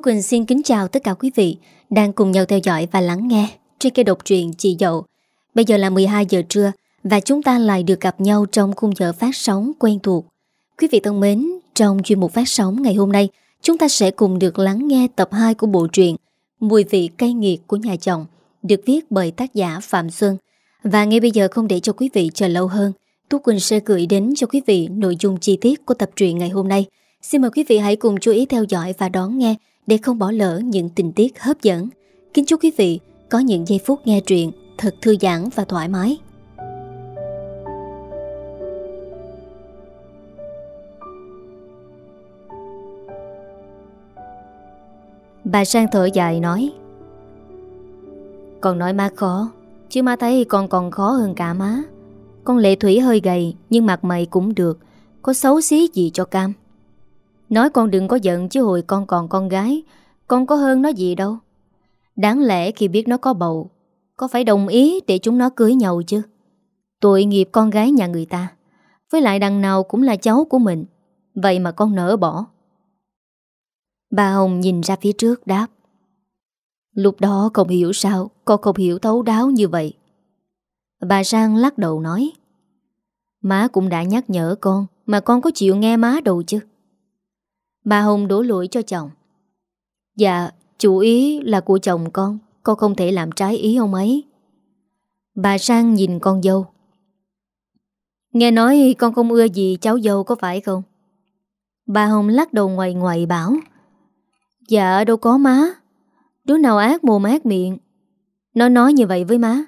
Tú Quỳnh xin kính chào tất cả quý vị đang cùng nhau theo dõi và lắng nghe trên kênh độc truyện Chị Dậu. Bây giờ là 12 giờ trưa và chúng ta lại được gặp nhau trong khung giờ phát sóng quen thuộc. Quý vị thân mến, trong chuyên mục phát sóng ngày hôm nay, chúng ta sẽ cùng được lắng nghe tập 2 của bộ truyện Mùi vị cay nghiệt của nhà chồng, được viết bởi tác giả Phạm Xuân. Và ngay bây giờ không để cho quý vị chờ lâu hơn, Tú Quỳnh sẽ gửi đến cho quý vị nội dung chi tiết của tập truyện ngày hôm nay. Xin mời quý vị hãy cùng chú ý theo dõi và đón nghe để không bỏ lỡ những tình tiết hấp dẫn. Kính chúc quý vị có những giây phút nghe truyện thật thư giãn và thoải mái. Bà Sang thở dài nói, Con nói má khó, Chứ má thấy con còn khó hơn cả má Con lệ thủy hơi gầy, Nhưng mặt mày cũng được Có xấu xí gì cho cam Nói con đừng có giận chứ hồi con còn con gái. Con có hơn nó gì đâu. Đáng lẽ khi biết nó có bầu, Có phải đồng ý để chúng nó cưới nhau chứ? Tội nghiệp con gái nhà người ta. Với lại đằng nào cũng là cháu của mình. Vậy mà con nỡ bỏ. Bà Hồng nhìn ra phía trước đáp. Lúc đó không hiểu sao, Con không hiểu thấu đáo như vậy. Bà Sang lắc đầu nói. Má cũng đã nhắc nhở con Mà con có chịu nghe má đâu chứ. Bà Hồng đổ lỗi cho chồng. Dạ Chủ ý là của chồng con. Con không thể làm trái ý ông ấy. Bà Sang nhìn con dâu. Nghe nói con không ưa gì cháu dâu có phải không? Bà Hồng lắc đầu ngoài ngoài bảo. Dạ đâu có má. Đứa nào ác mồm ác miệng. Nó nói như vậy với má.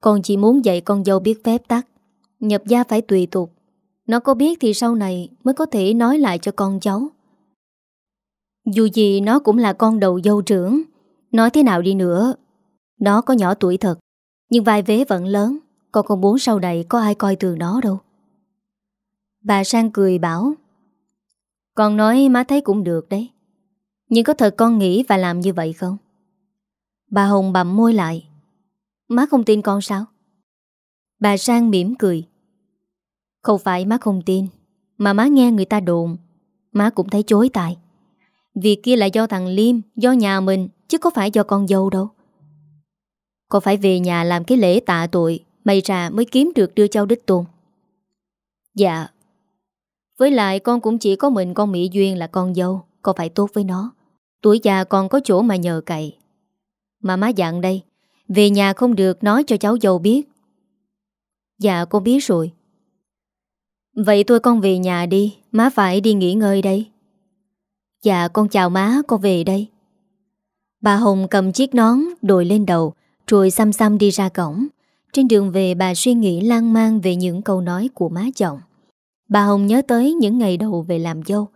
Con chỉ muốn dạy con dâu biết phép tắc. Nhập gia phải tùy tục. Nó có biết thì sau này Mới có thể nói lại cho con cháu. Dù gì nó cũng là con đầu dâu trưởng. Nói thế nào đi nữa, Nó có nhỏ tuổi thật. Nhưng vai vế vẫn lớn, Con không muốn sau này có ai coi thường nó đâu. Bà Sang cười bảo, Con nói má thấy cũng được đấy. Nhưng có thật con nghĩ và làm như vậy không? Bà Hồng bầm môi lại, Má không tin con sao? Bà Sang mỉm cười, Không phải má không tin, Mà má nghe người ta đồn, Má cũng thấy chối tài Việc kia là do thằng Liêm Do nhà mình, Chứ có phải do con dâu đâu. Con phải về nhà làm cái lễ tạ tội Mày ra mới kiếm được đưa cháu đích tôn. Dạ. Với lại con cũng chỉ có mình con Mỹ Duyên là con dâu Con phải tốt với nó? Tuổi già còn có chỗ mà nhờ cậy. Mà má dặn đây, Về nhà không được nói cho cháu dâu biết. Dạ con biết rồi. Vậy tôi con về nhà đi, Má phải đi nghỉ ngơi đây. Dạ con chào má, con về đây. Bà Hồng cầm chiếc nón, Đội lên đầu, Rồi xăm xăm đi ra cổng. Trên đường về, bà suy nghĩ lan man Về những câu nói của má chồng. Bà Hồng nhớ tới những ngày đầu về làm dâu.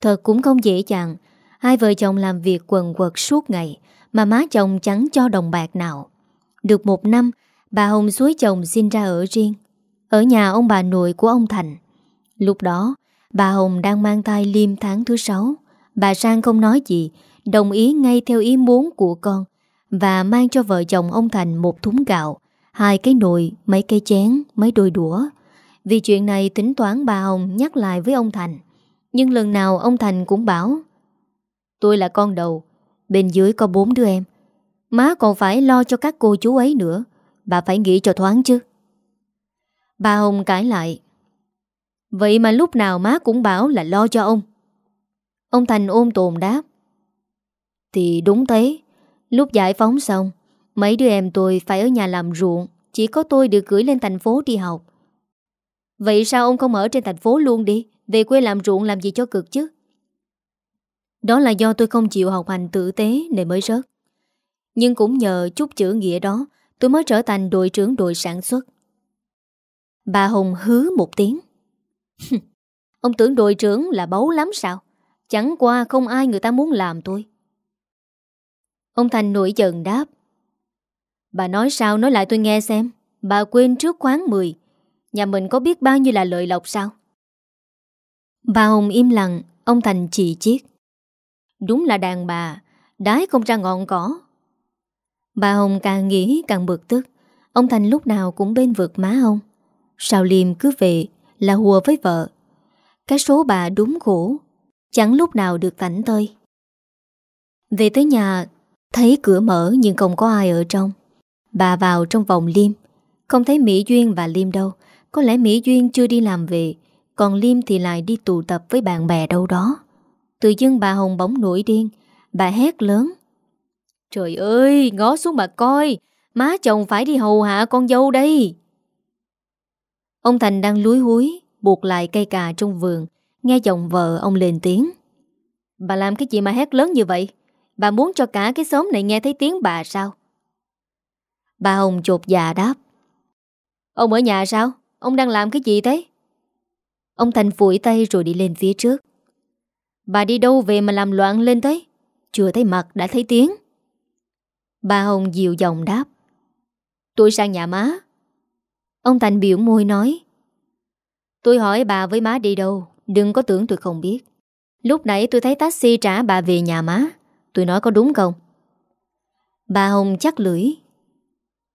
Thật cũng không dễ dàng, Hai vợ chồng làm việc quần quật suốt ngày, Mà má chồng chẳng cho đồng bạc nào. Được một năm, Bà Hồng suối chồng xin ra ở riêng. Ở nhà ông bà nội của ông Thành. Lúc đó Bà Hồng đang mang thai liêm tháng thứ sáu. Bà Sang không nói gì Đồng ý ngay theo ý muốn của con Và mang cho vợ chồng ông Thành một thúng gạo Hai cái nồi, mấy cây chén, mấy đôi đũa. Vì chuyện này tính toán bà Hồng nhắc lại với ông Thành Nhưng lần nào ông Thành cũng bảo Tôi là con đầu Bên dưới có bốn đứa em Má còn phải lo cho các cô chú ấy nữa Bà phải nghĩ cho thoáng chứ. Bà Hồng cãi lại Vậy mà lúc nào má cũng bảo là lo cho ông. Ông Thành ôm tồn đáp. Thì đúng thế. Lúc giải phóng xong, Mấy đứa em tôi phải ở nhà làm ruộng. Chỉ có tôi được gửi lên thành phố đi học. Vậy sao ông không ở trên thành phố luôn đi? Về quê làm ruộng làm gì cho cực chứ? Đó là do tôi không chịu học hành tử tế Nên mới rớt. Nhưng cũng nhờ chút chữ nghĩa đó, Tôi mới trở thành đội trưởng đội sản xuất. Bà Hồng hứ một tiếng. Ông tưởng đội trưởng là báu lắm sao? Chẳng qua không ai người ta muốn làm tôi. Ông Thành nổi giận đáp. Bà nói sao nói lại tôi nghe xem. Bà quên trước khoáng 10 Nhà mình có biết bao nhiêu là lợi lộc sao? Bà Hồng im lặng, Ông Thành chỉ chiết Đúng là đàn bà, Đái không ra ngọn cỏ. Bà Hồng càng nghĩ càng bực tức. Ông Thành lúc nào cũng bên vực má ông. Sao Liêm cứ về là hùa với vợ. Cái số bà đúng khổ, Chẳng lúc nào được tảnh tơi. Về tới nhà, Thấy cửa mở nhưng không có ai ở trong. Bà vào trong vòng Liêm. Không thấy Mỹ Duyên và Liêm đâu. Có lẽ Mỹ Duyên chưa đi làm về, Còn Liêm thì lại đi tụ tập với bạn bè đâu đó. Tự dưng bà Hồng bóng nổi điên, Bà hét lớn. Trời ơi, ngó xuống bà coi, Má chồng phải đi hầu hạ con dâu đây. Ông Thành đang lúi húi, Buộc lại cây cà trong vườn. Nghe giọng vợ ông lên tiếng. Bà làm cái gì mà hét lớn như vậy? Bà muốn cho cả cái xóm này nghe thấy tiếng bà sao? Bà Hồng chột dạ đáp. Ông ở nhà sao? Ông đang làm cái gì thế? Ông Thành phủi tay rồi đi lên phía trước. Bà đi đâu về mà làm loạn lên thế Chưa thấy mặt đã thấy tiếng. Bà Hồng dịu giọng đáp. Tôi sang nhà má. Ông Thành biểu môi nói, Tôi hỏi bà với má đi đâu, Đừng có tưởng tôi không biết. Lúc nãy tôi thấy taxi trả bà về nhà má, Tôi nói có đúng không? Bà Hồng chắc lưỡi,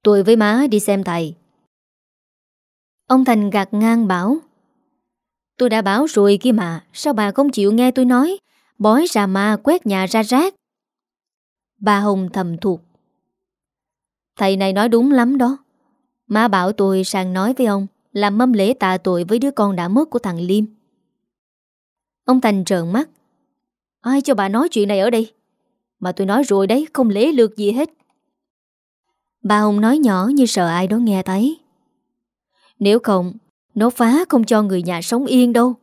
Tôi với má đi xem thầy. Ông Thành gạt ngang bảo, Tôi đã bảo rồi kia mà, Sao bà không chịu nghe tôi nói? Bói ra ma quét nhà ra rác. Bà Hồng thầm thuộc, Thầy này nói đúng lắm đó. Má bảo tôi sang nói với ông, Làm mâm lễ tạ tội với đứa con đã mất của thằng Liêm. Ông Thành trợn mắt. Ai cho bà nói chuyện này ở đây? Mà tôi nói rồi đấy, Không lễ lược gì hết. Bà Hùng nói nhỏ như sợ ai đó nghe thấy. Nếu không, Nó phá không cho người nhà sống yên đâu.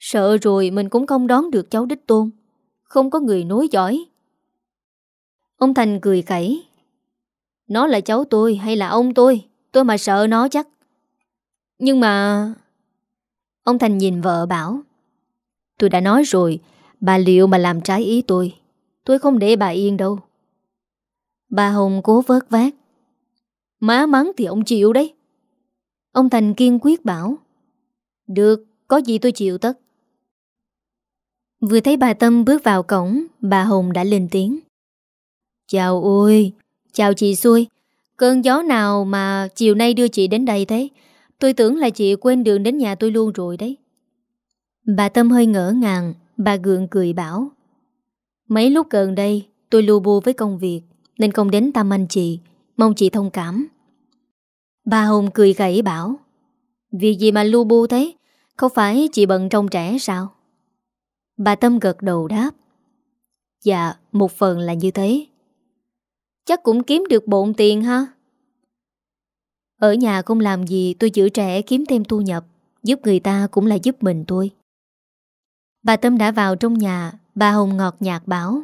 Sợ rồi mình cũng không đón được cháu đích tôn. Không có người nối dõi. Ông Thành cười khẩy. Nó là cháu tôi hay là ông tôi? Tôi mà sợ nó chắc. Nhưng mà Ông Thành nhìn vợ bảo Tôi đã nói rồi Bà liệu mà làm trái ý tôi? Tôi không để bà yên đâu. Bà Hồng cố vớt vát Má mắng thì ông chịu đấy. Ông Thành kiên quyết bảo Được, có gì tôi chịu tất. Vừa thấy bà Tâm bước vào cổng Bà Hồng đã lên tiếng Chào ôi Chào chị xuôi. Cơn gió nào mà chiều nay đưa chị đến đây thế? Tôi tưởng là chị quên đường đến nhà tôi luôn rồi đấy. Bà Tâm hơi ngỡ ngàng, Bà gượng cười bảo, Mấy lúc gần đây, tôi lưu bu với công việc, Nên không đến thăm anh chị. Mong chị thông cảm. Bà Hồng cười gãy bảo, Việc gì mà lưu bu thế? Không phải chị bận trông trẻ sao? Bà Tâm gật đầu đáp Dạ một phần là như thế. Chắc cũng kiếm được bộn tiền ha? Ở nhà không làm gì, tôi giữ trẻ kiếm thêm thu nhập. Giúp người ta cũng là giúp mình tôi Bà Tâm đã vào trong nhà, Bà Hồng ngọt nhạt bảo.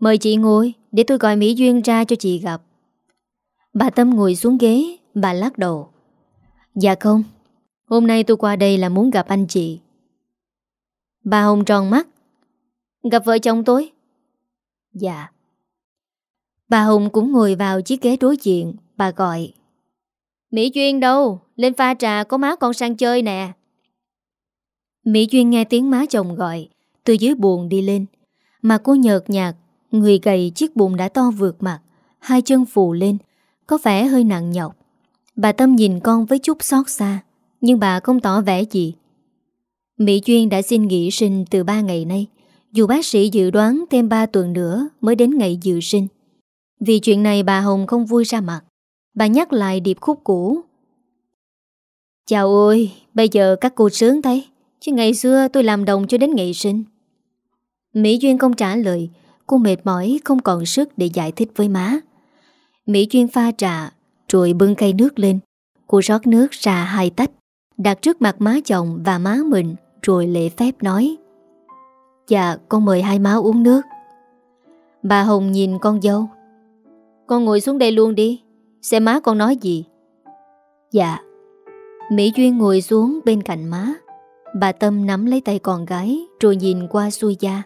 Mời chị ngồi, Để tôi gọi Mỹ Duyên ra cho chị gặp. Bà Tâm ngồi xuống ghế, Bà lắc đầu. Dạ không, Hôm nay tôi qua đây là muốn gặp anh chị. Bà Hồng tròn mắt. Gặp vợ chồng tôi? Dạ. Bà Hồng cũng ngồi vào chiếc ghế đối diện Bà gọi. Mỹ Duyên đâu? Lên pha trà có má con sang chơi nè. Mỹ Duyên nghe tiếng má chồng gọi Từ dưới buồn đi lên. Mà cô nhợt nhạt Người gầy chiếc bụng đã to vượt mặt Hai chân phù lên Có vẻ hơi nặng nhọc. Bà Tâm nhìn con với chút xót xa Nhưng bà không tỏ vẻ gì. Mỹ Duyên đã xin nghỉ sinh từ 3 ngày nay Dù bác sĩ dự đoán thêm 3 tuần nữa Mới đến ngày dự sinh vì chuyện này bà Hồng không vui ra mặt. Bà nhắc lại điệp khúc cũ. Chào ơi Bây giờ các cô sướng thấy Chứ ngày xưa tôi làm đồng cho đến ngày sinh. Mỹ Duyên không trả lời. Cô mệt mỏi, không còn sức để giải thích với má. Mỹ Duyên pha trà, Rồi bưng cây nước lên. Cô rót nước ra hai tách, Đặt trước mặt má chồng và má mình, Rồi lễ phép nói. Dạ con mời hai má uống nước. Bà Hồng nhìn con dâu. Con ngồi xuống đây luôn đi. Xem má con nói gì? Dạ. Mỹ Duyên ngồi xuống bên cạnh má. Bà Tâm nắm lấy tay con gái, Rồi nhìn qua xuôi da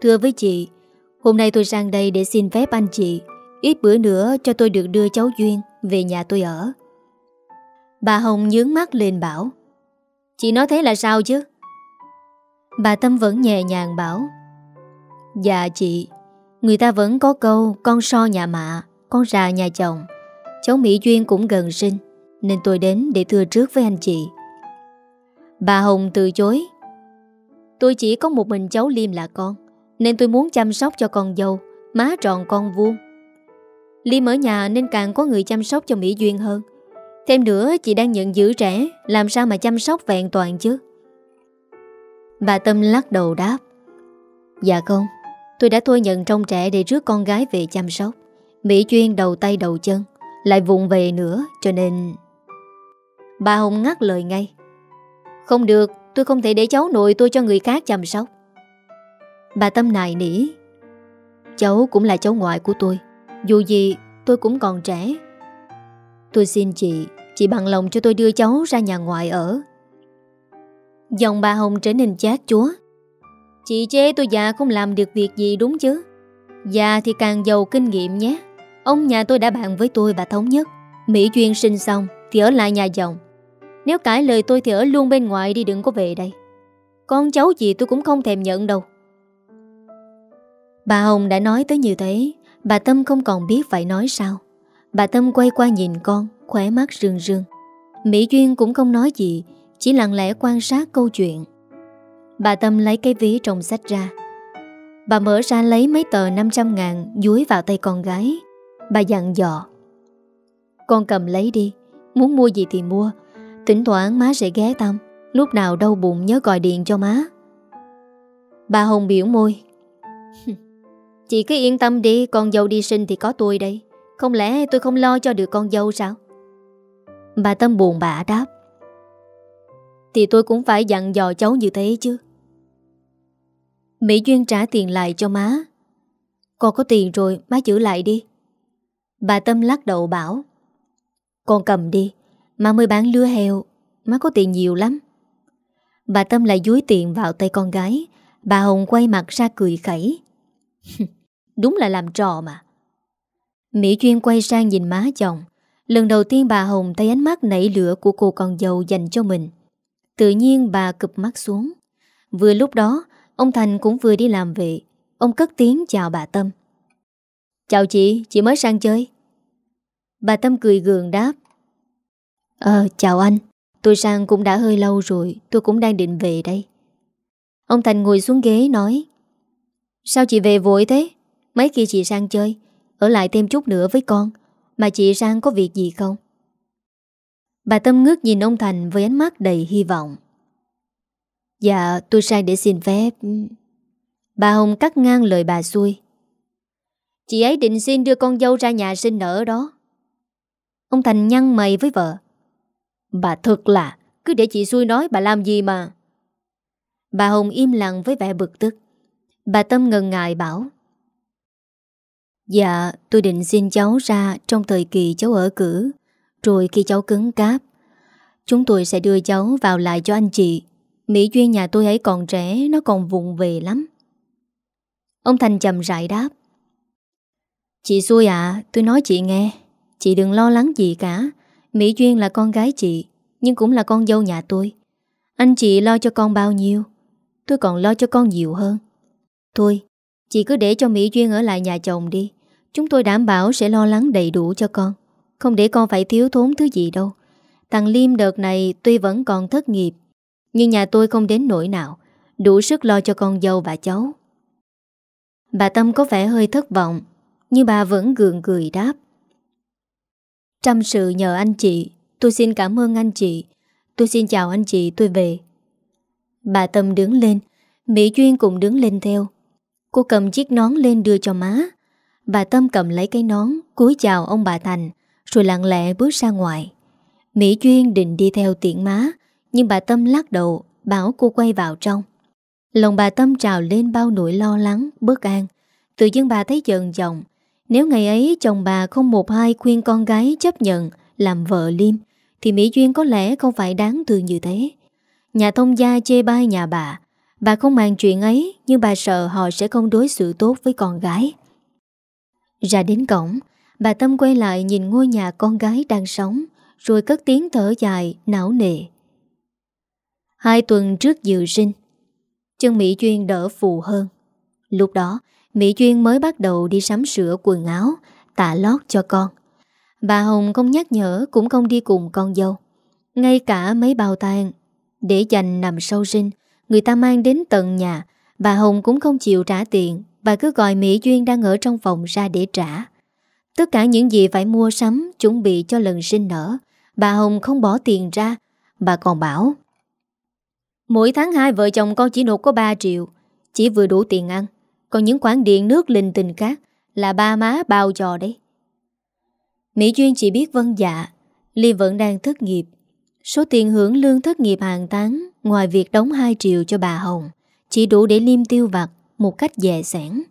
Thưa với chị, Hôm nay tôi sang đây để xin phép anh chị. Ít bữa nữa cho tôi được đưa cháu Duyên Về nhà tôi ở. Bà Hồng nhướng mắt lên bảo, Chị nói thế là sao chứ? Bà Tâm vẫn nhẹ nhàng bảo Dạ chị. Người ta vẫn có câu, Con so nhà mạ, Con ra nhà chồng. Cháu Mỹ Duyên cũng gần sinh, Nên tôi đến để thưa trước với anh chị. Bà Hồng từ chối, Tôi chỉ có một mình cháu Liêm là con, Nên tôi muốn chăm sóc cho con dâu, Má tròn con vuông. Liêm ở nhà nên càng có người chăm sóc cho Mỹ Duyên hơn. Thêm nữa, chị đang nhận giữ trẻ, Làm sao mà chăm sóc vẹn toàn chứ? Bà Tâm lắc đầu đáp Dạ không Tôi đã thôi nhận trong trẻ để rước con gái về chăm sóc. Mỹ chuyên đầu tay đầu chân, Lại vụng về nữa, cho nên Bà Hồng ngắt lời ngay. Không được, Tôi không thể để cháu nội tôi cho người khác chăm sóc. Bà Tâm nài nỉ. Cháu cũng là cháu ngoại của tôi, Dù gì tôi cũng còn trẻ. Tôi xin chị Chị bằng lòng cho tôi đưa cháu ra nhà ngoại ở. Dòng bà Hồng trở nên chát chúa. Chị chê tôi già không làm được việc gì đúng chứ? Già thì càng giàu kinh nghiệm nhé. Ông nhà tôi đã bàn với tôi bà thống nhất. Mỹ Duyên sinh xong Thì ở lại nhà chồng. Nếu cãi lời tôi thì ở luôn bên ngoài đi đừng có về đây. Con cháu gì tôi cũng không thèm nhận đâu. Bà Hồng đã nói tới như thế, Bà Tâm không còn biết phải nói sao. Bà Tâm quay qua nhìn con Khỏe mắt rưng rưng. Mỹ Duyên cũng không nói gì, Chỉ lặng lẽ quan sát câu chuyện. Bà Tâm lấy cái ví trong sách ra. Bà mở ra lấy mấy tờ 500 ngàn Dúi vào tay con gái. Bà dặn dò, Con cầm lấy đi, Muốn mua gì thì mua. Tỉnh thoảng má sẽ ghé tâm Lúc nào đau bụng nhớ gọi điện cho má. Bà Hồng biểu môi Chị cứ yên tâm đi, Con dâu đi sinh thì có tôi đây. Không lẽ tôi không lo cho được con dâu sao? Bà Tâm buồn bã đáp, Thì tôi cũng phải dặn dò cháu như thế chứ. Mỹ Duyên trả tiền lại cho má. Con có tiền rồi, má giữ lại đi. Bà Tâm lắc đầu bảo, Con cầm đi, Má mới bán lứa heo, Má có tiền nhiều lắm. Bà Tâm lại dúi tiền vào tay con gái, Bà Hồng quay mặt ra cười khẩy Đúng là làm trò mà. Mỹ Duyên quay sang nhìn má chồng, Lần đầu tiên bà Hồng thấy ánh mắt nảy lửa của cô con dâu dành cho mình. Tự nhiên bà cụp mắt xuống. Vừa lúc đó Ông Thành cũng vừa đi làm về. Ông cất tiếng chào bà Tâm. Chào chị, chị mới sang chơi. Bà Tâm cười gường đáp. Ờ, chào anh. Tôi sang cũng đã hơi lâu rồi Tôi cũng đang định về đây. Ông Thành ngồi xuống ghế nói. Sao chị về vội thế? Mấy khi chị sang chơi Ở lại thêm chút nữa với con Mà chị sang có việc gì không? Bà Tâm ngước nhìn ông Thành Với ánh mắt đầy hy vọng. Dạ tôi sang để xin phép. Bà Hồng cắt ngang lời bà xuôi Chị ấy định xin đưa con dâu ra nhà sinh nở đó. Ông Thành nhăn mày với vợ. Bà thật là, Cứ để chị xuôi nói bà làm gì mà. Bà Hồng im lặng với vẻ bực tức. Bà Tâm ngần ngại bảo. Dạ tôi định xin cháu ra Trong thời kỳ cháu ở cử, Rồi khi cháu cứng cáp, Chúng tôi sẽ đưa cháu vào lại cho anh chị. Mỹ Duyên nhà tôi ấy còn trẻ, Nó còn vụng về lắm. Ông Thành chầm rãi đáp. Chị xui ạ, Tôi nói chị nghe. Chị đừng lo lắng gì cả. Mỹ Duyên là con gái chị, Nhưng cũng là con dâu nhà tôi. Anh chị lo cho con bao nhiêu? Tôi còn lo cho con nhiều hơn. Thôi, Chị cứ để cho Mỹ Duyên ở lại nhà chồng đi. Chúng tôi đảm bảo sẽ lo lắng đầy đủ cho con. Không để con phải thiếu thốn thứ gì đâu. Thằng Liêm đợt này tuy vẫn còn thất nghiệp nhưng nhà tôi không đến nỗi nào, Đủ sức lo cho con dâu và cháu. Bà Tâm có vẻ hơi thất vọng, Nhưng bà vẫn gượng cười đáp. Trăm sự nhờ anh chị, Tôi xin cảm ơn anh chị, Tôi xin chào anh chị, tôi về. Bà Tâm đứng lên, Mỹ Duyên cũng đứng lên theo. Cô cầm chiếc nón lên đưa cho má. Bà Tâm cầm lấy cái nón, cúi chào ông bà Thành, Rồi lặng lẽ bước ra ngoài. Mỹ Duyên định đi theo tiện má. Nhưng bà Tâm lắc đầu Bảo cô quay vào trong. Lòng bà Tâm trào lên bao nỗi lo lắng Bất an. Tự dưng bà thấy giận giọng Nếu ngày ấy chồng bà không một hai khuyên con gái chấp nhận Làm vợ Liêm Thì Mỹ Duyên có lẽ không phải đáng thương như thế. Nhà thông gia chê bai nhà bà. Bà không màng chuyện ấy Nhưng bà sợ họ sẽ không đối xử tốt với con gái. Ra đến cổng Bà Tâm quay lại nhìn ngôi nhà con gái đang sống Rồi cất tiếng thở dài, não nề. Hai tuần trước dự sinh, Chân Mỹ Duyên đỡ phù hơn. Lúc đó, Mỹ Duyên mới bắt đầu đi sắm sửa quần áo Tạ lót cho con. Bà Hồng không nhắc nhở, Cũng không đi cùng con dâu. Ngay cả mấy bao tàn Để dành nằm sâu sinh, Người ta mang đến tận nhà, Bà Hồng cũng không chịu trả tiền Bà cứ gọi Mỹ Duyên đang ở trong phòng ra để trả. Tất cả những gì phải mua sắm, Chuẩn bị cho lần sinh nở, Bà Hồng không bỏ tiền ra, Bà còn bảo Mỗi tháng hai vợ chồng con chỉ nộp có 3 triệu. Chỉ vừa đủ tiền ăn. Còn những khoản điện nước linh tinh khác Là ba má bao trò đấy. Mỹ Duyên chỉ biết vân dạ. Ly vẫn đang thất nghiệp. Số tiền hưởng lương thất nghiệp hàng tháng Ngoài việc đóng 2 triệu cho bà Hồng Chỉ đủ để Liêm tiêu vặt Một cách dè sẻn.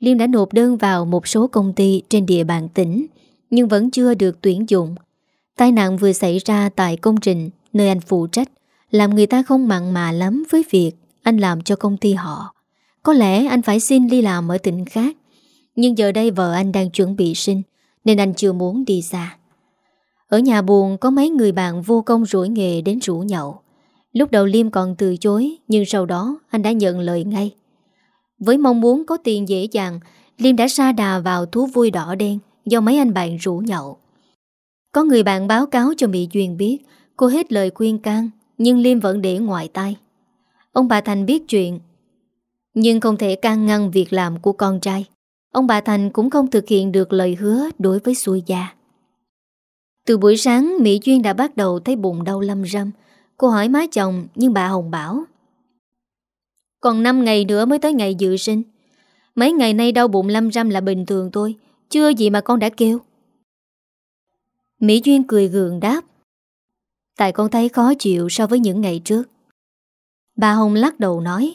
Liêm đã nộp đơn vào một số công ty Trên địa bàn tỉnh, Nhưng vẫn chưa được tuyển dụng. Tai nạn vừa xảy ra tại công trình Nơi anh phụ trách. Làm người ta không mặn mà lắm với việc Anh làm cho công ty họ Có lẽ anh phải xin đi làm ở tỉnh khác Nhưng giờ đây vợ anh đang chuẩn bị sinh Nên anh chưa muốn đi xa ở nhà buồn có mấy người bạn vô công rủi nghề đến rủ nhậu. Lúc đầu Liêm còn từ chối, nhưng sau đó anh đã nhận lời ngay. Với mong muốn có tiền dễ dàng, Liêm đã sa đà vào thú vui đỏ đen do mấy anh bạn rủ nhậu. Có người bạn báo cáo cho Mỹ Duyên biết cô hết lời khuyên can, nhưng Liêm vẫn để ngoài tay. Ông bà Thành biết chuyện, nhưng không thể can ngăn việc làm của con trai. Ông bà Thành cũng không thực hiện được lời hứa đối với xuôi gia. Từ buổi sáng Mỹ Duyên đã bắt đầu thấy bụng đau lâm râm Cô hỏi má chồng nhưng bà Hồng bảo Còn 5 ngày nữa mới tới ngày dự sinh Mấy ngày nay đau bụng lâm râm là bình thường thôi Chưa gì mà con đã kêu Mỹ Duyên cười gượng đáp Tại con thấy khó chịu so với những ngày trước. Bà Hồng lắc đầu nói,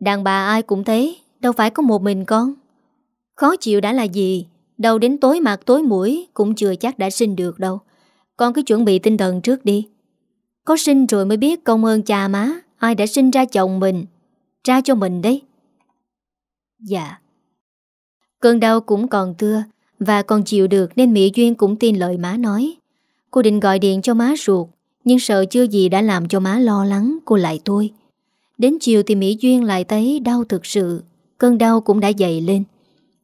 Đàn bà ai cũng thế, Đâu phải có một mình con. Khó chịu đã là gì, Đâu đến tối mặt tối mũi Cũng chưa chắc đã sinh được đâu. Con cứ chuẩn bị tinh thần trước đi. Có sinh rồi mới biết công ơn cha má, Ai đã sinh ra chồng mình, Ra cho mình đấy. Dạ. Cơn đau cũng còn thưa Và còn chịu được nên Mỹ Duyên cũng tin lời má nói. Cô định gọi điện cho má ruột Nhưng sợ chưa gì đã làm cho má lo lắng Cô lại thôi Đến chiều thì Mỹ Duyên lại thấy đau thực sự Cơn đau cũng đã dậy lên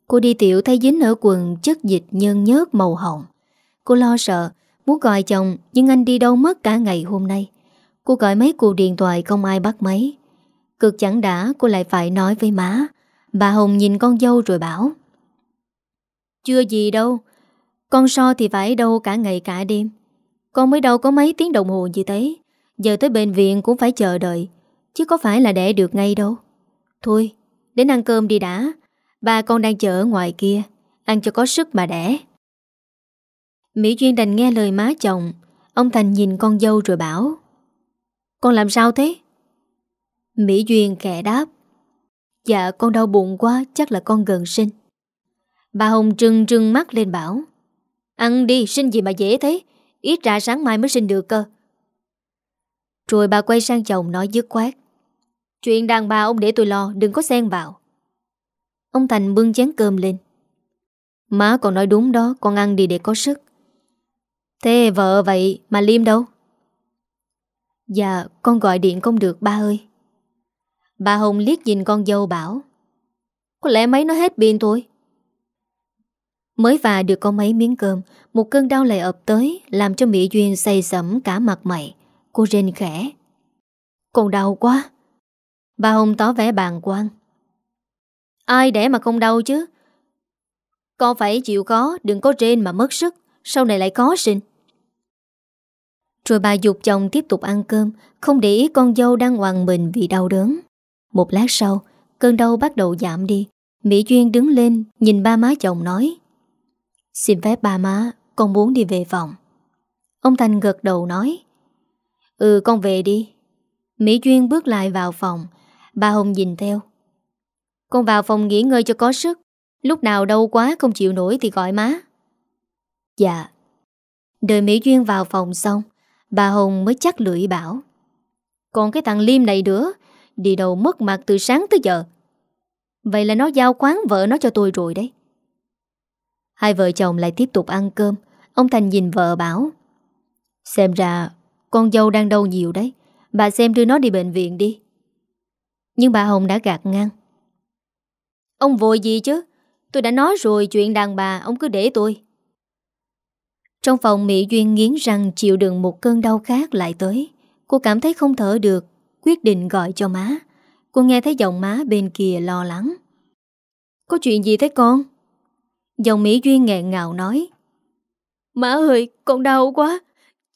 Cô đi tiểu thấy dính ở quần chất dịch nhân nhớt màu hồng. Cô lo sợ, muốn gọi chồng nhưng anh đi đâu mất cả ngày hôm nay. Cô gọi mấy cuộc điện thoại không ai bắt máy. Cực chẳng đã cô lại phải nói với má. Bà Hồng nhìn con dâu rồi bảo. Chưa gì đâu, con so thì phải đâu cả ngày cả đêm. Con mới đâu có mấy tiếng đồng hồ như thế. Giờ tới bệnh viện cũng phải chờ đợi. Chứ có phải là đẻ được ngay đâu. Thôi, đến ăn cơm đi đã. Ba con đang chờ ở ngoài kia Ăn cho có sức mà đẻ Mỹ Duyên đành nghe lời má chồng Ông Thành nhìn con dâu rồi bảo Con làm sao thế? Mỹ Duyên kẻ đáp Dạ con đau bụng quá Chắc là con gần sinh Bà Hồng trừng trừng mắt lên bảo Ăn đi sinh gì mà dễ thế Ít ra sáng mai mới sinh được cơ. Rồi bà quay sang chồng nói dứt khoát. Chuyện đàn bà ông để tôi lo, Đừng có xen vào. Ông Thành bưng chén cơm lên. Má còn nói đúng đó, Con ăn đi để có sức. Thế vợ vậy mà Liêm đâu? Dạ con gọi điện không được, ba ơi. Bà Hồng liếc nhìn con dâu bảo, Có lẽ mấy nó hết pin thôi. Mới và được có mấy miếng cơm, Một cơn đau lại ập tới, Làm cho Mỹ Duyên say sẩm cả mặt mày. Cô rên khẽ. Còn đau quá. Bà Hồng tỏ vẻ bàng quan. Ai để mà không đau chứ? Con phải chịu khó, Đừng có trên mà mất sức. Sau này lại có sinh. Rồi bà dục chồng tiếp tục ăn cơm, Không để ý con dâu đang hoàng mình vì đau đớn. Một lát sau, Cơn đau bắt đầu giảm đi. Mỹ Duyên đứng lên, Nhìn ba má chồng nói Xin phép ba má, Con muốn đi về phòng. Ông Thành gật đầu nói Ừ con về đi. Mỹ Duyên bước lại vào phòng. Bà Hồng nhìn theo. Con vào phòng nghỉ ngơi cho có sức. Lúc nào đau quá không chịu nổi thì gọi má. Dạ. Đợi Mỹ Duyên vào phòng xong, Bà Hồng mới chắc lưỡi bảo, Còn cái thằng Liêm này nữa, Đi đầu mất mặt từ sáng tới giờ. Vậy là nó giao quán vợ nó cho tôi rồi đấy. Hai vợ chồng lại tiếp tục ăn cơm. Ông Thành nhìn vợ bảo, Xem ra Con dâu đang đau nhiều đấy. Bà xem đưa nó đi bệnh viện đi. Nhưng bà Hồng đã gạt ngang. Ông vội gì chứ? Tôi đã nói rồi, chuyện đàn bà Ông cứ để tôi. Trong phòng Mỹ Duyên nghiến răng chịu đựng một cơn đau khác lại tới. Cô cảm thấy không thở được, Quyết định gọi cho má. Cô nghe thấy giọng má bên kia lo lắng. Có chuyện gì thế con? Dòng Mỹ Duyên nghẹn ngào nói. Má ơi con đau quá.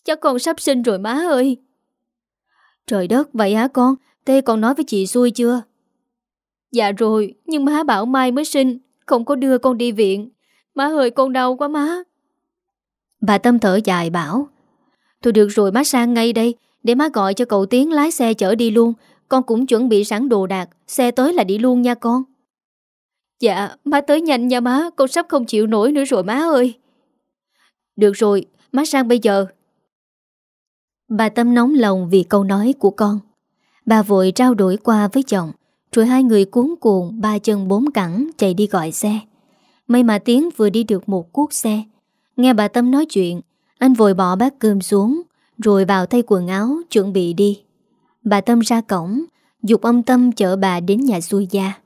Chắc con sắp sinh rồi má ơi. Trời đất vậy hả con? Thế con nói với chị xui chưa? Dạ rồi Nhưng má bảo mai mới sinh Không có đưa con đi viện. Má ơi con đau quá má. Bà Tâm thở dài bảo Thôi được rồi má sang ngay đây. Để má gọi cho cậu Tiến lái xe chở đi luôn. Con cũng chuẩn bị sẵn đồ đạc. Xe tới là đi luôn nha con Dạ má tới nhanh nha má, Con sắp không chịu nổi nữa rồi má ơi. Được rồi, Má sang bây giờ. Bà Tâm nóng lòng vì câu nói của con. Bà vội trao đổi qua với chồng, Rồi hai người cuốn cuồng Ba chân bốn cẳng chạy đi gọi xe. May mà Tiến vừa đi được một cuốc xe. Nghe bà Tâm nói chuyện, Anh vội bỏ bát cơm xuống, Rồi vào thay quần áo chuẩn bị đi. Bà Tâm ra cổng, Dục ông Tâm chở bà đến nhà xuôi gia.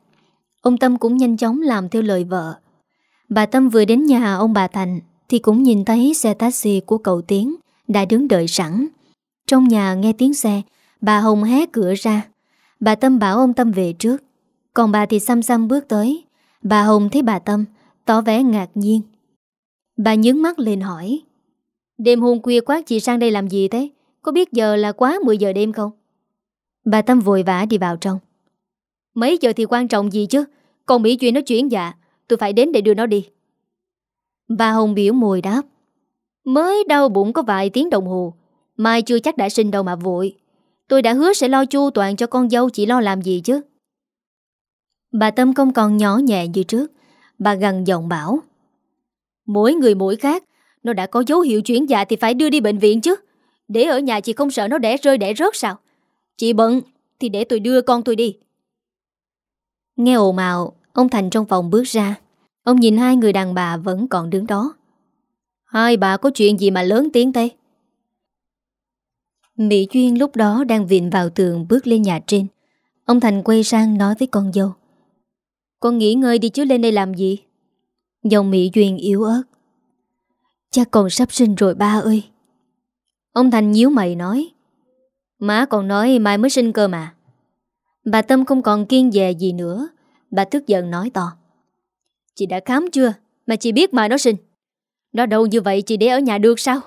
Ông Tâm cũng nhanh chóng làm theo lời vợ. Bà Tâm vừa đến nhà ông bà Thành Thì cũng nhìn thấy xe taxi của cậu Tiến Đã đứng đợi sẵn. Trong nhà nghe tiếng xe, Bà Hồng hé cửa ra. Bà Tâm bảo ông Tâm về trước. Còn bà thì xăm xăm bước tới. Bà Hồng thấy bà Tâm, Tỏ vẻ ngạc nhiên. Bà nhướng mắt lên hỏi, Đêm hôm khuya quát chị sang đây làm gì thế? Có biết giờ là quá 10 giờ đêm không? Bà Tâm vội vã đi vào trong. Mấy giờ thì quan trọng gì chứ? Còn Mỹ Duyên nó chuyển dạ Tôi phải đến để đưa nó đi. Bà Hồng biểu mùi đáp. Mới đau bụng có vài tiếng đồng hồ, Mai chưa chắc đã sinh đâu mà vội. Tôi đã hứa sẽ lo chu toàn cho con dâu Chị lo làm gì chứ? Bà Tâm không còn nhỏ nhẹ như trước, Bà gần giọng bảo. Mỗi người mỗi khác, Nó đã có dấu hiệu chuyển dạ thì phải đưa đi bệnh viện chứ. Để ở nhà chị không sợ nó đẻ rơi đẻ rớt sao? Chị bận Thì để tôi đưa con tôi đi. Nghe ồn ào, Ông Thành trong phòng bước ra. Ông nhìn hai người đàn bà vẫn còn đứng đó. Hai bà có chuyện gì mà lớn tiếng thế? Mỹ Duyên lúc đó đang viện vào tường bước lên nhà trên. Ông Thành quay sang nói với con dâu. Con nghỉ ngơi đi chứ lên đây làm gì? Dòng Mỹ Duyên yếu ớt. Cha còn sắp sinh rồi ba ơi. Ông Thành nhíu mày nói. Má còn nói mai mới sinh cơ mà. Bà Tâm không còn kiên dè gì nữa. Bà tức giận nói to. Chị đã khám chưa? Mà chị biết mà nó sinh. Nó đâu như vậy chị để ở nhà được sao?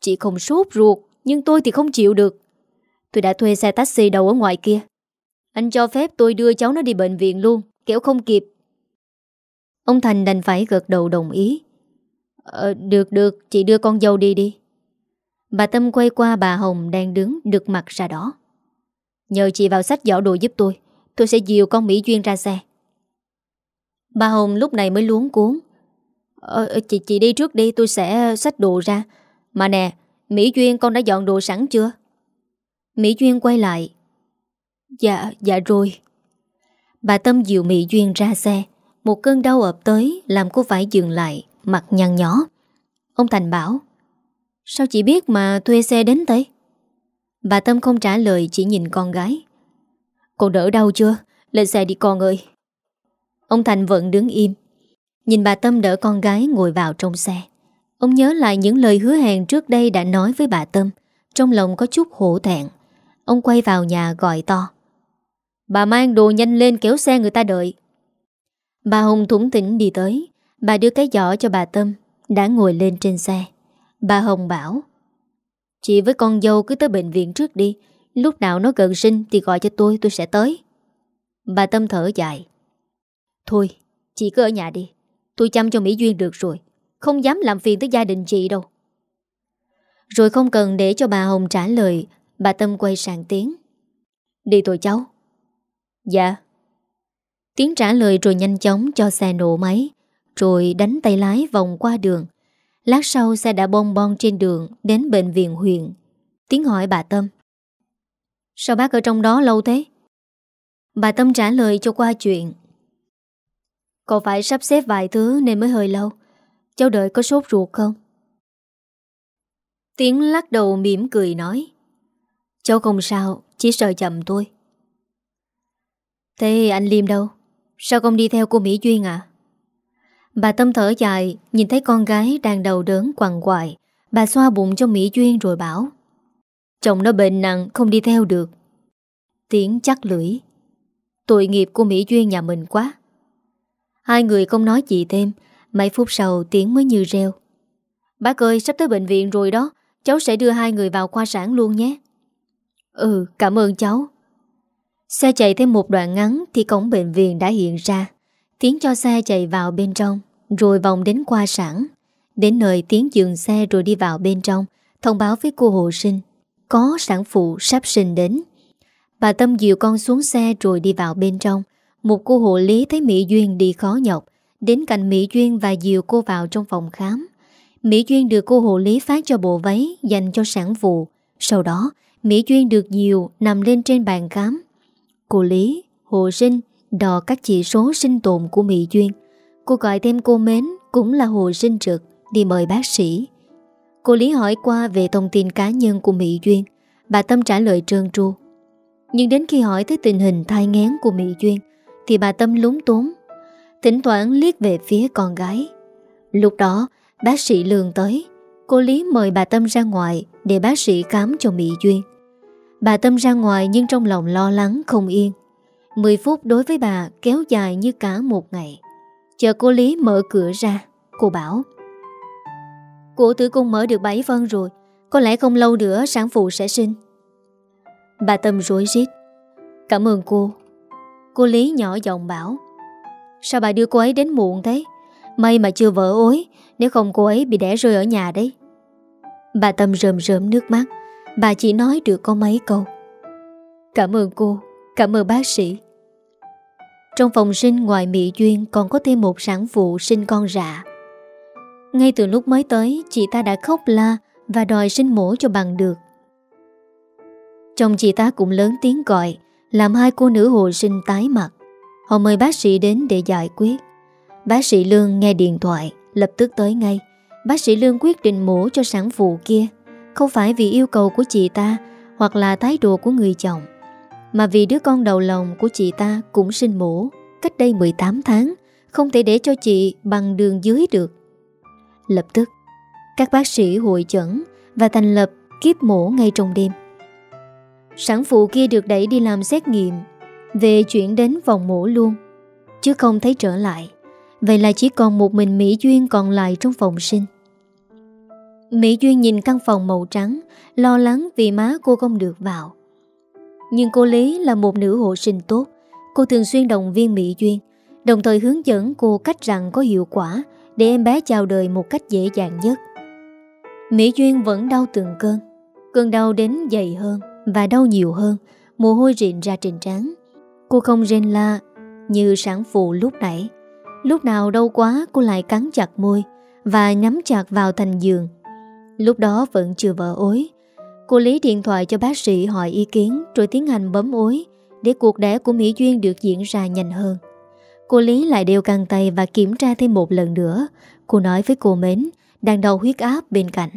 Chị không sốt ruột Nhưng tôi thì không chịu được. Tôi đã thuê xe taxi đầu ở ngoài kia. Anh cho phép tôi đưa cháu nó đi bệnh viện luôn Kéo không kịp. Ông Thành đành phải gật đầu đồng ý. Ờ, Được được Chị đưa con dâu đi đi. Bà Tâm quay qua bà Hồng đang đứng Được mặt ra đó. Nhờ chị vào sách giỏ đồ giúp tôi Tôi sẽ dìu con Mỹ Duyên ra xe. Bà Hồng lúc này mới luống cuốn. Ờ, ờ, chị, chị đi trước đi tôi sẽ ờ, xách đồ ra. Mà nè Mỹ Duyên con đã dọn đồ sẵn chưa? Mỹ Duyên quay lại. Dạ, dạ rồi. Bà Tâm dìu Mỹ Duyên ra xe. Một cơn đau ập tới Làm cô phải dừng lại Mặt nhăn nhó. Ông Thành bảo Sao chị biết mà thuê xe đến tới? Bà Tâm không trả lời, Chỉ nhìn con gái. Con đỡ đau chưa? Lên xe đi con ơi. Ông Thành vẫn đứng im. Nhìn bà Tâm đỡ con gái ngồi vào trong xe. Ông nhớ lại những lời hứa hẹn trước đây đã nói với bà Tâm. Trong lòng có chút hổ thẹn. Ông quay vào nhà gọi to. Bà mang đồ nhanh lên kéo xe người ta đợi. Bà Hùng thủng tỉnh đi tới. Bà đưa cái giỏ cho bà Tâm, Đã ngồi lên trên xe. Bà Hồng bảo Chị với con dâu cứ tới bệnh viện trước đi. Lúc nào nó gần sinh thì gọi cho tôi Tôi sẽ tới. Bà Tâm thở dài. Thôi, chị cứ ở nhà đi. Tôi chăm cho Mỹ Duyên được rồi. Không dám làm phiền tới gia đình chị đâu. Rồi không cần để cho bà Hồng trả lời, Bà Tâm quay sang tiếng. Đi tôi cháu. Dạ. Tiếng trả lời rồi nhanh chóng cho xe nổ máy, Rồi đánh tay lái vòng qua đường. Lát sau xe đã bong bon trên đường Đến bệnh viện huyện. Tiếng hỏi bà Tâm. Sao bác ở trong đó lâu thế? Bà Tâm trả lời cho qua chuyện. Cậu phải sắp xếp vài thứ nên mới hơi lâu? Cháu đợi có sốt ruột không? Tiếng lắc đầu mỉm cười nói. Cháu không sao, Chỉ sợ chậm tôi Thế anh Liêm đâu? Sao không đi theo cô Mỹ Duyên à? Bà Tâm thở dài, Nhìn thấy con gái đang đầu đớn quằn quại. Bà xoa bụng cho Mỹ Duyên rồi bảo, Chồng nó bệnh nặng, không đi theo được. Tiếng chắc lưỡi, Tội nghiệp của Mỹ Duyên nhà mình quá. Hai người không nói gì thêm, Mấy phút sau tiếng mới như reo, Bác ơi, sắp tới bệnh viện rồi đó, Cháu sẽ đưa hai người vào khoa sản luôn nhé. Ừ cảm ơn cháu. Xe chạy thêm một đoạn ngắn Thì cổng bệnh viện đã hiện ra Tiến cho xe chạy vào bên trong. Rồi vòng đến qua sản Đến nơi Tiến dừng xe rồi đi vào bên trong Thông báo với cô hộ sinh. Có sản phụ sắp sinh đến. Bà Tâm dìu con xuống xe rồi đi vào bên trong. Một cô hộ lý thấy Mỹ Duyên đi khó nhọc. Đến cạnh Mỹ Duyên và dìu cô vào trong phòng khám. Mỹ Duyên được cô hộ lý phát cho bộ váy dành cho sản phụ. Sau đó Mỹ Duyên được dìu nằm lên trên bàn khám. Cô Lý, hộ sinh đo các chỉ số sinh tồn của Mỹ Duyên. Cô gọi thêm cô Mến cũng là hồ sinh trực, đi mời bác sĩ. Cô Lý hỏi qua về thông tin cá nhân của Mỹ Duyên. Bà Tâm trả lời trơn tru. Nhưng đến khi hỏi tới tình hình thai ngén của Mỹ Duyên, Thì bà Tâm lúng tốn Thỉnh thoảng liếc về phía con gái. Lúc đó, bác sĩ lường tới. Cô Lý mời bà Tâm ra ngoài Để bác sĩ khám cho Mỹ Duyên. Bà Tâm ra ngoài nhưng trong lòng lo lắng không yên. 10 phút đối với bà kéo dài như cả một ngày. Chờ cô Lý mở cửa ra, Cô bảo, Cô tử cung mở được 7 phân rồi, Có lẽ không lâu nữa sản phụ sẽ sinh. Bà Tâm rối rít, Cảm ơn cô. Cô Lý nhỏ giọng bảo, Sao bà đưa cô ấy đến muộn thế? May mà chưa vỡ ối, Nếu không cô ấy bị đẻ rơi ở nhà đấy. Bà Tâm rơm rơm nước mắt, Bà chỉ nói được có mấy câu, Cảm ơn cô, Cảm ơn bác sĩ. Trong phòng sinh ngoài Mỹ Duyên Còn có thêm một sản phụ sinh con rạ. Ngay từ lúc mới tới, Chị ta đã khóc la Và đòi sinh mổ cho bằng được. Chồng chị ta cũng lớn tiếng gọi, Làm hai cô nữ hộ sinh tái mặt. Họ mời bác sĩ đến để giải quyết. Bác sĩ Lương nghe điện thoại, Lập tức tới ngay. Bác sĩ Lương quyết định mổ cho sản phụ kia, Không phải vì yêu cầu của chị ta Hoặc là thái độ của người chồng. Mà vì đứa con đầu lòng của chị ta Cũng sinh mổ, Cách đây 18 tháng, Không thể để cho chị bằng đường dưới được. Lập tức, Các bác sĩ hội chẩn Và thành lập kiếp mổ ngay trong đêm. Sản phụ kia được đẩy đi làm xét nghiệm, Về chuyển đến vòng mổ luôn, Chứ không thấy trở lại. Vậy là chỉ còn một mình Mỹ Duyên còn lại trong phòng sinh. Mỹ Duyên nhìn căn phòng màu trắng, Lo lắng vì má cô không được vào. Nhưng cô Lý là một nữ hộ sinh tốt. Cô thường xuyên động viên Mỹ Duyên, Đồng thời hướng dẫn cô cách rằng có hiệu quả Để em bé chào đời một cách dễ dàng nhất. Mỹ Duyên vẫn đau từng cơn. Cơn đau đến dày hơn Và đau nhiều hơn Mồ hôi rịn ra trên trán. Cô không rên la Như sản phụ lúc nãy. Lúc nào đau quá, cô lại cắn chặt môi Và nhắm chặt vào thành giường. Lúc đó vẫn chưa vỡ ối Cô lấy điện thoại cho bác sĩ hỏi ý kiến, Rồi tiến hành bấm ối, Để cuộc đẻ của Mỹ Duyên được diễn ra nhanh hơn. Cô Lý lại đeo căng tay Và kiểm tra thêm một lần nữa. Cô nói với cô Mến, Đang đau huyết áp bên cạnh.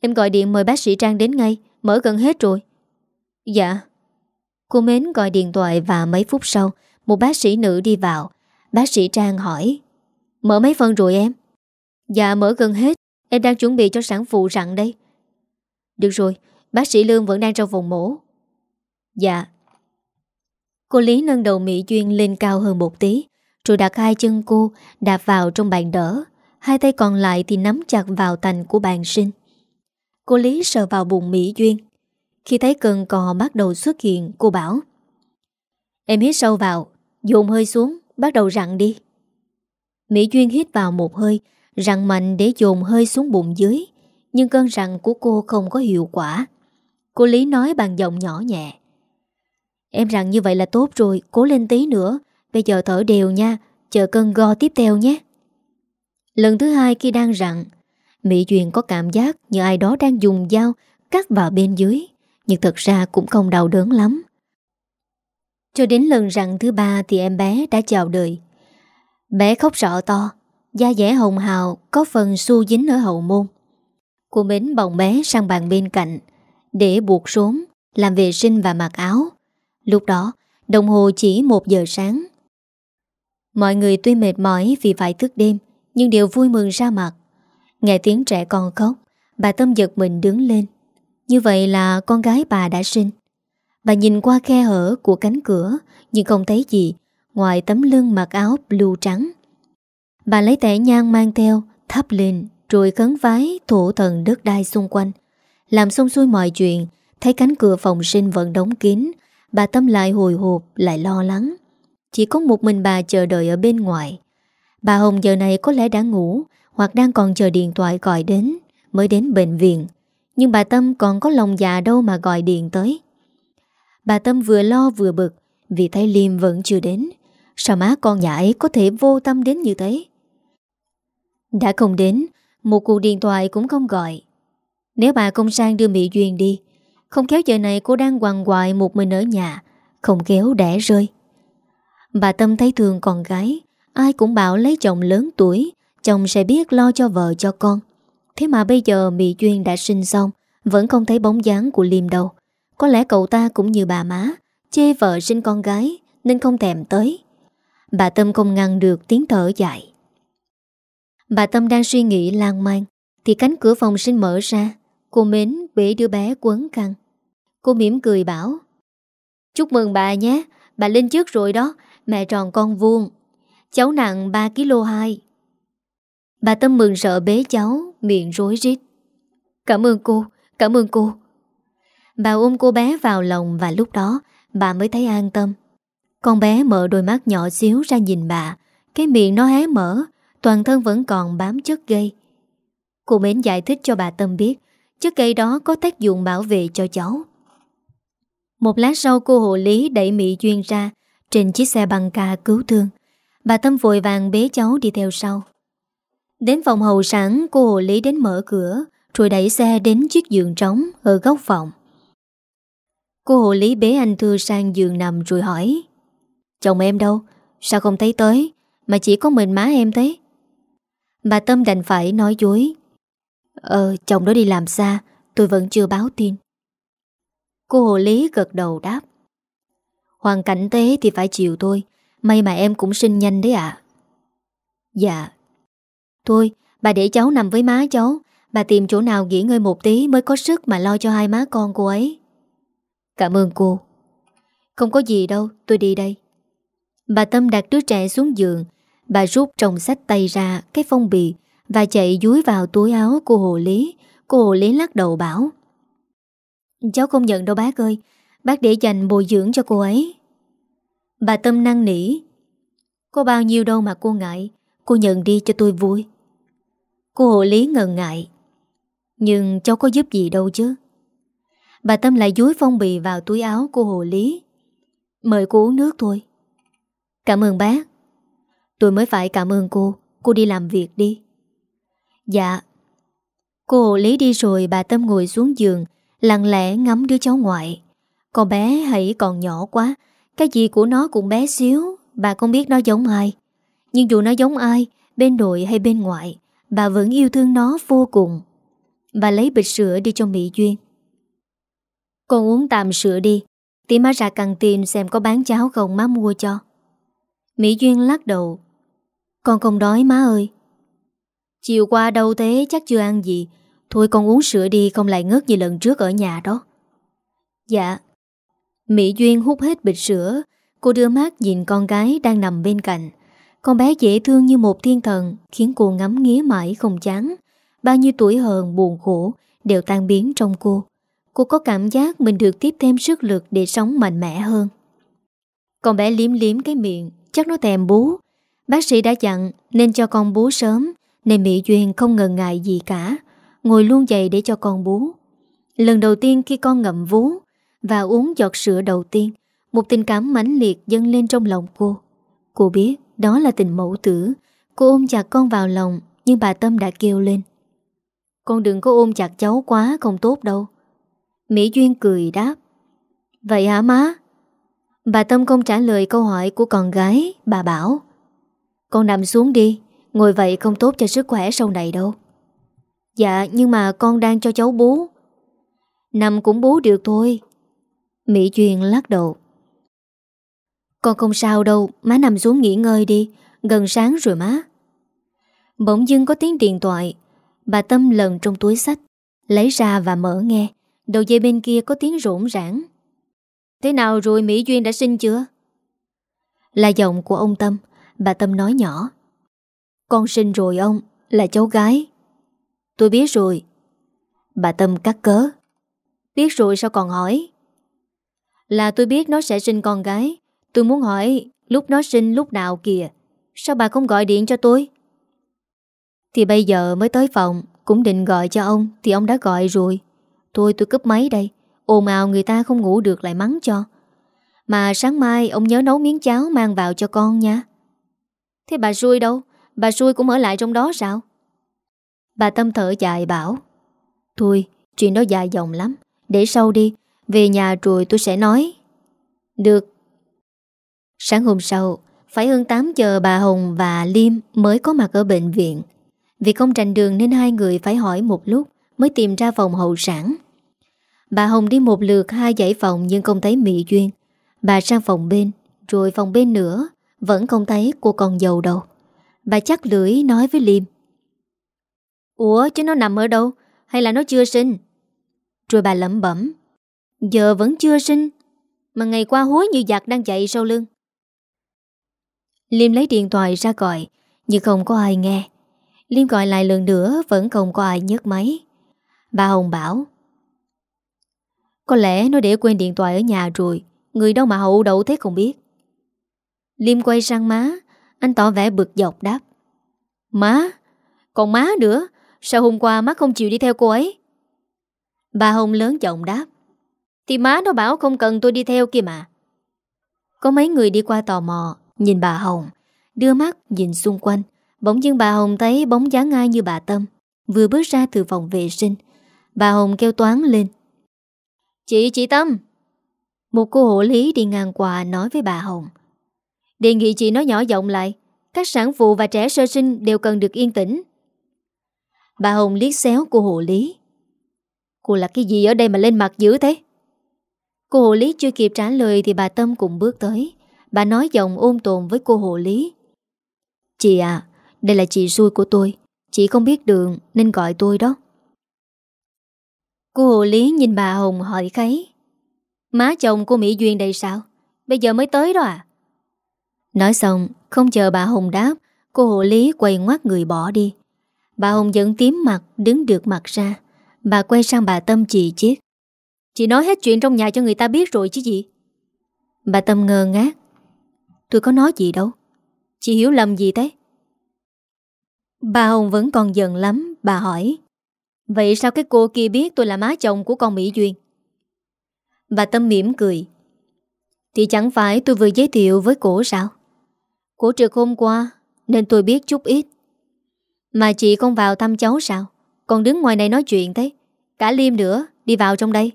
Em gọi điện mời bác sĩ Trang đến ngay, Mở gần hết rồi. Dạ. Cô Mến gọi điện thoại và mấy phút sau, Một bác sĩ nữ đi vào. Bác sĩ Trang hỏi, Mở mấy phân rồi em? Dạ mở gần hết. Em đang chuẩn bị cho sản phụ rặn đây. Được rồi, Bác sĩ Lương vẫn đang trong phòng mổ. Dạ. Cô Lý nâng đầu Mỹ Duyên lên cao hơn một tí, Rồi đặt hai chân cô Đạp vào trong bàn đỡ, Hai tay còn lại thì nắm chặt vào thành của bàn sinh. Cô Lý sờ vào bụng Mỹ Duyên. Khi thấy cơn cò bắt đầu xuất hiện, Cô bảo, Em hít sâu vào, Dồn hơi xuống, Bắt đầu rặn đi. Mỹ Duyên hít vào một hơi, Rặn mạnh để dồn hơi xuống bụng dưới. Nhưng cơn rặn của cô không có hiệu quả. Cô Lý nói bằng giọng nhỏ nhẹ. Em rặn như vậy là tốt rồi Cố lên tí nữa. Bây giờ thở đều nha Chờ cơn go tiếp theo nhé. Lần thứ hai khi đang rặn Mỹ Duyên có cảm giác như ai đó đang dùng dao cắt vào bên dưới Nhưng thật ra cũng không đau đớn lắm. Cho đến lần rặn thứ ba thì em bé đã chào đời. Bé khóc rõ to, da dẻ hồng hào có phần su dính ở hậu môn. Cô mến bồng bé sang bàn bên cạnh để buộc rốn, làm vệ sinh và mặc áo. Lúc đó, đồng hồ chỉ một giờ sáng. Mọi người tuy mệt mỏi vì phải thức đêm, nhưng đều vui mừng ra mặt. Nghe tiếng trẻ con khóc, bà Tâm giật mình đứng lên. Như vậy là con gái bà đã sinh. Bà nhìn qua khe hở của cánh cửa Nhưng không thấy gì Ngoài tấm lưng mặc áo blue trắng Bà lấy tẻ nhang mang theo Thắp lên rồi khấn vái thổ thần đất đai xung quanh. Làm xong xuôi mọi chuyện, Thấy cánh cửa phòng sinh vẫn đóng kín, Bà Tâm lại hồi hộp, Lại lo lắng. Chỉ có một mình bà chờ đợi ở bên ngoài. Bà Hồng giờ này có lẽ đã ngủ, Hoặc đang còn chờ điện thoại gọi đến, Mới đến bệnh viện. Nhưng bà Tâm còn có lòng dạ đâu mà gọi điện tới. Bà Tâm vừa lo vừa bực, Vì thấy Liêm vẫn chưa đến. Sao má con nhà ấy có thể vô tâm đến như thế? Đã không đến một cuộc điện thoại cũng không gọi. Nếu bà công sang đưa Mỹ Duyên đi, Không kéo giờ này cô đang quằn quại một mình ở nhà, Không kéo đẻ rơi. Bà Tâm thấy thương con gái, Ai cũng bảo lấy chồng lớn tuổi, Chồng sẽ biết lo cho vợ cho con. Thế mà bây giờ Mỹ Duyên đã sinh xong, Vẫn không thấy bóng dáng của Liêm đâu. Có lẽ cậu ta cũng như bà má, Chê vợ sinh con gái, Nên không thèm tới. Bà Tâm không ngăn được tiếng thở dài. Bà Tâm đang suy nghĩ lan man Thì cánh cửa phòng sinh mở ra Cô Mến bế đứa bé quấn căng. Cô mỉm cười bảo Chúc mừng bà nhé Bà lên trước rồi đó Mẹ tròn con vuông. Cháu nặng 3kg2 Bà Tâm mừng sợ bế cháu Miệng rối rít Cảm ơn cô, cảm ơn cô. Bà ôm cô bé vào lòng Và lúc đó bà mới thấy an tâm. Con bé mở đôi mắt nhỏ xíu ra nhìn bà Cái miệng nó hé mở Toàn thân vẫn còn bám chất gây. Cô Mến giải thích cho bà Tâm biết, Chất gây đó có tác dụng bảo vệ cho cháu. Một lát sau, cô hộ lý đẩy Mỹ Duyên ra Trên chiếc xe băng ca cứu thương. Bà Tâm vội vàng bế cháu đi theo sau. Đến phòng hậu sản, cô hộ lý đến mở cửa, Rồi đẩy xe đến chiếc giường trống Ở góc phòng. Cô hộ lý bế anh Thư sang giường nằm rồi hỏi, Chồng em đâu? Sao không thấy tới? Mà chỉ có mình má em thấy? Bà Tâm đành phải nói dối. Ờ chồng đó đi làm xa, Tôi vẫn chưa báo tin. Cô hộ lý gật đầu đáp. Hoàn cảnh thế thì phải chịu tôi May mà em cũng sinh nhanh đấy ạ. Dạ. Thôi, bà để cháu nằm với má cháu, Bà tìm chỗ nào nghỉ ngơi một tí Mới có sức mà lo cho hai má con cô ấy. Cảm ơn cô. Không có gì đâu, tôi đi đây. Bà Tâm đặt đứa trẻ xuống giường Bà rút trong sách tay ra Cái phong bì Và chạy dúi vào túi áo của Hồ Lý. Cô Hồ Lý lắc đầu bảo, Cháu không nhận đâu bác ơi. Bác để dành bồi dưỡng cho cô ấy. Bà Tâm năng nỉ, Có bao nhiêu đâu mà cô ngại. Cô nhận đi cho tôi vui. Cô hộ lý ngần ngại, Nhưng cháu có giúp gì đâu chứ? Bà Tâm lại dúi phong bì vào túi áo của hồ lý, Mời cô uống nước thôi. Cảm ơn bác. Tôi mới phải cảm ơn cô. Cô đi làm việc đi. Dạ. Cô hộ lý đi rồi bà Tâm ngồi xuống giường, Lặng lẽ ngắm đứa cháu ngoại. Con bé hãy còn nhỏ quá, Cái gì của nó cũng bé xíu, Bà không biết nó giống ai. Nhưng dù nó giống ai, Bên nội hay bên ngoại, Bà vẫn yêu thương nó vô cùng. Bà lấy bịch sữa đi cho Mỹ Duyên. Con uống tạm sữa đi. Tí má ra căng tin xem có bán cháo không má mua cho. Mỹ Duyên lắc đầu. Con không đói, má ơi. Chiều qua đâu thế, chắc chưa ăn gì. Thôi con uống sữa đi, không lại ngớt như lần trước ở nhà đó. Dạ. Mỹ Duyên hút hết bịch sữa. Cô đưa mắt nhìn con gái đang nằm bên cạnh. Con bé dễ thương như một thiên thần, Khiến cô ngắm nghía mãi không chán. Bao nhiêu tuổi hờn, buồn khổ, Đều tan biến trong cô. Cô có cảm giác mình được tiếp thêm sức lực Để sống mạnh mẽ hơn. Con bé liếm liếm cái miệng, Chắc nó thèm bú. Bác sĩ đã dặn nên cho con bú sớm, Nên Mỹ Duyên không ngần ngại gì cả, Ngồi luôn dậy để cho con bú. Lần đầu tiên khi con ngậm vú Và uống giọt sữa đầu tiên, Một tình cảm mãnh liệt dâng lên trong lòng cô. Cô biết đó là tình mẫu tử, Cô ôm chặt con vào lòng Nhưng bà Tâm đã kêu lên. Con đừng có ôm chặt cháu quá Không tốt đâu. Mỹ Duyên cười đáp. Vậy hả má? Bà Tâm không trả lời câu hỏi của con gái, Bà bảo. Con nằm xuống đi. Ngồi vậy không tốt cho sức khỏe sau này đâu. Dạ nhưng mà con đang cho cháu bú. Nằm cũng bú được thôi. Mỹ Duyên lắc đầu. Con không sao đâu, Má nằm xuống nghỉ ngơi đi. Gần sáng rồi má. Bỗng dưng có tiếng điện thoại. Bà Tâm lần trong túi sách, Lấy ra và mở nghe. Đầu dây bên kia có tiếng rỗn rãng Thế nào rồi Mỹ Duyên đã sinh chưa? Là giọng của ông Tâm. Bà Tâm nói nhỏ. Con sinh rồi ông, Là cháu gái. Tôi biết rồi. Bà Tâm cắt cớ. Biết rồi sao còn hỏi? Là tôi biết nó sẽ sinh con gái. Tôi muốn hỏi lúc nó sinh lúc nào kìa. Sao bà không gọi điện cho tôi? Thì bây giờ mới tới phòng, Cũng định gọi cho ông Thì ông đã gọi rồi. Thôi tôi cúp máy đây. Ồn ào người ta không ngủ được lại mắng cho. Mà sáng mai ông nhớ nấu miếng cháo Mang vào cho con nha. Thế bà xui đâu? Bà xui cũng ở lại trong đó sao? Bà Tâm thở dài bảo, Thôi, chuyện đó dài dòng lắm. Để sau đi, Về nhà rồi tôi sẽ nói. Được. Sáng hôm sau, Phải hơn 8 giờ bà Hồng và Liêm Mới có mặt ở bệnh viện. Vì không trành đường nên hai người phải hỏi một lúc Mới tìm ra phòng hậu sản. Bà Hồng đi một lượt hai dãy phòng Nhưng không thấy Mỹ Duyên. Bà sang phòng bên, Rồi phòng bên nữa. Vẫn không thấy cô con dâu đâu. Bà chắc lưỡi nói với Liêm. Ủa chứ nó nằm ở đâu? Hay là nó chưa sinh? Rồi bà lẩm bẩm. Giờ vẫn chưa sinh Mà ngày qua hối như giặc đang chạy sau lưng. Liêm lấy điện thoại ra gọi Nhưng không có ai nghe. Liêm gọi lại lần nữa Vẫn không có ai nhấc máy. Bà Hồng bảo Có lẽ nó để quên điện thoại ở nhà rồi Người đâu mà hậu đậu thế không biết Liêm quay sang má Anh tỏ vẻ bực dọc đáp. Má Còn má nữa Sao hôm qua má không chịu đi theo cô ấy? Bà Hồng lớn giọng đáp. Thì má nó bảo không cần tôi đi theo kia mà. Có mấy người đi qua tò mò Nhìn bà Hồng Đưa mắt nhìn xung quanh. Bỗng dưng bà Hồng thấy bóng dáng ai như bà Tâm. Vừa bước ra từ phòng vệ sinh Bà Hồng kêu toán lên. Chị, chị Tâm. Một cô hộ lý đi ngang qua nói với bà Hồng. Đề nghị chị nói nhỏ giọng lại, Các sản phụ và trẻ sơ sinh đều cần được yên tĩnh. Bà Hồng liếc xéo cô hộ lý. Cô là cái gì ở đây mà lên mặt dữ thế? Cô hộ lý chưa kịp trả lời Thì bà Tâm cũng bước tới. Bà nói giọng ôn tồn với cô hộ lý. Chị à Đây là chị xui của tôi. Chị không biết đường nên gọi tôi đó. Cô hộ lý nhìn bà Hồng hỏi kháy. Má chồng cô Mỹ Duyên đây sao? Bây giờ mới tới đó à? Nói xong, Không chờ bà Hồng đáp, Cô hộ lý quay ngoắt người bỏ đi. Bà Hồng vẫn tím mặt, Đứng được mặt ra. Bà quay sang bà Tâm chị chiếc Chị nói hết chuyện trong nhà cho người ta biết rồi chứ gì? Bà Tâm ngơ ngác. Tôi có nói gì đâu. Chị hiểu lầm gì thế? Bà Hồng vẫn còn giận lắm, Bà hỏi. Vậy sao cái cô kia biết tôi là má chồng của con Mỹ Duyên? Bà Tâm mỉm cười. Thì chẳng phải tôi vừa giới thiệu với cổ sao? Của trực hôm qua, Nên tôi biết chút ít. Mà chị không vào thăm cháu sao? Còn đứng ngoài này nói chuyện thế, Cả Liêm nữa Đi vào trong đây.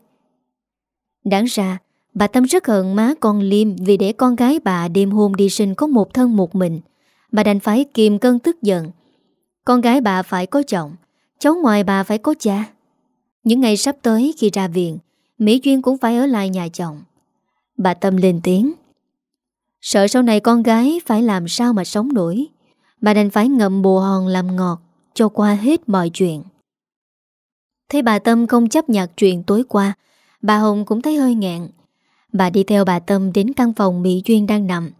Đáng ra, Bà Tâm rất hận má con Liêm Vì để con gái bà đêm hôm đi sinh Có một thân một mình. Bà đành phải kìm cơn tức giận. Con gái bà phải có chồng, Cháu ngoài bà phải có cha. Những ngày sắp tới khi ra viện, Mỹ Duyên cũng phải ở lại nhà chồng. Bà Tâm lên tiếng. Sợ sau này con gái phải làm sao mà sống nổi. Bà đành phải ngậm bồ hòn làm ngọt, Cho qua hết mọi chuyện. Thấy bà Tâm không chấp nhận chuyện tối qua, Bà Hồng cũng thấy hơi ngẹn Bà đi theo bà Tâm đến căn phòng Mỹ Duyên đang nằm.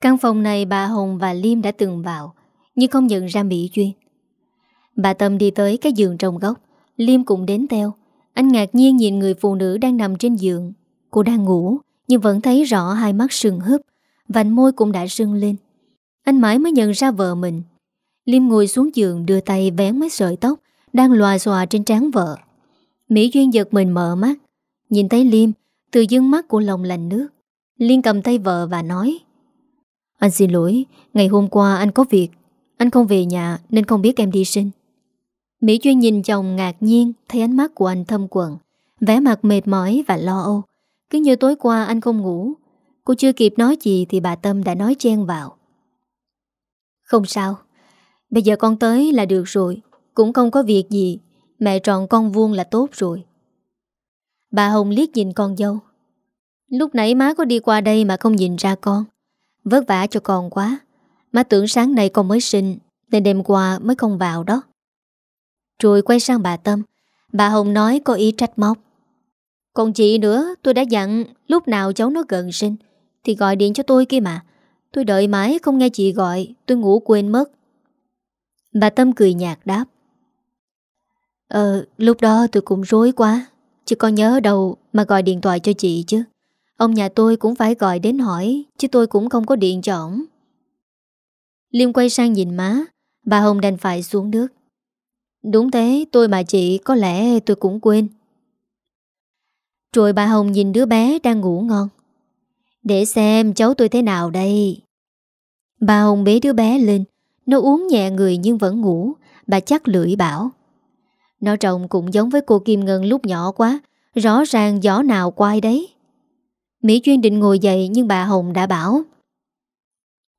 Căn phòng này bà Hồng và Liêm đã từng vào, Nhưng không nhận ra Mỹ Duyên. Bà Tâm đi tới cái giường trong góc, Liêm cũng đến theo. Anh ngạc nhiên nhìn người phụ nữ đang nằm trên giường. Cô đang ngủ. Nhưng vẫn thấy rõ hai mắt sưng húp, Vành môi cũng đã sưng lên. Anh mãi mới nhận ra vợ mình. Liêm ngồi xuống giường đưa tay vén mấy sợi tóc Đang lòa xòa trên trán vợ. Mỹ Duyên giật mình mở mắt, Nhìn thấy Liêm, Từ dương mắt của lòng lành nước. Liên cầm tay vợ và nói, Anh xin lỗi, Ngày hôm qua anh có việc, Anh không về nhà nên không biết em đi sinh. Mỹ Duyên nhìn chồng ngạc nhiên, Thấy ánh mắt của anh thâm quần vẻ mặt mệt mỏi và lo âu. Cứ như tối qua anh không ngủ, Cô chưa kịp nói gì thì bà Tâm đã nói chen vào. Không sao, Bây giờ con tới là được rồi, Cũng không có việc gì, Mẹ tròn con vuông là tốt rồi. Bà Hồng liếc nhìn con dâu. Lúc nãy má có đi qua đây mà không nhìn ra con, Vất vả cho con quá. Má tưởng sáng nay con mới sinh, Nên đêm qua mới không vào đó. Rồi quay sang bà Tâm, Bà Hồng nói có ý trách móc. Còn chị nữa, tôi đã dặn Lúc nào cháu nó gần sinh, Thì gọi điện cho tôi kia mà. Tôi đợi mãi không nghe chị gọi, Tôi ngủ quên mất. Bà Tâm cười nhạt đáp. Ờ lúc đó tôi cũng rối quá, Chứ có nhớ đâu mà gọi điện thoại cho chị chứ. Ông nhà tôi cũng phải gọi đến hỏi, Chứ tôi cũng không có điện cho ổng. Liêm quay sang nhìn má, Bà Hồng đành phải xuống nước. Đúng thế, tôi mà chị, Có lẽ tôi cũng quên. Rồi bà Hồng nhìn đứa bé đang ngủ ngon. Để xem cháu tôi thế nào đây. Bà Hồng bế đứa bé lên. Nó uống nhẹ người nhưng vẫn ngủ. Bà chắc lưỡi bảo. Nó trông cũng giống với cô Kim Ngân lúc nhỏ quá. Rõ ràng gió nào quay đấy. Mỹ Duyên định ngồi dậy Nhưng bà Hồng đã bảo.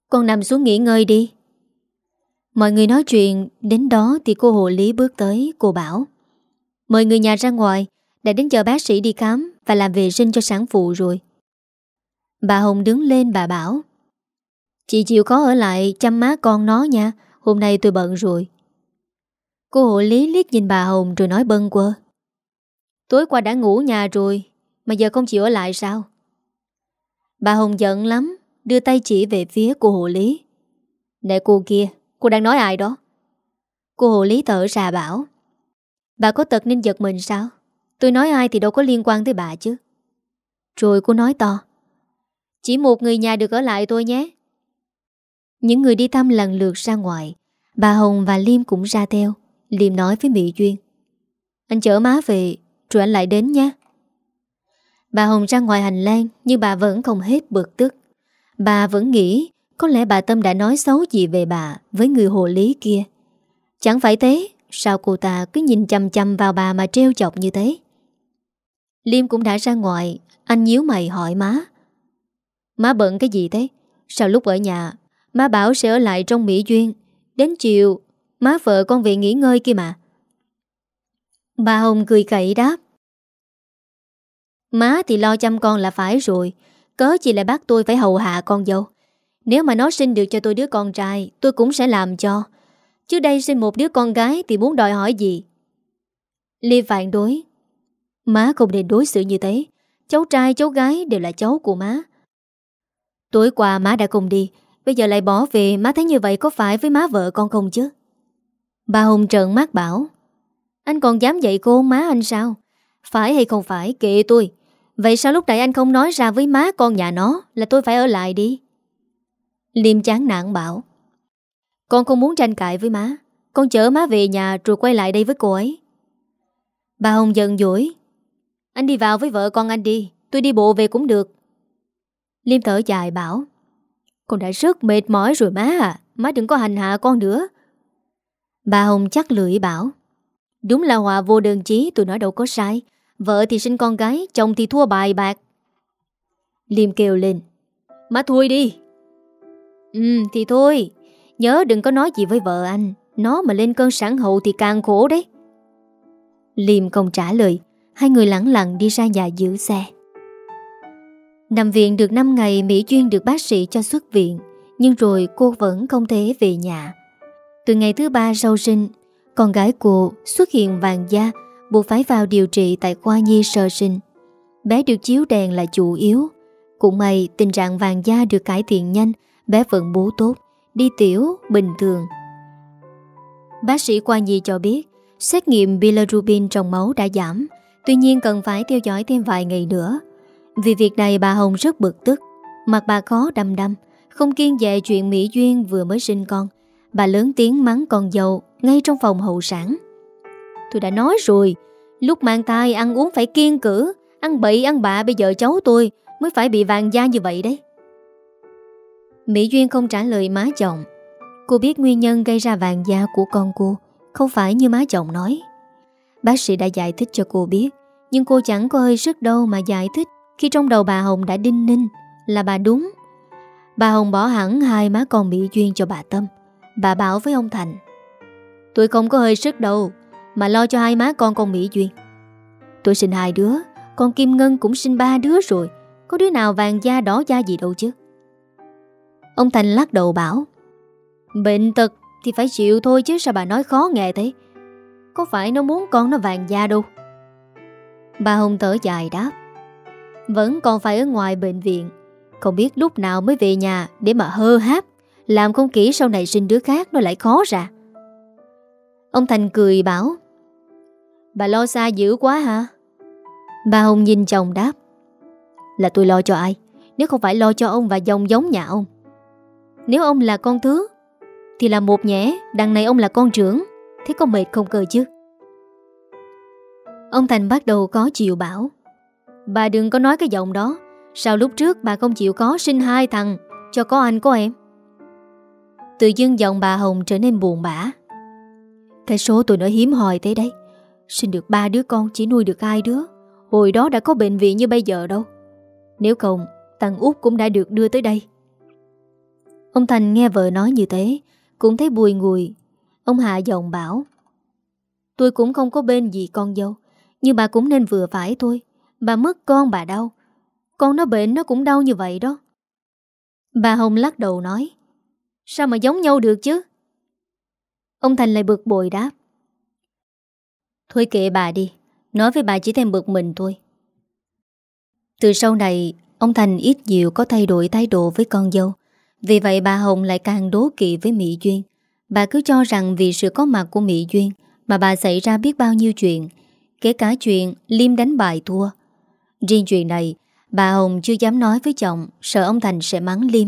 Con nằm xuống nghỉ ngơi đi. Mọi người nói chuyện. Đến đó thì cô hộ lý bước tới. Cô bảo. Mời người nhà ra ngoài. Đã đến chờ bác sĩ đi khám Và làm vệ sinh cho sản phụ rồi. Bà Hồng đứng lên bà bảo, Chị chịu khó ở lại chăm má con nó nha, Hôm nay tôi bận rồi. Cô hộ lý liếc nhìn bà Hồng rồi nói bâng quơ, Tối qua đã ngủ nhà rồi, Mà giờ không chịu ở lại sao? Bà Hồng giận lắm, Đưa tay chỉ về phía cô hộ lý. Nè cô kia, Cô đang nói ai đó? Cô hộ lý thở ra bảo, Bà có tật nên giật mình sao? Tôi nói ai thì đâu có liên quan tới bà chứ. Rồi cô nói to, Chỉ một người nhà được ở lại tôi nhé. Những người đi thăm lần lượt ra ngoài, Bà Hồng và Liêm cũng ra theo. Liêm nói với Mỹ Duyên, Anh chở má về, Rồi anh lại đến nhé. Bà Hồng ra ngoài hành lang, Nhưng bà vẫn không hết bực tức. Bà vẫn nghĩ Có lẽ bà Tâm đã nói xấu gì về bà Với người hồ lý kia. Chẳng phải thế, Sao cô ta cứ nhìn chầm chầm vào bà mà treo chọc như thế? Liêm cũng đã ra ngoài. Anh nhíu mày hỏi má. Má bận cái gì thế? Sao lúc ở nhà, Má bảo sẽ ở lại trong Mỹ Duyên. Đến chiều, Má vợ con về nghỉ ngơi kia mà. Bà Hồng cười cậy đáp. Má thì lo chăm con là phải rồi. Cớ chỉ lại bắt tôi phải hầu hạ con dâu? Nếu mà nó sinh được cho tôi đứa con trai, Tôi cũng sẽ làm cho. Chứ đây sinh một đứa con gái Thì muốn đòi hỏi gì? Ly phản đối. Má không nên đối xử như thế. Cháu trai, cháu gái đều là cháu của má. Tối qua má đã cùng đi, Bây giờ lại bỏ về, Má thấy như vậy có phải với má vợ con không chứ? Bà Hùng trợn mắt bảo, Anh còn dám dạy cô má anh sao? Phải hay không phải, kệ tôi. Vậy sao lúc nãy anh không nói ra với má con nhà nó Là tôi phải ở lại đi? Liêm chán nản bảo, Con không muốn tranh cãi với má. Con chở má về nhà rồi quay lại đây với cô ấy. Bà Hồng giận dỗi anh đi vào với vợ con anh đi, Tôi đi bộ về cũng được. Liêm thở dài bảo, Con đã rất mệt mỏi rồi má à Má đừng có hành hạ con nữa. Bà Hồng chắc lưỡi bảo, Đúng là hòa vô đơn chí, tôi nói đâu có sai, Vợ thì sinh con gái, Chồng thì thua bài bạc. Liêm kêu lên, Má thôi đi. Ừ thì thôi, Nhớ đừng có nói gì với vợ anh, Nó mà lên cơn sản hậu thì càng khổ đấy. Liêm không trả lời Hai người lặng lặng đi ra nhà giữ xe Nằm viện được 5 ngày Mỹ Duyên được bác sĩ cho xuất viện Nhưng rồi cô vẫn không thể về nhà Từ ngày thứ ba sau sinh Con gái cô xuất hiện vàng da buộc phải vào điều trị tại khoa nhi sơ sinh. Bé được chiếu đèn là chủ yếu. Cũng may tình trạng vàng da được cải thiện nhanh, bé vẫn bú tốt, đi tiểu, bình thường. Bác sĩ khoa nhi cho biết, xét nghiệm bilirubin trong máu đã giảm, tuy nhiên cần phải theo dõi thêm vài ngày nữa. Vì việc này bà Hồng rất bực tức, mặt bà khó đâm đâm, không kiên dạy chuyện Mỹ Duyên vừa mới sinh con. Bà lớn tiếng mắng con dâu ngay trong phòng hậu sản. Tôi đã nói rồi Lúc mang thai ăn uống phải kiên cử Ăn bậy ăn bạ bây giờ cháu tôi Mới phải bị vàng da như vậy đấy Mỹ Duyên không trả lời má chồng Cô biết nguyên nhân gây ra vàng da của con cô Không phải như má chồng nói Bác sĩ đã giải thích cho cô biết, Nhưng cô chẳng có hơi sức đâu mà giải thích Khi trong đầu bà Hồng đã đinh ninh Là bà đúng. Bà Hồng bỏ hẳn hai má con bị Duyên cho bà Tâm. Bà bảo với ông Thành, Tôi không có hơi sức đâu mà lo cho hai má con con Mỹ Duyên. Tôi sinh hai đứa, Con Kim Ngân cũng sinh ba đứa rồi, Có đứa nào vàng da đỏ da gì đâu chứ? Ông Thành lắc đầu bảo, Bệnh tật thì phải chịu thôi chứ sao bà nói khó nghe thế? Có phải nó muốn con nó vàng da đâu? Bà Hồng thở dài đáp. Vẫn còn phải ở ngoài bệnh viện. Không biết lúc nào mới về nhà Để mà hơ háp. Làm không kỹ sau này sinh đứa khác Nó lại khó ra. Ông Thành cười bảo. Bà lo xa dữ quá hả? Bà Hồng nhìn chồng đáp. Là tôi lo cho ai? Nếu không phải lo cho ông và dòng giống nhà ông. Nếu ông là con thứ, Thì là một nhẽ, Đằng này ông là con trưởng. Thế có mệt không cơ chứ? Ông Thành bắt đầu có chịu bảo, Bà đừng có nói cái giọng đó. Sao lúc trước bà không chịu có sinh hai thằng, Cho có anh có em? Tự dưng giọng bà Hồng trở nên buồn bã. Cái số tôi nói hiếm hoi thế đấy. Sinh được ba đứa con, chỉ nuôi được hai đứa. Hồi đó đã có bệnh viện như bây giờ đâu. Nếu không, Thằng út cũng đã được đưa tới đây. Ông Thành nghe vợ nói như thế, Cũng thấy bùi ngùi Ông Hạ giọng bảo, Tôi cũng không có bên gì con dâu, Nhưng bà cũng nên vừa phải thôi. Bà mất con bà đau. Con nó bệnh nó cũng đau như vậy đó. Bà Hồng lắc đầu nói, Sao mà giống nhau được chứ? Ông Thành lại bực bội đáp, Thôi kệ bà đi, Nói với bà chỉ thêm bực mình thôi. Từ sau này, Ông Thành ít nhiều có thay đổi thái độ với con dâu. Vì vậy bà Hồng lại càng đố kỵ với Mỹ Duyên. Bà cứ cho rằng vì sự có mặt của Mỹ Duyên Mà bà xảy ra biết bao nhiêu chuyện, Kể cả chuyện Liêm đánh bài thua. Riêng chuyện này, Bà Hồng chưa dám nói với chồng Sợ ông Thành sẽ mắng Liêm.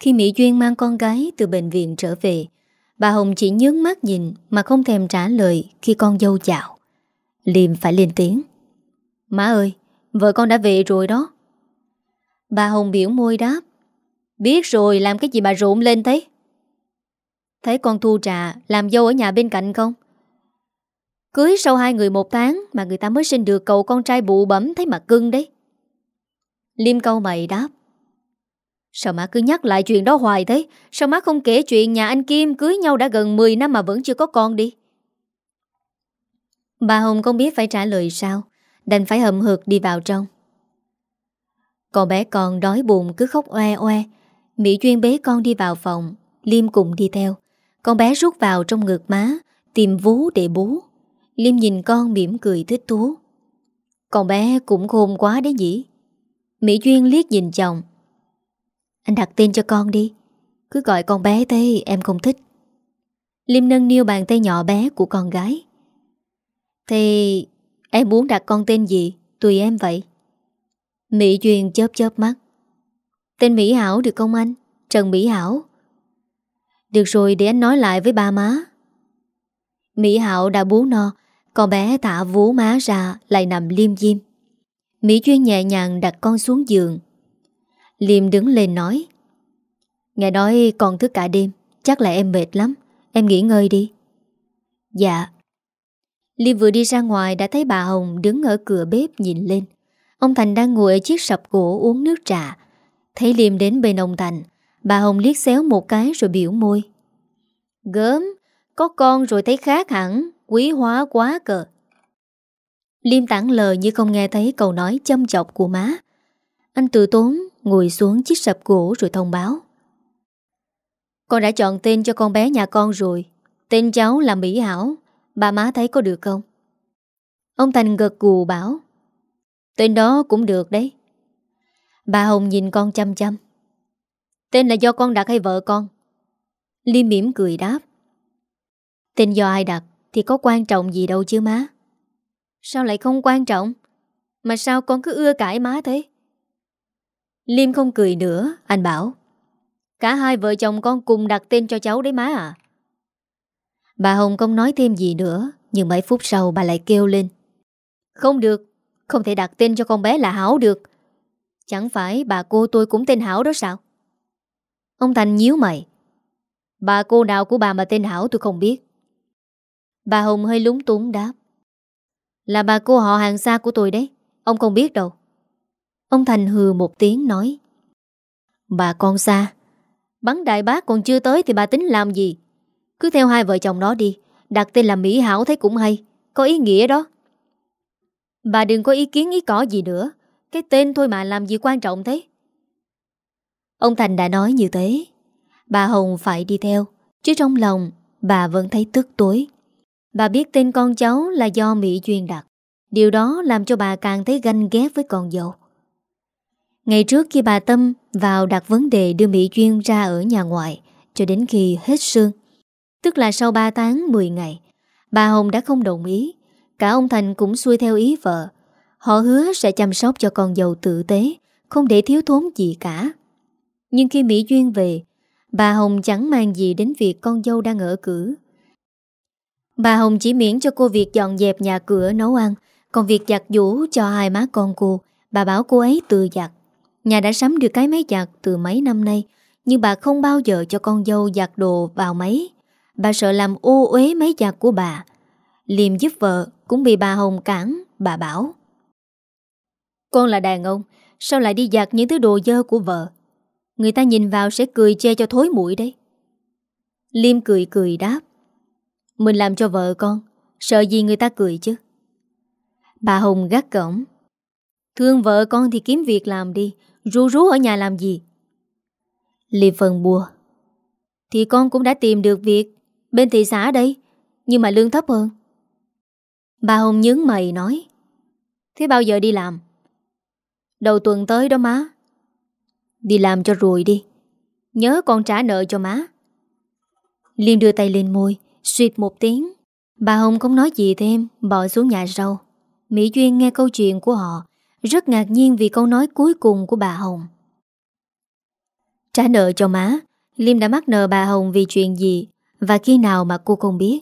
Khi Mỹ Duyên mang con gái từ bệnh viện trở về, Bà Hồng chỉ nhướng mắt nhìn Mà không thèm trả lời khi con dâu chào. Liêm phải lên tiếng. Má ơi, Vợ con đã về rồi đó. Bà Hồng biểu môi đáp. Biết rồi, làm cái gì bà rộn lên thế? Thấy con thu trà, Làm dâu ở nhà bên cạnh không? Cưới sau hai người một tháng Mà người ta mới sinh được cậu con trai bụ bẩm Thấy mặt cưng đấy. Liêm câu mày đáp. Sao má cứ nhắc lại chuyện đó hoài thế? Sao má không kể chuyện nhà anh Kim Cưới nhau đã gần 10 năm mà vẫn chưa có con đi? Bà Hồng không biết phải trả lời sao, Đành phải hậm hực đi vào trong. Con bé con đói bụng cứ khóc oe oe. Mỹ Duyên bế con đi vào phòng, Liêm cùng đi theo. Con bé rút vào trong ngực má, Tìm vú để bú. Liêm nhìn con mỉm cười thích thú. Con bé cũng khôn quá đấy nhỉ? Mỹ Duyên liếc nhìn chồng. Anh đặt tên cho con đi. Cứ gọi con bé thế em không thích. Liêm nâng niu bàn tay nhỏ bé của con gái. Thì em muốn đặt con tên gì? Tùy em vậy. Mỹ Duyên chớp chớp mắt. Tên Mỹ Hảo được không anh? Trần Mỹ Hảo. Được rồi, để anh nói lại với ba má. Mỹ Hạo đã bú no, Con bé thả vú má ra, Lại nằm liêm diêm. Mỹ Duyên nhẹ nhàng đặt con xuống giường. Liêm đứng lên nói, Nghe nói còn thức cả đêm, Chắc là em mệt lắm, Em nghỉ ngơi đi. Dạ. Liêm vừa đi ra ngoài đã thấy bà Hồng đứng ở cửa bếp nhìn lên. Ông Thành đang ngồi ở chiếc sập gỗ uống nước trà. Thấy Liêm đến bên ông Thành Bà Hồng liếc xéo một cái rồi biểu môi. Gớm, Có con rồi thấy khác hẳn, Quý hóa quá cờ. Liêm tảng lờ như không nghe thấy câu nói châm chọc của má. Anh tự tốn ngồi xuống chiếc sập gỗ rồi thông báo. Con đã chọn tên cho con bé nhà con rồi. Tên cháu là Mỹ Hảo. Bà má thấy có được không? Ông Thành gật gù bảo. Tên đó cũng được đấy. Bà Hồng nhìn con chăm chăm. Tên là do con đặt hay vợ con? Liêm mỉm cười đáp. Tên do ai đặt Thì có quan trọng gì đâu chứ má. Sao lại không quan trọng? Mà sao con cứ ưa cãi má thế? Liêm không cười nữa, Anh bảo. Cả hai vợ chồng con cùng đặt tên cho cháu đấy má à. Bà Hồng không nói thêm gì nữa, Nhưng mấy phút sau bà lại kêu lên. Không được, Không thể đặt tên cho con bé là Hảo được. Chẳng phải bà cô tôi cũng tên Hảo đó sao? Ông Thành nhíu mày. Bà cô nào của bà mà tên Hảo tôi không biết. Bà Hồng hơi lúng túng đáp. Là bà cô họ hàng xa của tôi đấy, Ông không biết đâu. Ông Thành hừ một tiếng nói. Bà con xa, Bắn đại bác còn chưa tới thì bà tính làm gì? Cứ theo hai vợ chồng nó đi, Đặt tên là Mỹ Hảo thấy cũng hay, Có ý nghĩa đó. Bà đừng có ý kiến ý cỏ gì nữa, Cái tên thôi mà làm gì quan trọng thế? Ông Thành đã nói như thế Bà Hồng phải đi theo Chứ trong lòng bà vẫn thấy tức tối Bà biết tên con cháu là do Mỹ Duyên đặt Điều đó làm cho bà càng thấy ganh ghét với con dâu. Ngày trước khi bà Tâm vào đặt vấn đề đưa Mỹ Duyên ra ở nhà ngoại cho đến khi hết sương, tức là sau 3 tháng 10 ngày, bà Hồng đã không đồng ý. Cả ông Thành cũng xuôi theo ý vợ. Họ hứa sẽ chăm sóc cho con dâu tử tế, không để thiếu thốn gì cả. Nhưng khi Mỹ Duyên về, bà Hồng chẳng mang gì đến việc con dâu đang ở cử. Bà Hồng chỉ miễn cho cô việc dọn dẹp nhà cửa nấu ăn, còn việc giặt giũ cho hai má con cô, bà bảo cô ấy tự giặt. Nhà đã sắm được cái máy giặt từ mấy năm nay, nhưng bà không bao giờ cho con dâu giặt đồ vào máy. Bà sợ làm ô uế máy giặt của bà. Liêm giúp vợ cũng bị bà Hồng cản, bà bảo. Con là đàn ông, sao lại đi giặt những thứ đồ dơ của vợ? Người ta nhìn vào sẽ cười che cho thối mũi đấy. Liêm cười cười đáp. Mình làm cho vợ con, sợ gì người ta cười chứ? Bà Hồng gắt cổng. Thương vợ con thì kiếm việc làm đi, ru rú ở nhà làm gì? Liêm phần bùa. Thì con cũng đã tìm được việc bên thị xã đây, nhưng mà lương thấp hơn. Bà Hồng nhướng mày nói. Thế bao giờ đi làm? Đầu tuần tới đó má. Đi làm cho rồi đi. Nhớ con trả nợ cho má. Liêm đưa tay lên môi Xuyệt một tiếng. Bà Hồng không nói gì thêm, Bỏ xuống nhà sau. Mỹ Duyên nghe câu chuyện của họ, Rất ngạc nhiên vì câu nói cuối cùng của bà Hồng. Trả nợ cho má, Liêm đã mắc nợ bà Hồng vì chuyện gì Và khi nào mà cô không biết.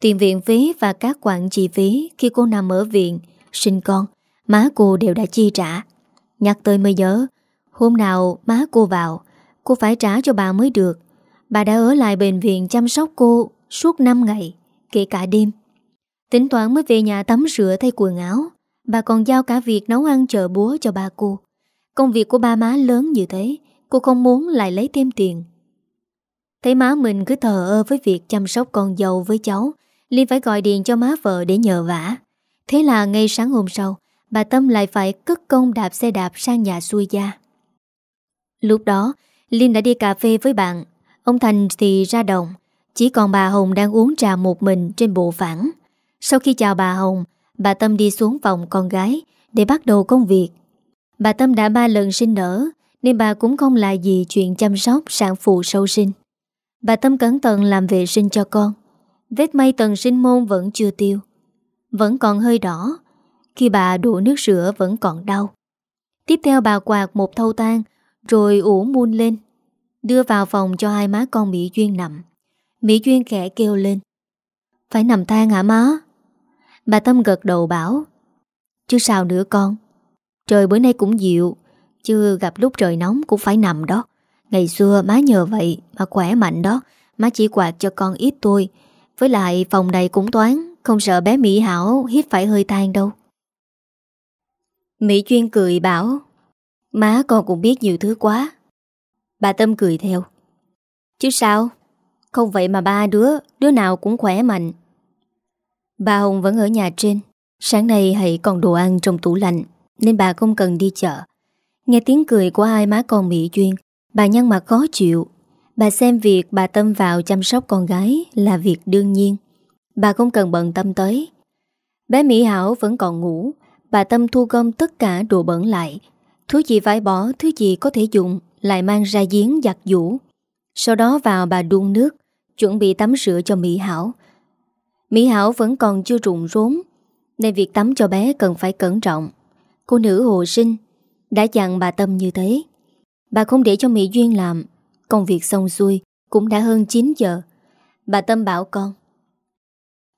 Tiền viện phí và các khoản chi phí Khi cô nằm ở viện, Sinh con, Má cô đều đã chi trả. Nhắc tới mới nhớ Hôm nào má cô vào, Cô phải trả cho bà mới được. Bà đã ở lại bệnh viện chăm sóc cô Suốt 5 ngày, Kể cả đêm. Tính toán mới về nhà tắm rửa thay quần áo. Bà còn giao cả việc nấu ăn chợ búa cho bà cô. Công việc của ba má lớn như thế, Cô không muốn lại lấy thêm tiền. Thấy má mình cứ thờ ơ với việc chăm sóc con dâu với cháu Liên phải gọi điện cho má vợ để nhờ vả. Thế là ngay sáng hôm sau, Bà Tâm lại phải cất công đạp xe đạp sang nhà xuôi gia. Lúc đó, Linh đã đi cà phê với bạn. Ông Thành thì ra đồng. Chỉ còn bà Hồng đang uống trà một mình trên bộ phản. Sau khi chào bà Hồng, bà Tâm đi xuống phòng con gái để bắt đầu công việc. Bà Tâm đã ba lần sinh nở, nên bà cũng không là gì chuyện chăm sóc sản phụ sâu sinh. Bà Tâm cẩn thận làm vệ sinh cho con. Vết may tầng sinh môn vẫn chưa tiêu. Vẫn còn hơi đỏ. Khi bà đổ nước sữa vẫn còn đau. Tiếp theo bà quạt một thâu tan rồi ủ muôn lên, Đưa vào phòng cho hai má con Mỹ Duyên nằm. Mỹ Duyên khẽ kêu lên, Phải nằm than hả má? Bà Tâm gật đầu bảo, Chứ sao nữa con, Trời bữa nay cũng dịu, Chứ gặp lúc trời nóng cũng phải nằm đó. Ngày xưa má nhờ vậy Mà khỏe mạnh đó, Má chỉ quạt cho con ít thôi. Với lại phòng này cũng toán, Không sợ bé Mỹ Hảo hít phải hơi than đâu. Mỹ Duyên cười bảo Má con cũng biết nhiều thứ quá. Bà Tâm cười theo. Chứ sao? Không vậy mà ba đứa Đứa nào cũng khỏe mạnh. Bà Hồng vẫn ở nhà trên. Sáng nay hãy còn đồ ăn trong tủ lạnh, Nên bà không cần đi chợ. Nghe tiếng cười của hai má con Mỹ Duyên, Bà nhăn mặt khó chịu. Bà xem việc bà Tâm vào chăm sóc con gái Là việc đương nhiên. Bà không cần bận tâm tới. Bé Mỹ Hảo vẫn còn ngủ. Bà Tâm thu gom tất cả đồ bẩn lại Thứ gì phải bỏ, thứ gì có thể dùng Lại mang ra giếng giặt vũ Sau đó vào bà đun nước Chuẩn bị tắm rửa cho Mỹ Hảo. Mỹ Hảo vẫn còn chưa rụng rốn Nên việc tắm cho bé cần phải cẩn trọng. Cô nữ hồ sinh Đã dặn bà Tâm như thế. Bà không để cho Mỹ Duyên làm Công việc xong xuôi Cũng đã hơn 9 giờ. Bà Tâm bảo con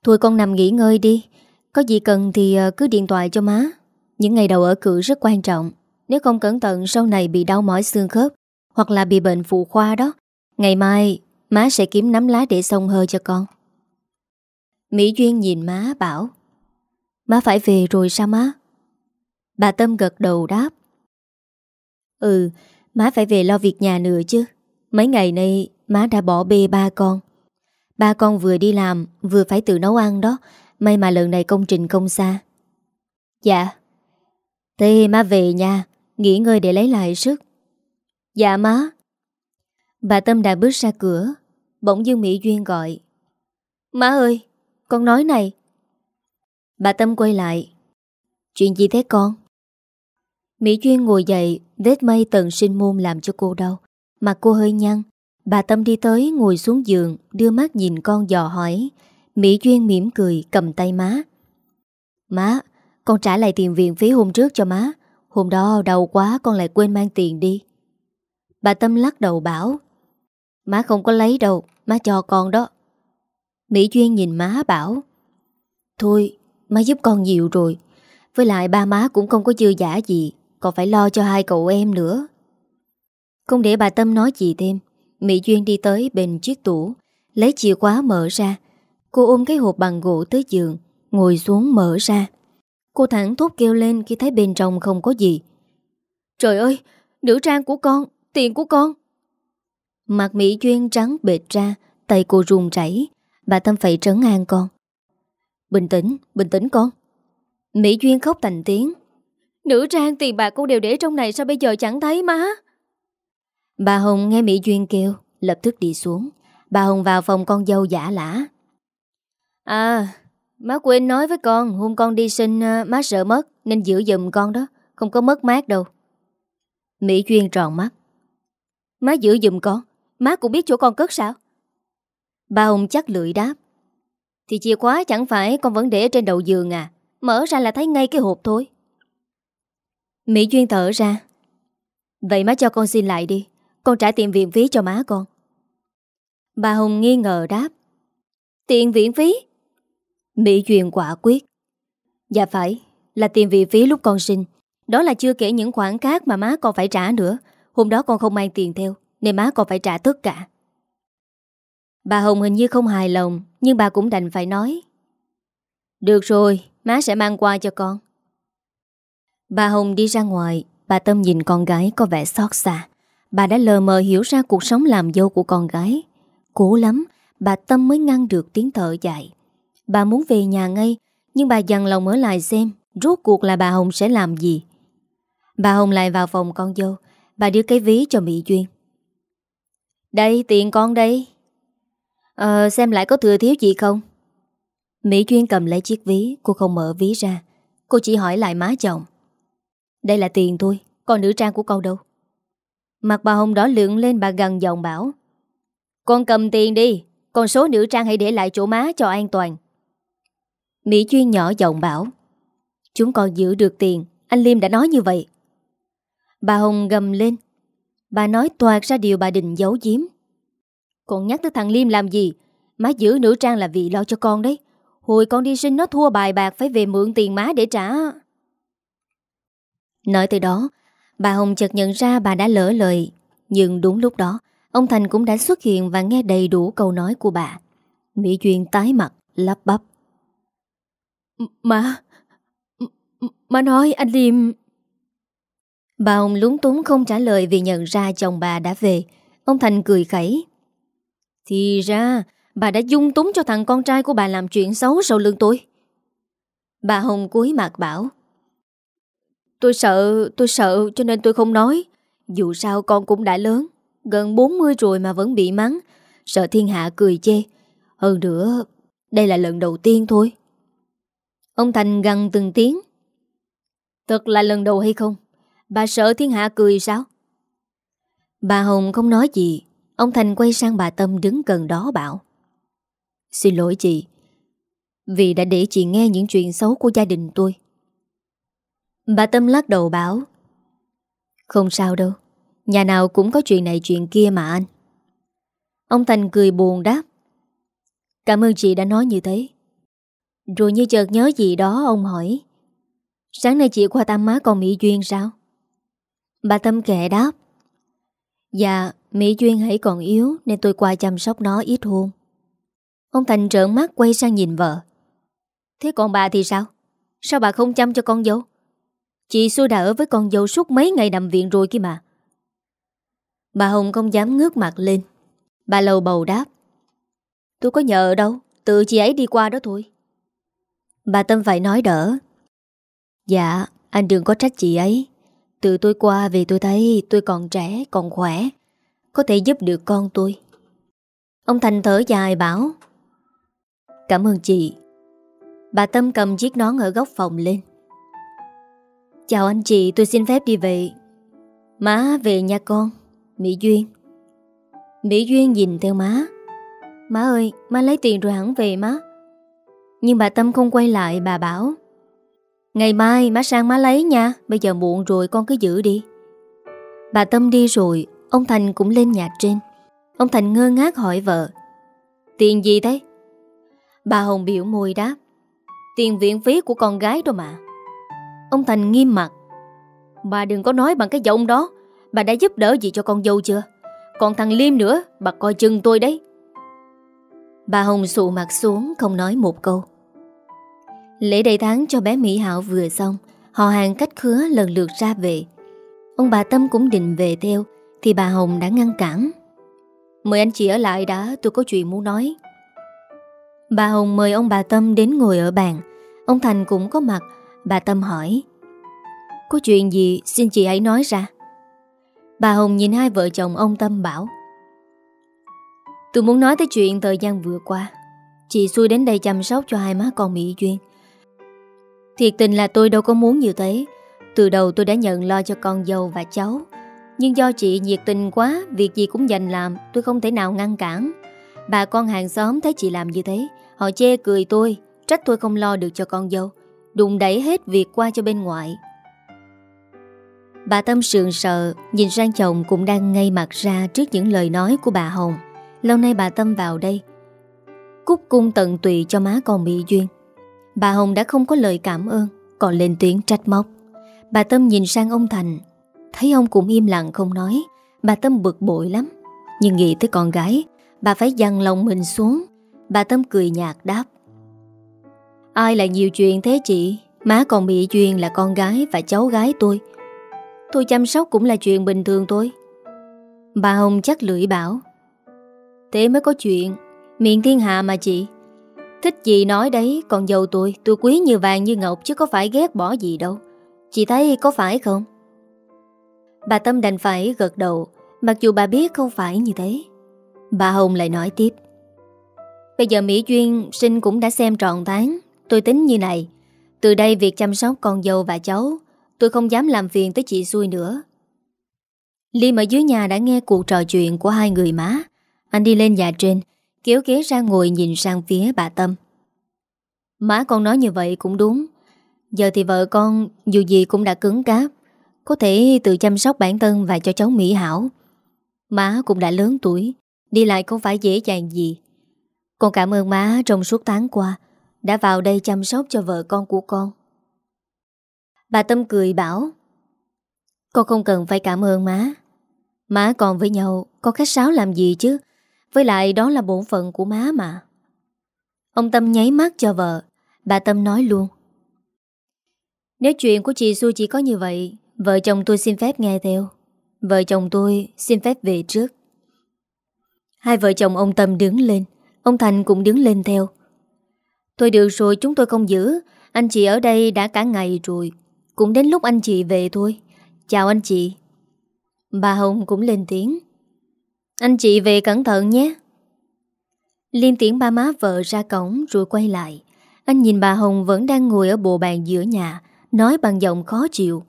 Thôi con nằm nghỉ ngơi đi Có gì cần thì ờ, cứ điện thoại cho má. Những ngày đầu ở cử rất quan trọng nếu không cẩn thận, sau này bị đau mỏi xương khớp Hoặc là bị bệnh phụ khoa đó, Ngày mai má sẽ kiếm nắm lá để xông hơi cho con. Mỹ Duyên nhìn má, bảo, Má phải về rồi sao má? Bà Tâm gật đầu đáp Ừ Má phải về lo việc nhà nữa chứ. Mấy ngày nay má đã bỏ bê ba con. Ba con vừa đi làm, Vừa phải tự nấu ăn đó. May mà lần này công trình không xa. Dạ. Thế má về nha. Nghỉ ngơi để lấy lại sức Dạ má Bà Tâm đã bước ra cửa Bỗng Dương Mỹ Duyên gọi Má ơi Con nói này Bà Tâm quay lại Chuyện gì thế con? Mỹ Duyên ngồi dậy, vết mây tận sinh môn làm cho cô đau. Mặt cô hơi nhăn. Bà Tâm đi tới ngồi xuống giường, đưa mắt nhìn con dò hỏi. Mỹ Duyên mỉm cười, cầm tay má. Má, con trả lại tiền viện phí hôm trước cho má. Hôm đó đau quá con lại quên mang tiền đi. Bà Tâm lắc đầu bảo. Má không có lấy đâu, má cho con đó. Mỹ Duyên nhìn má bảo. Thôi, má giúp con nhiều rồi. Với lại ba má cũng không có dư giả gì Còn phải lo cho hai cậu em nữa Không để bà Tâm nói gì thêm Mỹ Duyên đi tới bên chiếc tủ Lấy chìa khóa mở ra Cô ôm cái hộp bằng gỗ tới giường Ngồi xuống mở ra Cô thẳng thốt kêu lên khi thấy bên trong không có gì. Trời ơi Nữ trang của con Tiền của con. Mặt Mỹ Duyên trắng bệt ra Tay cô run rẩy. Bà Tâm phải trấn an con. Bình tĩnh, bình tĩnh con. Mỹ Duyên khóc thành tiếng. Nữ trang tiền bạc cô đều để trong này Sao bây giờ chẳng thấy má? Bà Hồng nghe Mỹ Duyên kêu Lập tức đi xuống. Bà Hồng vào phòng con dâu giả lã. À Má quên nói với con, Hôm con đi sinh ờ, má sợ mất, Nên giữ giùm con đó, Không có mất mát đâu. Mỹ Duyên tròn mắt. Má giữ giùm con, Má cũng biết chỗ con cất sao? Bà ông chắc lưỡi đáp. Thì chìa khóa chẳng phải con vẫn để trên đầu giường à? Mở ra là thấy ngay cái hộp thôi. Mỹ Duyên thở ra. Vậy má cho con xin lại đi, Con trả tiền viện phí cho má con. Bà Hùng nghi ngờ đáp. Tiền viện phí? Mỹ Duyên quả quyết. Dạ phải, Là tiền viện phí lúc con sinh. Đó là chưa kể những khoản khác mà má con phải trả nữa. Hôm đó con không mang tiền theo, Nên má con phải trả tất cả. Bà Hồng hình như không hài lòng, Nhưng bà cũng đành phải nói. Được rồi, Má sẽ mang qua cho con. Bà Hồng đi ra ngoài, Bà Tâm nhìn con gái có vẻ xót xa. Bà đã lờ mờ hiểu ra cuộc sống làm dâu của con gái. Cố lắm, Bà Tâm mới ngăn được tiếng thở dài. Bà muốn về nhà ngay, Nhưng bà dằn lòng ở lại xem, Rốt cuộc là bà Hồng sẽ làm gì. Bà Hồng lại vào phòng con dâu, Bà đưa cái ví cho Mỹ Duyên. Đây tiền con đây. Ờ xem lại có thừa thiếu gì không? Mỹ Duyên cầm lấy chiếc ví, Cô không mở ví ra. Cô chỉ hỏi lại má chồng. Đây là tiền thôi, Còn nữ trang của con đâu? Mặt bà Hồng đỏ lượng lên, bà gần giọng bảo. Con cầm tiền đi, Còn số nữ trang hãy để lại chỗ má cho an toàn. Mỹ Duyên nhỏ giọng bảo, Chúng còn giữ được tiền, Anh Liêm đã nói như vậy. Bà Hồng gầm lên, Bà nói toạt ra điều bà định giấu giếm. Còn nhắc tới thằng Liêm làm gì? Má giữ nữ trang là vì lo cho con đấy. Hồi con đi sinh nó thua bài bạc Phải về mượn tiền má để trả. Nói từ đó, Bà Hồng chợt nhận ra bà đã lỡ lời. Nhưng đúng lúc đó, Ông Thành cũng đã xuất hiện và nghe đầy đủ câu nói của bà. Mỹ Duyên tái mặt, lắp bắp. Má Má nói anh Liêm. Bà Hồng lúng túng không trả lời Vì nhận ra chồng bà đã về. Ông Thành cười khẩy. Thì ra Bà đã dung túng cho thằng con trai của bà làm chuyện xấu sau lưng tôi. Bà Hồng cúi mặt bảo Tôi sợ, tôi sợ cho nên tôi không nói. Dù sao con cũng đã lớn Gần 40 rồi mà vẫn bị mắng. Sợ thiên hạ cười chê Hơn nữa Đây là lần đầu tiên thôi. Ông Thành gần từng tiếng. Thật là lần đầu hay không? Bà sợ thiên hạ cười sao? Bà Hồng không nói gì. Ông Thành quay sang bà Tâm đứng gần đó bảo. Xin lỗi chị, Vì đã để chị nghe những chuyện xấu của gia đình tôi. Bà Tâm lắc đầu bảo. Không sao đâu, Nhà nào cũng có chuyện này chuyện kia mà anh. Ông Thành cười buồn đáp. Cảm ơn chị đã nói như thế. Rồi như chợt nhớ gì đó ông hỏi. Sáng nay chị qua tam má con Mỹ Duyên sao? Bà Tâm kệ đáp. Dạ, Mỹ Duyên hãy còn yếu Nên tôi qua chăm sóc nó ít hôn Ông Thành trợn mắt quay sang nhìn vợ. Thế còn bà thì sao? Sao bà không chăm cho con dâu? Chị xui đã ở với con dâu suốt mấy ngày nằm viện rồi kia mà. Bà Hồng không dám ngước mặt lên. Bà lầu bầu đáp. Tôi có nhờ ở đâu Tự chị ấy đi qua đó thôi. Bà Tâm phải nói đỡ. Dạ anh đừng có trách chị ấy. Từ tôi qua vì tôi thấy tôi còn trẻ, còn khỏe. Có thể giúp được con tôi. Ông Thành thở dài bảo. Cảm ơn chị. Bà Tâm cầm chiếc nón ở góc phòng lên. Chào anh chị, tôi xin phép đi về. Má về nha con, Mỹ Duyên. Mỹ Duyên nhìn theo má. Má ơi, má lấy tiền rồi hẳn về má. Nhưng bà Tâm không quay lại, bà bảo, Ngày mai má sang má lấy nha, Bây giờ muộn rồi con cứ giữ đi. Bà Tâm đi rồi, Ông Thành cũng lên nhà trên. Ông Thành ngơ ngác hỏi vợ, Tiền gì thế? Bà Hồng biểu môi đáp, Tiền viện phí của con gái đó mà. Ông Thành nghiêm mặt, Bà đừng có nói bằng cái giọng đó, Bà đã giúp đỡ gì cho con dâu chưa? Còn thằng Liêm nữa, Bà coi chừng tôi đấy. Bà Hồng sụ mặt xuống, không nói một câu. Lễ đầy tháng cho bé Mỹ Hảo vừa xong, Họ hàng cách khứa lần lượt ra về. Ông bà Tâm cũng định về theo, Thì bà Hồng đã ngăn cản. Mời anh chị ở lại đã, Tôi có chuyện muốn nói. Bà Hồng mời ông bà Tâm đến ngồi ở bàn. Ông Thành cũng có mặt, Bà Tâm hỏi, Có chuyện gì, xin chị hãy nói ra. Bà Hồng nhìn hai vợ chồng ông Tâm bảo Tôi muốn nói tới chuyện thời gian vừa qua. Chị xui đến đây chăm sóc cho hai má con Mỹ Duyên. Thiệt tình là tôi đâu có muốn như thế. Từ đầu tôi đã nhận lo cho con dâu và cháu. Nhưng do chị nhiệt tình quá, Việc gì cũng dành làm, Tôi không thể nào ngăn cản. Bà con hàng xóm thấy chị làm như thế, Họ chê cười tôi, Trách tôi không lo được cho con dâu đùng đẩy hết việc qua cho bên ngoại. Bà Tâm sườn sợ Nhìn sang chồng cũng đang ngay mặt ra Trước những lời nói của bà Hồng. Lâu nay bà Tâm vào đây. Cúc cung tận tụy cho má con Mỹ Duyên. Bà Hồng đã không có lời cảm ơn, Còn lên tiếng trách móc. Bà Tâm nhìn sang ông Thành. Thấy ông cũng im lặng không nói. Bà Tâm bực bội lắm. Nhưng nghĩ tới con gái, Bà phải dằn lòng mình xuống. Bà Tâm cười nhạt đáp. Ai là nhiều chuyện thế chị? Má còn bị Duyên là con gái Và cháu gái tôi. Tôi chăm sóc cũng là chuyện bình thường thôi. Bà Hồng chắc lưỡi bảo. Thế mới có chuyện. Miệng thiên hạ mà chị. Thích gì nói đấy, Còn giàu tôi Tôi quý như vàng như ngọc Chứ có phải ghét bỏ gì đâu. Chị thấy có phải không? Bà Tâm đành phải gật đầu, Mặc dù bà biết không phải như thế. Bà Hồng lại nói tiếp. Bây giờ Mỹ Duyên sinh cũng đã xem trọn tháng, Tôi tính như này. Từ đây việc chăm sóc con dâu và cháu, Tôi không dám làm phiền tới chị xui nữa. Liêm ở dưới nhà đã nghe cuộc trò chuyện của hai người má. Anh đi lên nhà trên, Kéo ghế ra ngồi nhìn sang phía bà Tâm. Má con nói như vậy cũng đúng. Giờ thì vợ con, dù gì cũng đã cứng cáp, Có thể tự chăm sóc bản thân và cho cháu Mỹ Hảo. Má cũng đã lớn tuổi, Đi lại không phải dễ dàng gì. Con cảm ơn má trong suốt tháng qua, Đã vào đây chăm sóc cho vợ con của con. Bà Tâm cười bảo, Con không cần phải cảm ơn má. Má còn với nhau, Có khách sáo làm gì chứ? Với lại đó là bổn phận của má mà. Ông Tâm nháy mắt cho vợ. Bà Tâm nói luôn. Nếu chuyện của chị Xu chỉ có như vậy, Vợ chồng tôi xin phép nghe theo. Vợ chồng tôi xin phép về trước. Hai vợ chồng ông Tâm đứng lên. Ông Thành cũng đứng lên theo. Thôi được rồi, chúng tôi không giữ. Anh chị ở đây đã cả ngày rồi. Cũng đến lúc anh chị về thôi. Chào anh chị. Bà Hồng cũng lên tiếng. Anh chị về cẩn thận nhé. Liêm tiễn ba má vợ ra cổng rồi quay lại. Anh nhìn bà Hồng vẫn đang ngồi ở bộ bàn giữa nhà, Nói bằng giọng khó chịu.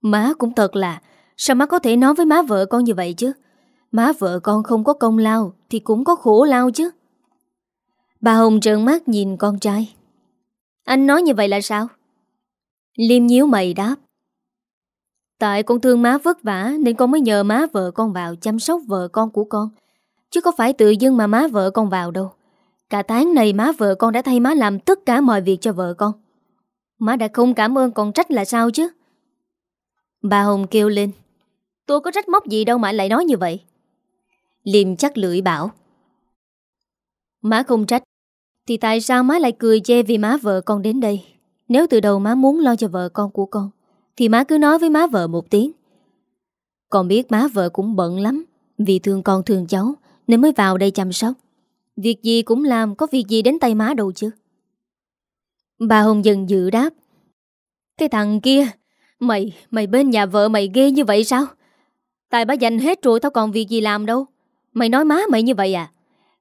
Má cũng thật là, Sao má có thể nói với má vợ con như vậy chứ? Má vợ con không có công lao Thì cũng có khổ lao chứ. Bà Hồng trợn mắt nhìn con trai. Anh nói như vậy là sao? Liêm nhíu mày đáp. Tại con thương má vất vả, Nên con mới nhờ má vợ con vào Chăm sóc vợ con của con. Chứ có phải tự dưng mà má vợ con vào đâu. Cả tháng này má vợ con đã thay má làm tất cả mọi việc cho vợ con. Má đã không cảm ơn con trách là sao chứ? Bà Hồng kêu lên. Tôi có trách móc gì đâu mà lại nói như vậy. Liêm chắc lưỡi bảo. Má không trách, Thì tại sao má lại cười chê vì má vợ con đến đây? Nếu từ đầu má muốn lo cho vợ con của con thì má cứ nói với má vợ một tiếng. Con biết má vợ cũng bận lắm Vì thương con thương cháu Nên mới vào đây chăm sóc. Việc gì cũng làm Có việc gì đến tay má đâu chứ. Bà Hồng dần dự đáp. Cái thằng kia Mày, mày bên nhà vợ mày ghê như vậy sao? Tại bà dành hết rồi tao còn việc gì làm đâu? Mày nói má mày như vậy à?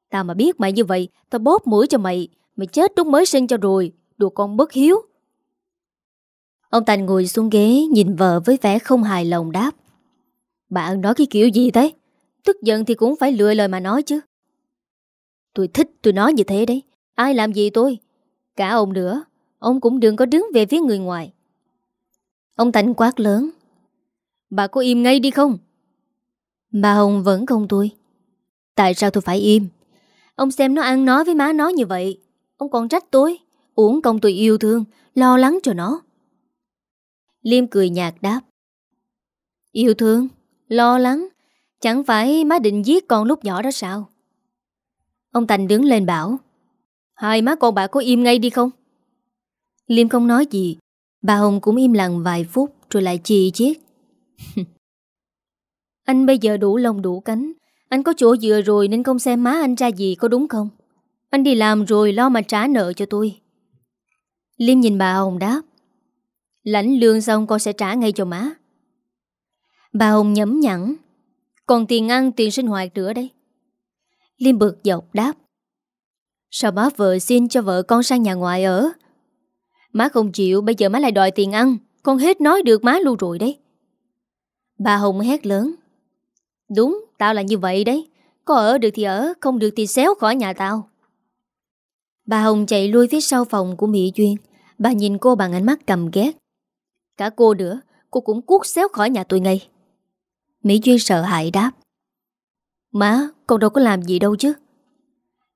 Tao mà biết mày như vậy Tao bóp mũi cho mày Mày chết lúc mới sinh cho rồi Đồ con bất hiếu. Ông Thành ngồi xuống ghế nhìn vợ với vẻ không hài lòng đáp. Bạn nói cái kiểu gì thế? Tức giận thì cũng phải lựa lời mà nói chứ. Tôi thích tôi nói như thế đấy. Ai làm gì tôi? Cả ông nữa. Ông cũng đừng có đứng về phía người ngoài. Ông Thành quát lớn. Bà có im ngay đi không? Bà Hồng vẫn không tôi. Tại sao tôi phải im? Ông xem nó ăn nói với má nó như vậy. Ông còn trách tôi. Uổng công tôi yêu thương, lo lắng cho nó. Liêm cười nhạt đáp. Yêu thương, lo lắng. Chẳng phải má định giết con lúc nhỏ đó sao? Ông Thành đứng lên bảo. Hai má con bà có im ngay đi không? Liêm không nói gì. Bà Hồng cũng im lặng vài phút rồi lại chì chiết. anh bây giờ đủ lông đủ cánh. Anh có chỗ dựa rồi nên không xem má anh ra gì có đúng không? Anh đi làm rồi lo mà trả nợ cho tôi. Liêm nhìn bà Hồng đáp. Lãnh lương xong con sẽ trả ngay cho má. Bà Hồng nhấm nhẵn. Còn tiền ăn, tiền sinh hoạt nữa đây. Liêm bực dọc đáp. Sao má vợ xin cho vợ con sang nhà ngoại ở? Má không chịu, bây giờ má lại đòi tiền ăn. Con hết nói được má luôn rồi đấy. Bà Hồng hét lớn. Đúng, tao là như vậy đấy. Có ở được thì ở, không được thì xéo khỏi nhà tao. Bà Hồng chạy lui phía sau phòng của Mỹ Duyên. Bà nhìn cô bằng ánh mắt cầm ghét. Cả cô nữa, cô cũng cuốc xéo khỏi nhà tôi ngay. Mỹ Duyên sợ hãi đáp. Má, con đâu có làm gì đâu chứ.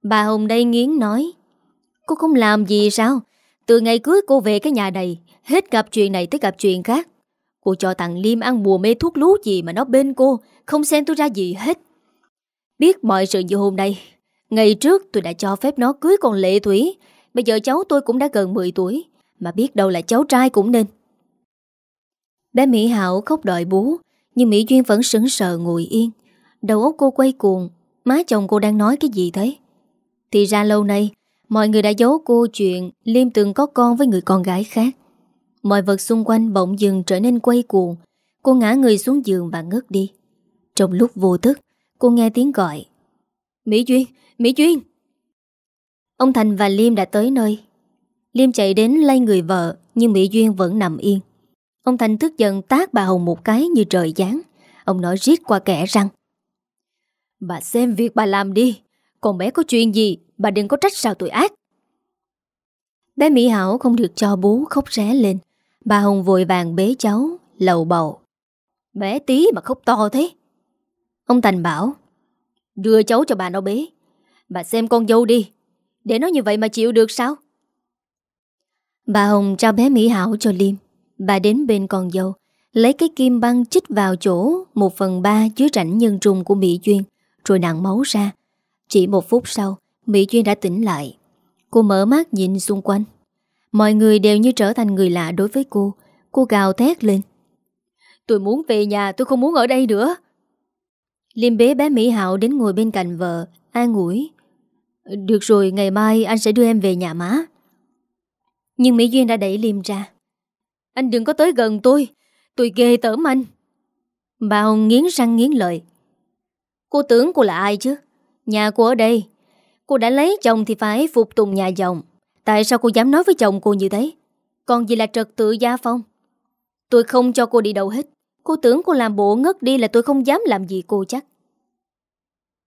Bà Hồng đây nghiến nói. Cô không làm gì sao? Từ ngày cưới cô về cái nhà này, hết gặp chuyện này tới gặp chuyện khác. Cô cho thằng Liêm ăn bùa mê thuốc lú gì mà nó bên cô, không xem tôi ra gì hết. Biết mọi sự như hôm nay, ngày trước tôi đã cho phép nó cưới con Lệ Thủy, bây giờ cháu tôi cũng đã gần 10 tuổi, mà biết đâu là cháu trai cũng nên. Bé Mỹ Hảo khóc đòi bú, nhưng Mỹ Duyên vẫn sững sờ ngồi yên. Đầu óc cô quay cuồng, má chồng cô đang nói cái gì thế? Thì ra lâu nay, mọi người đã giấu cô chuyện Liêm từng có con với người con gái khác. Mọi vật xung quanh bỗng dừng trở nên quay cuồng. Cô ngã người xuống giường và ngất đi. Trong lúc vô thức, cô nghe tiếng gọi. Mỹ Duyên! Mỹ Duyên! Ông Thành và Liêm đã tới nơi. Liêm chạy đến lay người vợ, nhưng Mỹ Duyên vẫn nằm yên. Ông Thành tức giận tát bà Hồng một cái như trời giáng. Ông nói riết qua kẻ răng. Bà xem việc bà làm đi. Còn bé có chuyện gì, bà đừng có trách sao tội ác. Bé Mỹ Hảo không được cho bố khóc ré lên. Bà Hồng vội vàng bế cháu, lầu bầu. Bé tí mà khóc to thế. Ông Thành bảo, đưa cháu cho bà nó bế. Bà xem con dâu đi, để nó như vậy mà chịu được sao? Bà Hồng trao bé Mỹ Hảo cho Liêm. Bà đến bên con dâu, lấy cái kim băng chích vào chỗ một phần ba chứa rảnh nhân trùng của Mỹ Duyên, rồi nặng máu ra. Chỉ một phút sau, Mỹ Duyên đã tỉnh lại. Cô mở mắt nhìn xung quanh. Mọi người đều như trở thành người lạ đối với cô. Cô gào thét lên. Tôi muốn về nhà, tôi không muốn ở đây nữa. Liêm bế bé Mỹ Hạo đến ngồi bên cạnh vợ, an ủi. Được rồi, ngày mai anh sẽ đưa em về nhà má. Nhưng Mỹ Duyên đã đẩy Liêm ra. Anh đừng có tới gần tôi, tôi ghê tởm anh. Bà Hồng nghiến răng nghiến lợi. Cô tưởng cô là ai chứ? Nhà cô ở đây. Cô đã lấy chồng thì phải phục tùng nhà chồng. Tại sao cô dám nói với chồng cô như thế? Còn gì là trật tự gia phong? Tôi không cho cô đi đâu hết. Cô tưởng cô làm bộ ngất đi là tôi không dám làm gì cô chắc.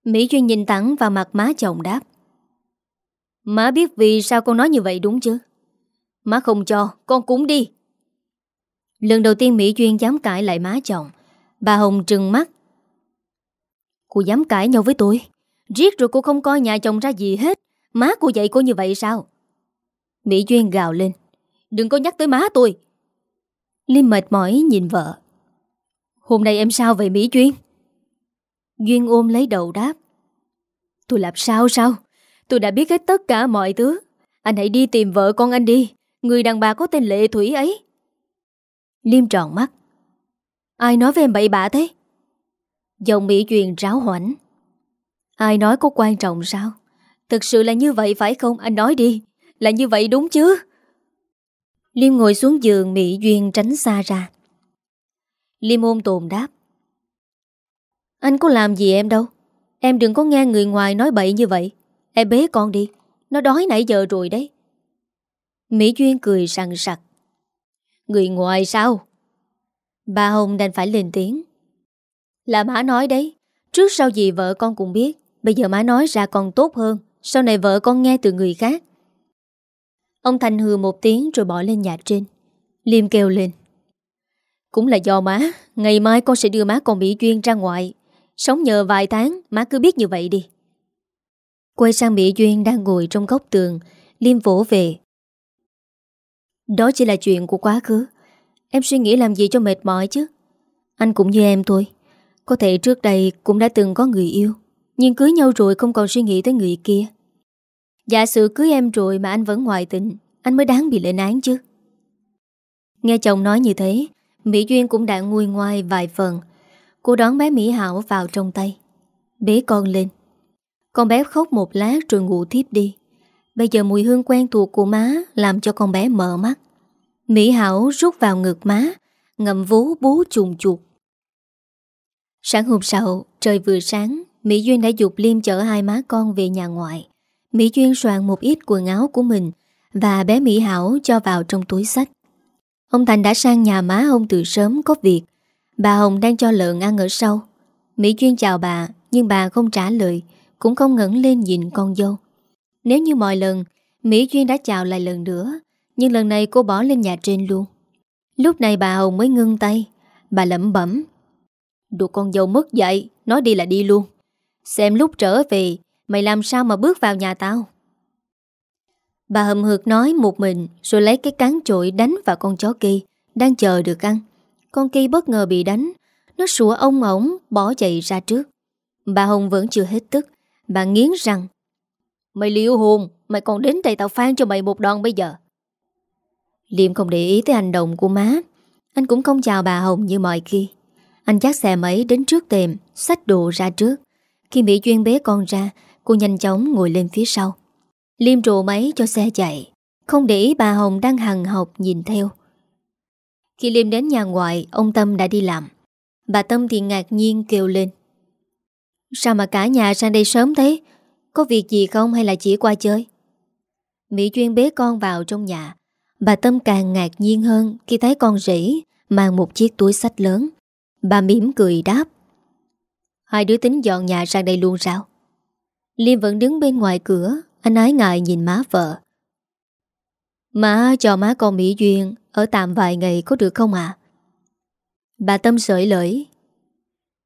Mỹ Duyên nhìn thẳng vào mặt má chồng đáp. Má biết vì sao con nói như vậy đúng chứ? Má không cho, con cũng đi. Lần đầu tiên Mỹ Duyên dám cãi lại má chồng. Bà Hồng trừng mắt. Cô dám cãi nhau với tôi? Riết rồi cô không coi nhà chồng ra gì hết. Má cô dạy cô như vậy sao? Mỹ Duyên gào lên. Đừng có nhắc tới má tôi. Liêm mệt mỏi nhìn vợ. Hôm nay em sao vậy Mỹ Duyên? Duyên ôm lấy đầu đáp. Tôi làm sao sao? Tôi đã biết hết tất cả mọi thứ. Anh hãy đi tìm vợ con anh đi. Người đàn bà có tên Lệ Thủy ấy. Liêm tròn mắt. Ai nói với em bậy bạ thế? Dòng Mỹ Duyên ráo hoảnh. Ai nói có quan trọng sao? Thực sự là như vậy phải không? Anh nói đi. Là như vậy đúng chứ? Liêm ngồi xuống giường Mỹ Duyên tránh xa ra. Liêm ôm tồn đáp. Anh có làm gì em đâu. Em đừng có nghe người ngoài nói bậy như vậy. Em bế con đi. Nó đói nãy giờ rồi đấy. Mỹ Duyên cười sẵn sặc. Người ngoài sao? Bà Hồng đành phải lên tiếng. Là má nói đấy. Trước sau gì vợ con cũng biết. Bây giờ má nói ra còn tốt hơn. Sau này vợ con nghe từ người khác. Ông Thành hừ một tiếng rồi bỏ lên nhà trên. Liêm kêu lên. Cũng là do má. Ngày mai con sẽ đưa má con Mỹ Duyên ra ngoài. Sống nhờ vài tháng, má cứ biết như vậy đi. Quay sang Mỹ Duyên đang ngồi trong góc tường, Liêm vỗ về. Đó chỉ là chuyện của quá khứ. Em suy nghĩ làm gì cho mệt mỏi chứ. Anh cũng như em thôi. Có thể trước đây cũng đã từng có người yêu, nhưng cưới nhau rồi không còn suy nghĩ tới người kia. Giả sử cưới em rồi mà anh vẫn ngoại tình, anh mới đáng bị lên án chứ. Nghe chồng nói như thế, Mỹ Duyên cũng đã nguôi ngoai vài phần. Cô đón bé Mỹ Hảo vào trong tay. Bế con lên. Con bé khóc một lát rồi ngủ thiếp đi. Bây giờ mùi hương quen thuộc của má làm cho con bé mở mắt. Mỹ Hảo rút vào ngực má, ngậm vú bú trùng chuột. Sáng hôm sau, trời vừa sáng, Mỹ Duyên đã dục Liêm chở hai má con về nhà ngoại. Mỹ Duyên soạn một ít quần áo của mình và bé Mỹ Hảo cho vào trong túi sách. Ông Thành đã sang nhà má ông từ sớm có việc. Bà Hồng đang cho lợn ăn ở sau. Mỹ Duyên chào bà, nhưng bà không trả lời, cũng không ngẩng lên nhìn con dâu. Nếu như mọi lần, Mỹ Duyên đã chào lại lần nữa, nhưng lần này cô bỏ lên nhà trên luôn. Lúc này bà Hồng mới ngưng tay, bà lẩm bẩm. Đồ con dâu mất dậy, nói đi là đi luôn. Xem lúc trở về, mày làm sao mà bước vào nhà tao? Bà hầm hực nói một mình rồi lấy cái cán trội đánh vào con chó kỳ đang chờ được ăn. Con kỳ bất ngờ bị đánh, nó sủa ông ổng bỏ chạy ra trước. Bà Hồng vẫn chưa hết tức, bà nghiến răng. Mày liêu hồn, mày còn đến đây tao phan cho mày một đòn bây giờ. Liêm không để ý tới hành động của má. Anh cũng không chào bà Hồng như mọi khi. Anh chắc xe máy đến trước tiệm, xách đồ ra trước. Khi Mỹ Duyên bế con ra, cô nhanh chóng ngồi lên phía sau. Liêm rồ máy cho xe chạy Không để ý bà Hồng đang hằng học nhìn theo Khi Liêm đến nhà ngoại Ông Tâm đã đi làm Bà Tâm thì ngạc nhiên kêu lên Sao mà cả nhà sang đây sớm thế có việc gì không hay là chỉ qua chơi? Mỹ Duyên bế con vào trong nhà. Bà Tâm càng ngạc nhiên hơn Khi thấy con rỉ Mang một chiếc túi sách lớn. Bà mỉm cười đáp. Hai đứa tính dọn nhà sang đây luôn sao? Liêm vẫn đứng bên ngoài cửa, anh ái ngại nhìn má vợ. Má, cho má con Mỹ Duyên, Ở tạm vài ngày có được không ạ? Bà Tâm sợi lưỡi.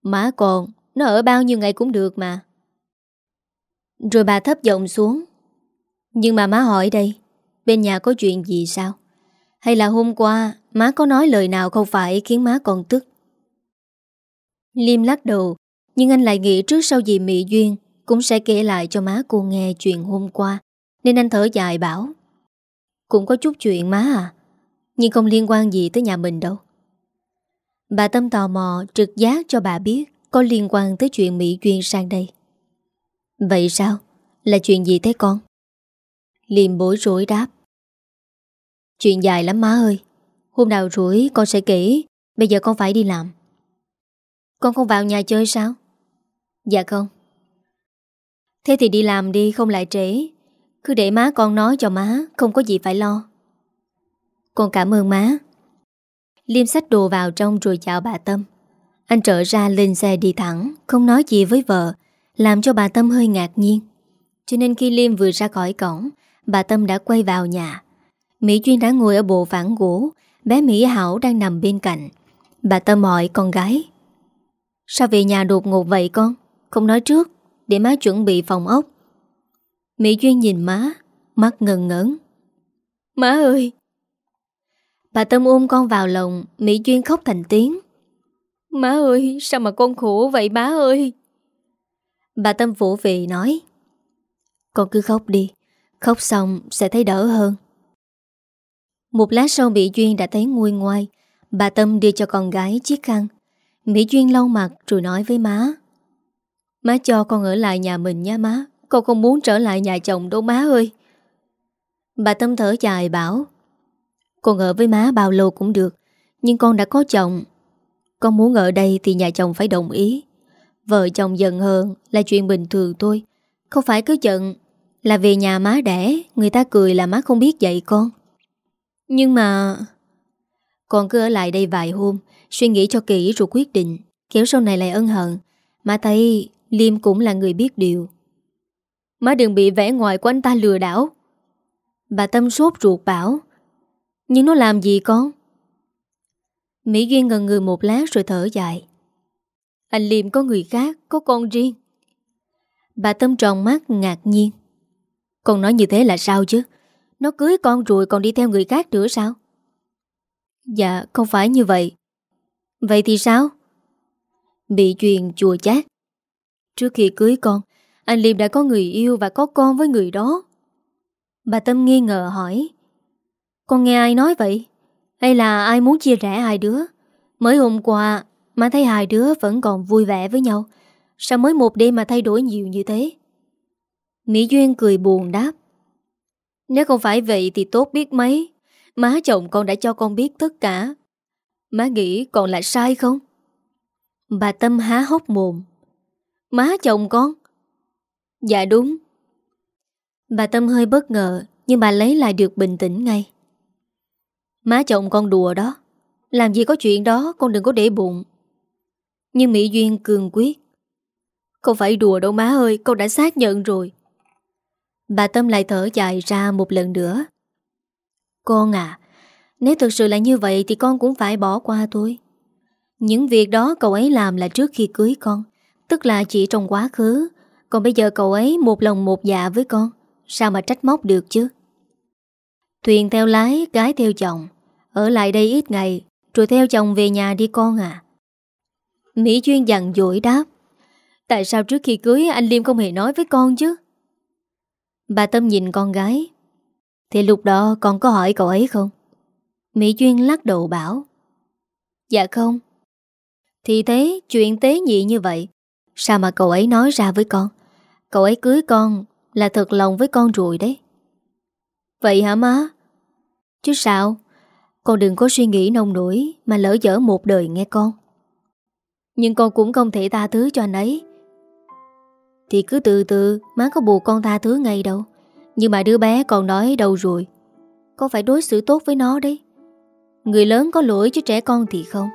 Má con, Nó ở bao nhiêu ngày cũng được mà. Rồi bà thấp giọng xuống. Nhưng mà má hỏi đây, Bên nhà có chuyện gì sao? Hay là hôm qua Má có nói lời nào không phải khiến má còn tức? Liêm lắc đầu, Nhưng anh lại nghĩ trước sau gì Mỹ Duyên cũng sẽ kể lại cho má cô nghe chuyện hôm qua, Nên anh thở dài bảo. Cũng có chút chuyện má à Nhưng không liên quan gì tới nhà mình đâu. Bà Tâm tò mò, trực giác cho bà biết Có liên quan tới chuyện Mỹ Duyên sang đây. Vậy sao? Là chuyện gì thế con? Liêm bối rối đáp. Chuyện dài lắm má ơi. Hôm nào rủi con sẽ kể. Bây giờ con phải đi làm. Con không vào nhà chơi sao? Dạ không. Thế thì đi làm đi, không lại trễ. Cứ để má con nói cho má, Không có gì phải lo. Con cảm ơn má. Liêm xách đồ vào trong rồi chào bà Tâm. Anh trở ra lên xe đi thẳng, Không nói gì với vợ làm cho bà Tâm hơi ngạc nhiên Cho nên khi Liêm vừa ra khỏi cổng Bà Tâm đã quay vào nhà Mỹ Duyên đã ngồi ở bộ phản gỗ Bé Mỹ Hảo đang nằm bên cạnh Bà Tâm hỏi con gái Sao về nhà đột ngột vậy con Không nói trước để má chuẩn bị phòng ốc. Mỹ Duyên nhìn má, mắt ngần ngẩn. Má ơi! Bà Tâm ôm con vào lòng, Mỹ Duyên khóc thành tiếng. Má ơi, sao mà con khổ vậy má ơi? Bà Tâm vỗ về nói. Con cứ khóc đi, khóc xong sẽ thấy đỡ hơn. Một lát sau Mỹ Duyên đã thấy nguôi ngoai, bà Tâm đưa cho con gái chiếc khăn. Mỹ Duyên lau mặt rồi nói với má. Má cho con ở lại nhà mình nha má Con không muốn trở lại nhà chồng đâu má ơi Bà Tâm thở dài bảo Con ở với má bao lâu cũng được Nhưng con đã có chồng Con muốn ở đây thì nhà chồng phải đồng ý Vợ chồng giận hờn là chuyện bình thường thôi. Không phải cứ giận Là về nhà má đẻ, Người ta cười là má không biết dạy con. Nhưng mà Con cứ ở lại đây vài hôm, Suy nghĩ cho kỹ rồi quyết định. Kéo sau này lại ân hận. Má thấy Liêm cũng là người biết điều. Má đừng bị vẻ ngoài của anh ta lừa đảo. Bà Tâm sốt ruột bảo, Nhưng nó làm gì con? Mỹ Duyên ngần người một lát rồi thở dài. Anh Liêm có người khác, Có con riêng. Bà Tâm tròn mắt, ngạc nhiên. Con nói như thế là sao chứ? Nó cưới con rồi còn đi theo người khác nữa sao? Dạ không phải như vậy. Vậy thì sao? Bị truyền chùa chát. Trước khi cưới con, Anh Liêm đã có người yêu và có con với người đó. Bà Tâm nghi ngờ hỏi, Con nghe ai nói vậy? Hay là ai muốn chia rẽ hai đứa? Mới hôm qua mà thấy hai đứa vẫn còn vui vẻ với nhau. Sao mới một đêm mà thay đổi nhiều như thế? Mỹ Duyên cười buồn đáp. Nếu không phải vậy thì tốt biết mấy. Má chồng con đã cho con biết tất cả. Má nghĩ còn là sai không? Bà Tâm há hốc mồm. Má chồng con? Dạ đúng. Bà Tâm hơi bất ngờ, Nhưng bà lấy lại được bình tĩnh ngay. Má chồng con đùa đó. Làm gì có chuyện đó, con đừng có để bụng. Nhưng Mỹ Duyên cường quyết. Không phải đùa đâu má ơi, Con đã xác nhận rồi. Bà Tâm lại thở dài ra một lần nữa. Con à Nếu thực sự là như vậy Thì con cũng phải bỏ qua thôi. Những việc đó cậu ấy làm là trước khi cưới con. Tức là chỉ trong quá khứ. Còn bây giờ cậu ấy một lòng một dạ với con. Sao mà trách móc được chứ? Thuyền theo lái, Gái theo chồng. Ở lại đây ít ngày, Rồi theo chồng về nhà đi con à. Mỹ Duyên dặn dỗi đáp. Tại sao trước khi cưới anh Liêm không hề nói với con chứ? Bà Tâm nhìn con gái. Thì lúc đó con có hỏi cậu ấy không? Mỹ Duyên lắc đầu bảo. Dạ không. Thì thế, chuyện tế nhị như vậy, Sao mà cậu ấy nói ra với con? Cậu ấy cưới con Là thật lòng với con rồi đấy. Vậy hả má? Chứ sao? Con đừng có suy nghĩ nông nổi Mà lỡ dở một đời nghe con. Nhưng con cũng không thể tha thứ cho anh ấy. Thì cứ từ từ, Má có buộc con tha thứ ngay đâu. Nhưng mà đứa bé còn nói đâu rồi? Con phải đối xử tốt với nó đấy. Người lớn có lỗi chứ trẻ con thì không?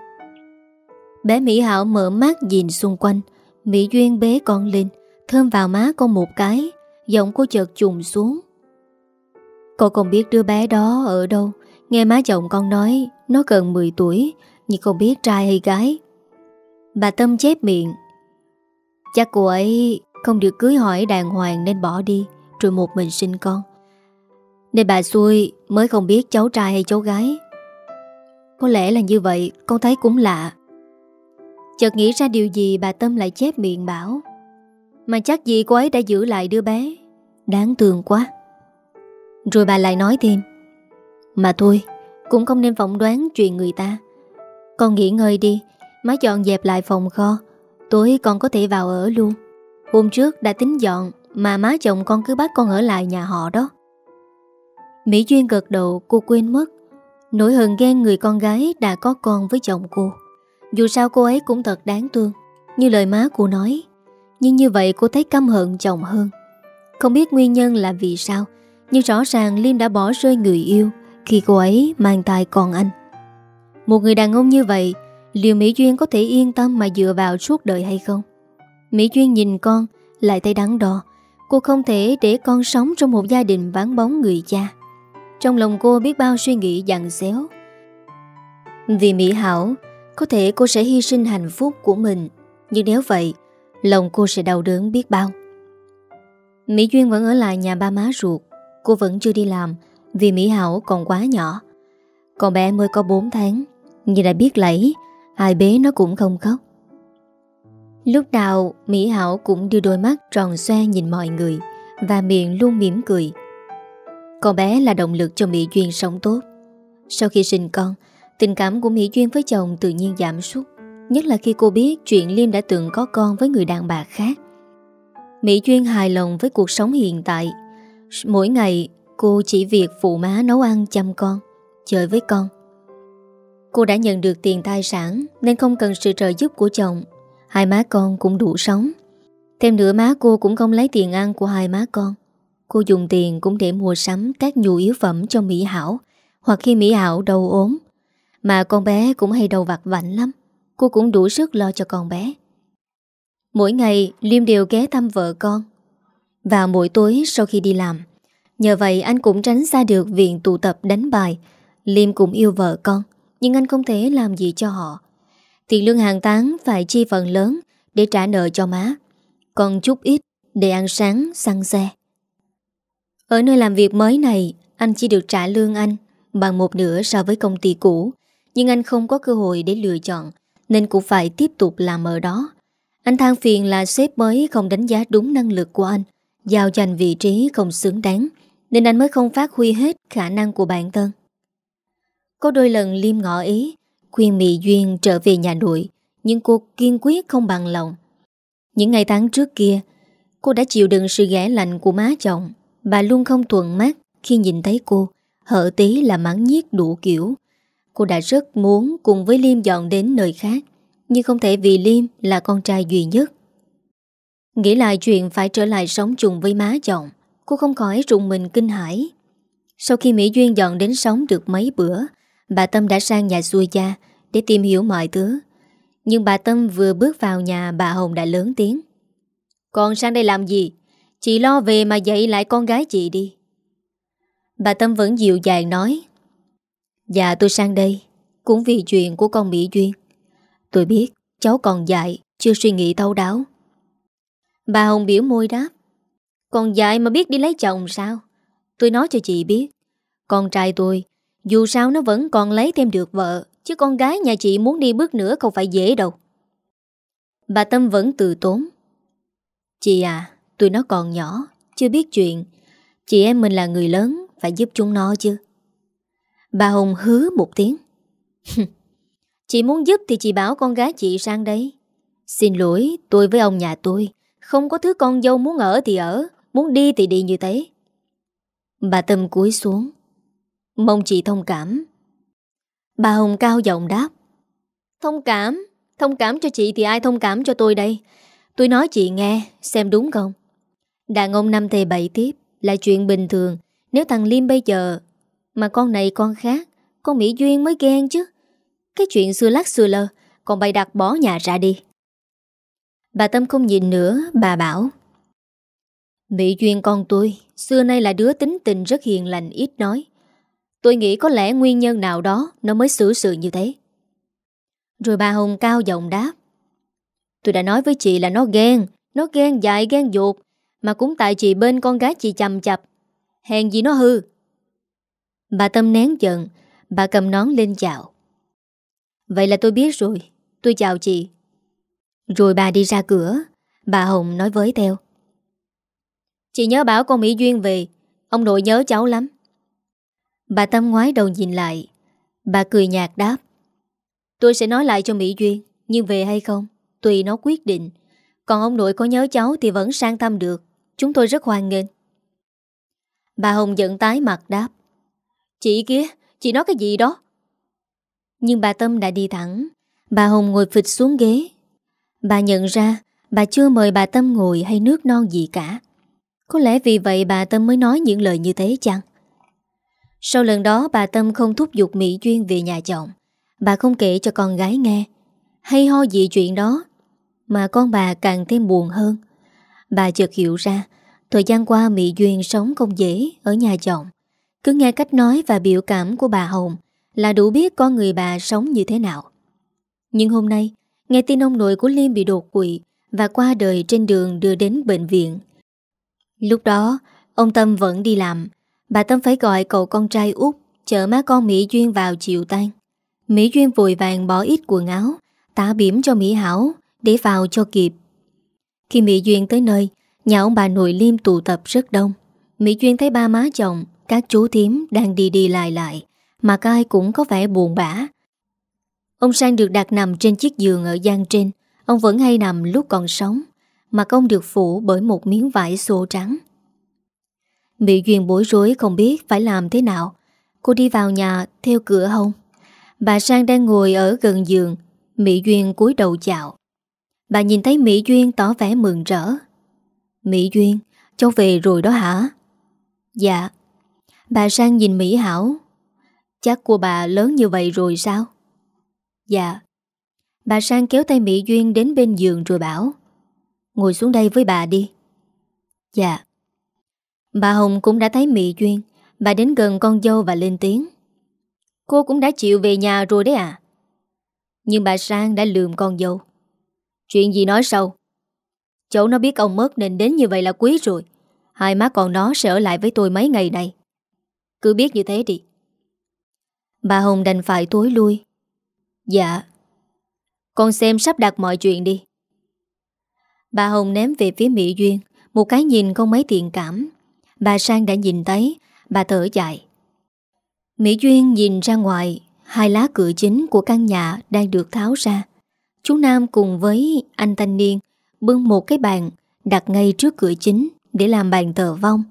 Bé Mỹ Hảo mở mắt nhìn xung quanh. Mỹ Duyên bế con lên. Thơm vào má con một cái. Giọng cô chợt trùng xuống. Con còn biết đứa bé đó ở đâu. Nghe má chồng con nói, Nó gần 10 tuổi, Nhưng không biết trai hay gái. Bà Tâm chép miệng. Chắc cô ấy không được cưới hỏi đàng hoàng Nên bỏ đi, Rồi một mình sinh con. Nên bà xui mới không biết cháu trai hay cháu gái. Có lẽ là như vậy, Con thấy cũng lạ. Chợt nghĩ ra điều gì, bà Tâm lại chép miệng bảo, Mà chắc gì cô ấy đã giữ lại đứa bé? Đáng thương quá. Rồi bà lại nói thêm, Mà thôi, Cũng không nên phỏng đoán chuyện người ta. Con nghỉ ngơi đi Má dọn dẹp lại phòng kho, Tối con có thể vào ở luôn. Hôm trước đã tính dọn Mà má chồng con cứ bắt con ở lại nhà họ đó. Mỹ Duyên gật đầu, cô quên mất. Nỗi hờn ghen người con gái đã có con với chồng cô. Dù sao cô ấy cũng thật đáng thương. Như lời má cô nói, Nhưng như vậy cô thấy căm hận chồng hơn. Không biết nguyên nhân là vì sao, Nhưng rõ ràng Liêm đã bỏ rơi người yêu Khi cô ấy mang tài còn anh. Một người đàn ông như vậy Liệu Mỹ Duyên có thể yên tâm mà dựa vào suốt đời hay không? Mỹ Duyên nhìn con, Lại thấy đắng đo. Cô không thể để con sống trong một gia đình vắng bóng người cha. Trong lòng cô biết bao suy nghĩ dặn xéo. Vì Mỹ Hảo, có thể cô sẽ hy sinh hạnh phúc của mình. Nhưng nếu vậy, Lòng cô sẽ đau đớn biết bao. Mỹ Duyên vẫn ở lại nhà ba má ruột. Cô vẫn chưa đi làm, Vì Mỹ Hảo còn quá nhỏ. Còn bé mới có 4 tháng Nhưng đã biết lấy hai bé nó cũng không khóc. Lúc nào, Mỹ Hảo cũng đưa đôi mắt tròn xoe nhìn mọi người Và miệng luôn mỉm cười. Con bé là động lực cho Mỹ Duyên sống tốt. Sau khi sinh con, Tình cảm của Mỹ Duyên với chồng tự nhiên giảm sút, Nhất là khi cô biết chuyện Liêm đã từng có con với người đàn bà khác. Mỹ Duyên hài lòng với cuộc sống hiện tại. Mỗi ngày, cô chỉ việc phụ má nấu ăn chăm con, Chơi với con Cô đã nhận được tiền tài sản Nên không cần sự trợ giúp của chồng. Hai má con cũng đủ sống. Thêm nữa má cô cũng không lấy tiền ăn của hai má con. Cô dùng tiền cũng để mua sắm các nhu yếu phẩm cho Mỹ Hảo, Hoặc khi Mỹ Hảo đau ốm. Mà con bé cũng hay đầu vặt vảnh lắm. Cô cũng đủ sức lo cho con bé. Mỗi ngày, Liêm đều ghé thăm vợ con. Và mỗi tối sau khi đi làm, Nhờ vậy anh cũng tránh xa được viện tụ tập đánh bài, Liêm cũng yêu vợ con. Nhưng anh không thể làm gì cho họ. Tiền lương hàng tháng phải chi phần lớn Để trả nợ cho má. Còn chút ít để ăn sáng, xăng xe. Ở nơi làm việc mới này Anh chỉ được trả lương anh Bằng một nửa so với công ty cũ. Nhưng anh không có cơ hội để lựa chọn Nên cũng phải tiếp tục làm ở đó. Anh than phiền là sếp mới không đánh giá đúng năng lực của anh Giao cho anh vị trí không xứng đáng Nên anh mới không phát huy hết khả năng của bản thân. Có đôi lần Liêm ngỏ ý, Khuyên Mỹ Duyên trở về nhà nội, Nhưng cô kiên quyết không bằng lòng. Những ngày tháng trước kia, Cô đã chịu đựng sự ghẻ lạnh của má chồng. Bà luôn không thuận mắt Khi nhìn thấy cô, Hở tí là mắng nhiếc đủ kiểu. Cô đã rất muốn cùng với Liêm dọn đến nơi khác, Nhưng không thể vì Liêm là con trai duy nhất. Nghĩ lại chuyện phải trở lại sống chung với má chồng, Cô không khỏi rụng mình kinh hãi. Sau khi Mỹ Duyên dọn đến sống được mấy bữa Bà Tâm đã sang nhà xuôi gia Để tìm hiểu mọi thứ. Nhưng bà Tâm vừa bước vào nhà Bà Hồng đã lớn tiếng. Con sang đây làm gì? Chị lo về mà dạy lại con gái chị đi. Bà Tâm vẫn dịu dàng nói. Dạ tôi sang đây Cũng vì chuyện của con Mỹ Duyên. Tôi biết cháu còn dạy, Chưa suy nghĩ thấu đáo. Bà Hồng biểu môi đáp. Còn dạy mà biết đi lấy chồng sao? Tôi nói cho chị biết Con trai tôi dù sao nó vẫn còn lấy thêm được vợ, Chứ con gái nhà chị muốn đi bước nữa Không phải dễ đâu. Bà Tâm vẫn từ tốn. Chị à Tôi nó còn nhỏ, Chưa biết chuyện. Chị em mình là người lớn, Phải giúp chúng nó chứ. Bà Hồng hứa một tiếng. Chị muốn giúp thì chị bảo con gái chị sang đây. Xin lỗi, tôi với ông nhà tôi. Không có thứ con dâu muốn ở thì ở, Muốn đi thì đi như thế. Bà Tâm cúi xuống. Mong chị thông cảm. Bà Hồng cao giọng đáp. Thông cảm? Thông cảm cho chị thì ai thông cảm cho tôi đây? Tôi nói chị nghe Xem đúng không? Đàn ông năm thề bảy tiếp Là chuyện bình thường. Nếu thằng Liêm bây giờ Mà con này con khác Con Mỹ Duyên mới ghen chứ. Cái chuyện xưa lắc xưa lơ Còn bày đặt bỏ nhà ra đi. Bà Tâm không nhìn nữa Bà bảo. Mỹ Duyên con tôi Xưa nay là đứa tính tình rất hiền lành ít nói Tôi nghĩ có lẽ nguyên nhân nào đó Nó mới xử sự như thế. Rồi bà Hồng cao giọng đáp. Tôi đã nói với chị là nó ghen Nó ghen dại, ghen dột Mà cũng tại chị bên con gái chị chầm chập Hèn gì nó hư. Bà Tâm nén giận, Bà cầm nón lên chào. Vậy là tôi biết rồi, Tôi chào chị. Rồi bà đi ra cửa, Bà Hồng nói với theo. Chị nhớ bảo con Mỹ Duyên về, Ông nội nhớ cháu lắm. Bà Tâm ngoái đầu nhìn lại. Bà cười nhạt đáp. Tôi sẽ nói lại cho Mỹ Duyên Nhưng về hay không Tùy nó quyết định. Còn ông nội có nhớ cháu thì vẫn sang thăm được. Chúng tôi rất hoan nghênh. Bà Hồng giận tái mặt đáp. Chị kia, chị nói cái gì đó? Nhưng bà Tâm đã đi thẳng. Bà Hồng ngồi phịch xuống ghế. Bà nhận ra Bà chưa mời bà Tâm ngồi hay nước non gì cả. Có lẽ vì vậy bà Tâm mới nói những lời như thế chăng? Sau lần đó bà Tâm không thúc giục Mỹ Duyên về nhà chồng. Bà không kể cho con gái nghe. Hay ho gì chuyện đó, Mà con bà càng thêm buồn hơn. Bà chợt hiểu ra, Thời gian qua Mỹ Duyên sống không dễ Ở nhà chồng. Cứ nghe cách nói và biểu cảm của bà Hồng Là đủ biết con người bà sống như thế nào. Nhưng hôm nay, Nghe tin ông nội của Liêm bị đột quỵ Và qua đời trên đường đưa đến bệnh viện. Lúc đó, Ông Tâm vẫn đi làm Bà Tâm phải gọi cậu con trai út, Chở má con Mỹ Duyên vào chịu tan. Mỹ Duyên vội vàng bỏ ít quần áo, Tả biểm cho Mỹ Hảo Để vào cho kịp. Khi Mỹ Duyên tới nơi, Nhà ông bà nội Liêm tụ tập rất đông. Mỹ Duyên thấy ba má chồng, Các chú thím đang đi đi lại lại, Mà ai cũng có vẻ buồn bã. Ông Sang được đặt nằm trên chiếc giường ở gian trên, Ông vẫn hay nằm lúc còn sống Mặt ông được phủ bởi một miếng vải xô trắng. Mỹ Duyên bối rối không biết phải làm thế nào Cô đi vào nhà, theo cửa hông Bà Sang đang ngồi ở gần giường, Mỹ Duyên cúi đầu chào Bà nhìn thấy Mỹ Duyên tỏ vẻ mừng rỡ Mỹ Duyên, Cháu về rồi đó hả Dạ Bà Sang nhìn Mỹ Hảo Chắc của bà lớn như vậy rồi sao? Dạ. Bà Sang kéo tay Mỹ Duyên đến bên giường rồi bảo, Ngồi xuống đây với bà đi. Dạ. Bà Hồng cũng đã thấy Mỹ Duyên. Bà đến gần con dâu và lên tiếng. Cô cũng đã chịu về nhà rồi đấy à Nhưng bà Sang đã lườm con dâu. Chuyện gì nói sau? Cháu nó biết ông mất nên đến như vậy là quý rồi. Hai má con nó sẽ ở lại với tôi mấy ngày này. Cứ biết như thế đi. Bà Hồng đành phải tối lui. Dạ. Con xem sắp đặt mọi chuyện đi. Bà Hồng ném về phía Mỹ Duyên. Một cái nhìn không mấy thiện cảm. Bà Sang đã nhìn thấy. Bà thở dài. Mỹ Duyên nhìn ra ngoài. Hai lá cửa chính của căn nhà đang được tháo ra. Chú Nam cùng với anh thanh niên Bưng một cái bàn Đặt ngay trước cửa chính Để làm bàn thờ vong.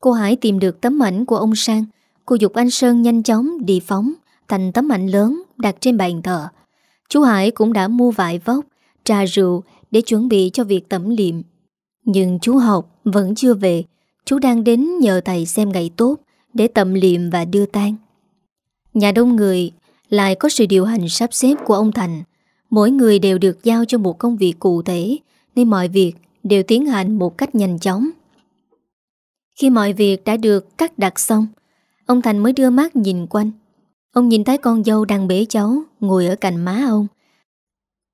Cô Hải tìm được tấm ảnh của ông Sang. Cô dục anh Sơn nhanh chóng đi phóng Thành tấm ảnh lớn đặt trên bàn thờ. Chú Hải cũng đã mua vải vóc, Trà rượu để chuẩn bị cho việc tẩm liệm. Nhưng chú học vẫn chưa về. Chú đang đến nhờ thầy xem ngày tốt Để tầm liệm và đưa tang. Nhà đông người Lại có sự điều hành sắp xếp của ông Thành. Mỗi người đều được giao cho một công việc cụ thể Nên mọi việc đều tiến hành một cách nhanh chóng. Khi mọi việc đã được cắt đặt xong, Ông Thành mới đưa mắt nhìn quanh. Ông nhìn thấy con dâu đang bế cháu Ngồi ở cạnh má ông.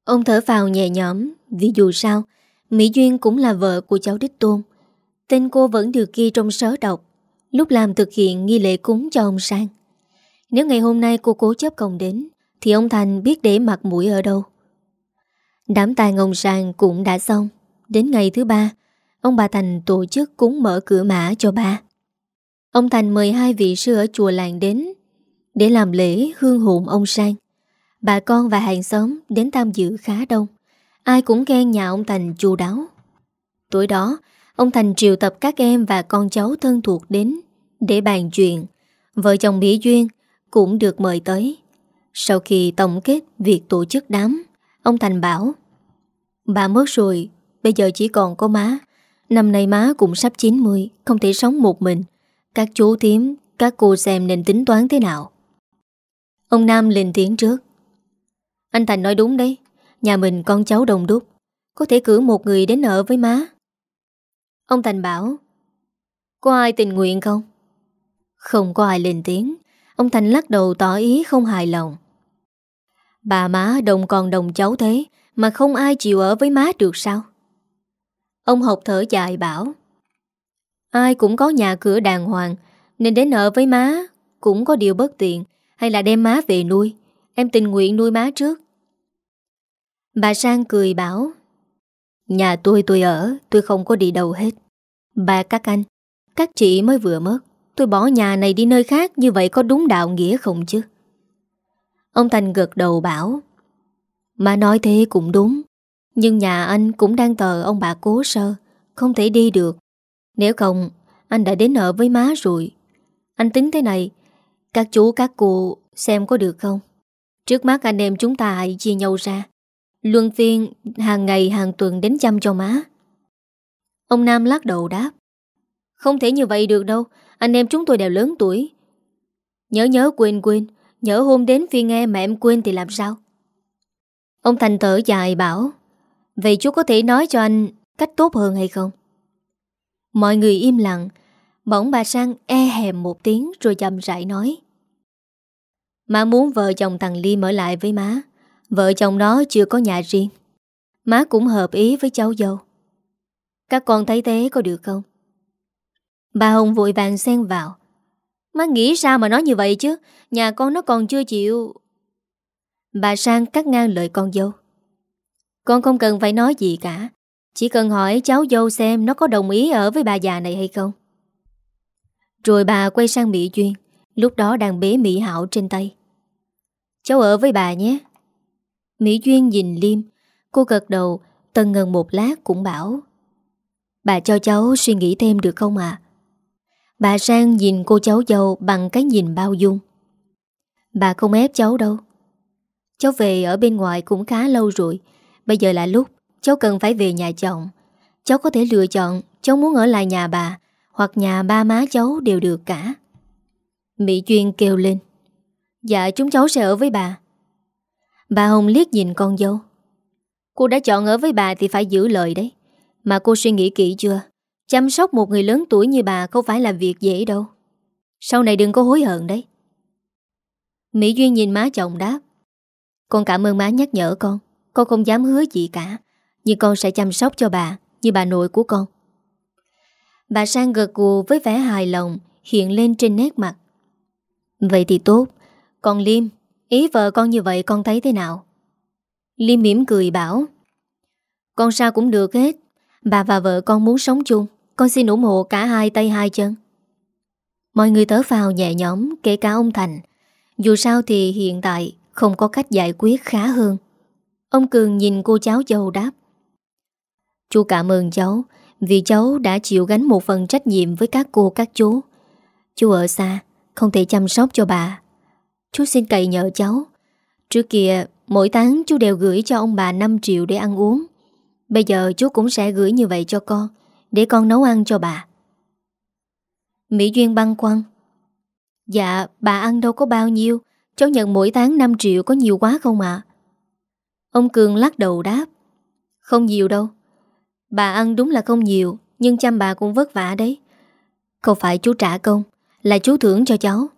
Ông thở vào nhẹ nhõm Vì dù sao? Mỹ Duyên cũng là vợ của cháu Đích Tôn. Tên cô vẫn được ghi trong sớ độc Lúc làm thực hiện nghi lễ cúng cho ông Sang. Nếu ngày hôm nay cô cố chấp không đến, Thì ông Thành biết để mặt mũi ở đâu. Đám tang ông Sang cũng đã xong. Đến ngày thứ ba, Ông bà Thành tổ chức cúng mở cửa mã cho ba. Ông Thành mời hai vị sư ở chùa làng đến, Để làm lễ hương hụm ông Sang. Bà con và hàng xóm đến tham dự khá đông. Ai cũng khen nhà ông Thành chu đáo. Tối đó Ông Thành triệu tập các em và con cháu thân thuộc đến để bàn chuyện. Vợ chồng Mỹ Duyên cũng được mời tới. Sau khi tổng kết việc tổ chức đám, ông Thành bảo Bà mất rồi, bây giờ chỉ còn có má. Năm nay má cũng sắp 90, không thể sống một mình. Các chú thím, các cô xem nên tính toán thế nào. Ông Nam lên tiếng trước. Anh Thành nói đúng đấy, nhà mình con cháu đồng đúc. Có thể cử một người đến ở với má Ông Thành bảo, Có ai tình nguyện không? Không có ai lên tiếng Ông Thành lắc đầu tỏ ý không hài lòng Bà má đồng con đồng cháu thế, Mà không ai chịu ở với má được sao? Ông học thở dài bảo, Ai cũng có nhà cửa đàng hoàng, Nên đến ở với má Cũng có điều bất tiện, Hay là đem má về nuôi Em tình nguyện nuôi má trước Bà Sang cười bảo Nhà tôi tôi ở, Tôi không có đi đâu hết. Bà các anh, Các chị mới vừa mất. Tôi bỏ nhà này đi nơi khác, Như vậy có đúng đạo nghĩa không chứ? Ông Thành gật đầu bảo Mà nói thế cũng đúng, Nhưng nhà anh cũng đang tờ ông bà cố sơ, Không thể đi được. Nếu không, Anh đã đến ở với má rồi. Anh tính thế này, Các chú, các cô xem có được không? Trước mắt anh em chúng ta hãy chia nhau ra. Luân phiên, hàng ngày, hàng tuần đến chăm cho má. Ông Nam lắc đầu đáp, Không thể như vậy được đâu, Anh em chúng tôi đều lớn tuổi. Nhớ nhớ, quên quên, Nhớ hôm đến phiên nghe mà em quên thì làm sao? Ông Thành thở dài bảo, Vậy chú có thể nói cho anh Cách tốt hơn hay không? Mọi người im lặng, Bỗng bà Sang e hèm một tiếng Rồi chậm rãi nói, Má muốn vợ chồng thằng Ly mở lại với má. Vợ chồng nó chưa có nhà riêng. Má cũng hợp ý với cháu dâu. Các con thấy thế có được không? Bà Hồng vội vàng xen vào. Má nghĩ sao mà nói như vậy chứ? Nhà con nó còn chưa chịu. Bà Sang cắt ngang lời con dâu. Con không cần phải nói gì cả. Chỉ cần hỏi cháu dâu xem Nó có đồng ý ở với bà già này hay không. Rồi bà quay sang Mỹ Duyên, Lúc đó đang bế Mỹ Hảo trên tay. Cháu ở với bà nhé. Mỹ Duyên nhìn Liêm. Cô gật đầu Tần ngần một lát cũng bảo, Bà cho cháu suy nghĩ thêm được không ạ? Bà Sang nhìn cô cháu dâu Bằng cái nhìn bao dung. Bà không ép cháu đâu. Cháu về ở bên ngoài cũng khá lâu rồi. Bây giờ là lúc Cháu cần phải về nhà chồng. Cháu có thể lựa chọn Cháu muốn ở lại nhà bà Hoặc nhà ba má cháu đều được cả. Mỹ Duyên kêu lên Dạ chúng cháu sẽ ở với bà. Bà Hồng liếc nhìn con dâu. Cô đã chọn ở với bà thì phải giữ lời đấy. Mà cô suy nghĩ kỹ chưa? Chăm sóc một người lớn tuổi như bà Không phải là việc dễ đâu. Sau này đừng có hối hận đấy. Mỹ Duyên nhìn má chồng đáp. Con cảm ơn má nhắc nhở con. Con không dám hứa gì cả. Nhưng con sẽ chăm sóc cho bà Như bà nội của con. Bà Sang gật gù với vẻ hài lòng Hiện lên trên nét mặt. Vậy thì tốt. Còn Liêm Ý vợ con như vậy con thấy thế nào? Liêm mỉm cười bảo, Con sao cũng được hết. Bà và vợ con muốn sống chung. Con xin ủng hộ cả hai tay hai chân. Mọi người tớ vào nhẹ nhõm, Kể cả ông Thành. Dù sao thì hiện tại Không có cách giải quyết khá hơn. Ông Cường nhìn cô cháu dâu đáp, Chú cảm ơn cháu, Vì cháu đã chịu gánh một phần trách nhiệm Với các cô, các chú. Chú ở xa, Không thể chăm sóc cho bà. Chú xin cậy nhờ cháu. Trước kia, mỗi tháng chú đều gửi cho ông bà 5 triệu để ăn uống. Bây giờ chú cũng sẽ gửi như vậy cho con, Để con nấu ăn cho bà. Mỹ Duyên băng quăng Dạ bà ăn đâu có bao nhiêu, Cháu nhận mỗi tháng 5 triệu có nhiều quá không ạ? Ông Cường lắc đầu đáp. Không nhiều đâu. Bà ăn đúng là không nhiều, Nhưng chăm bà cũng vất vả đấy. Không phải chú trả công, Là chú thưởng cho cháu.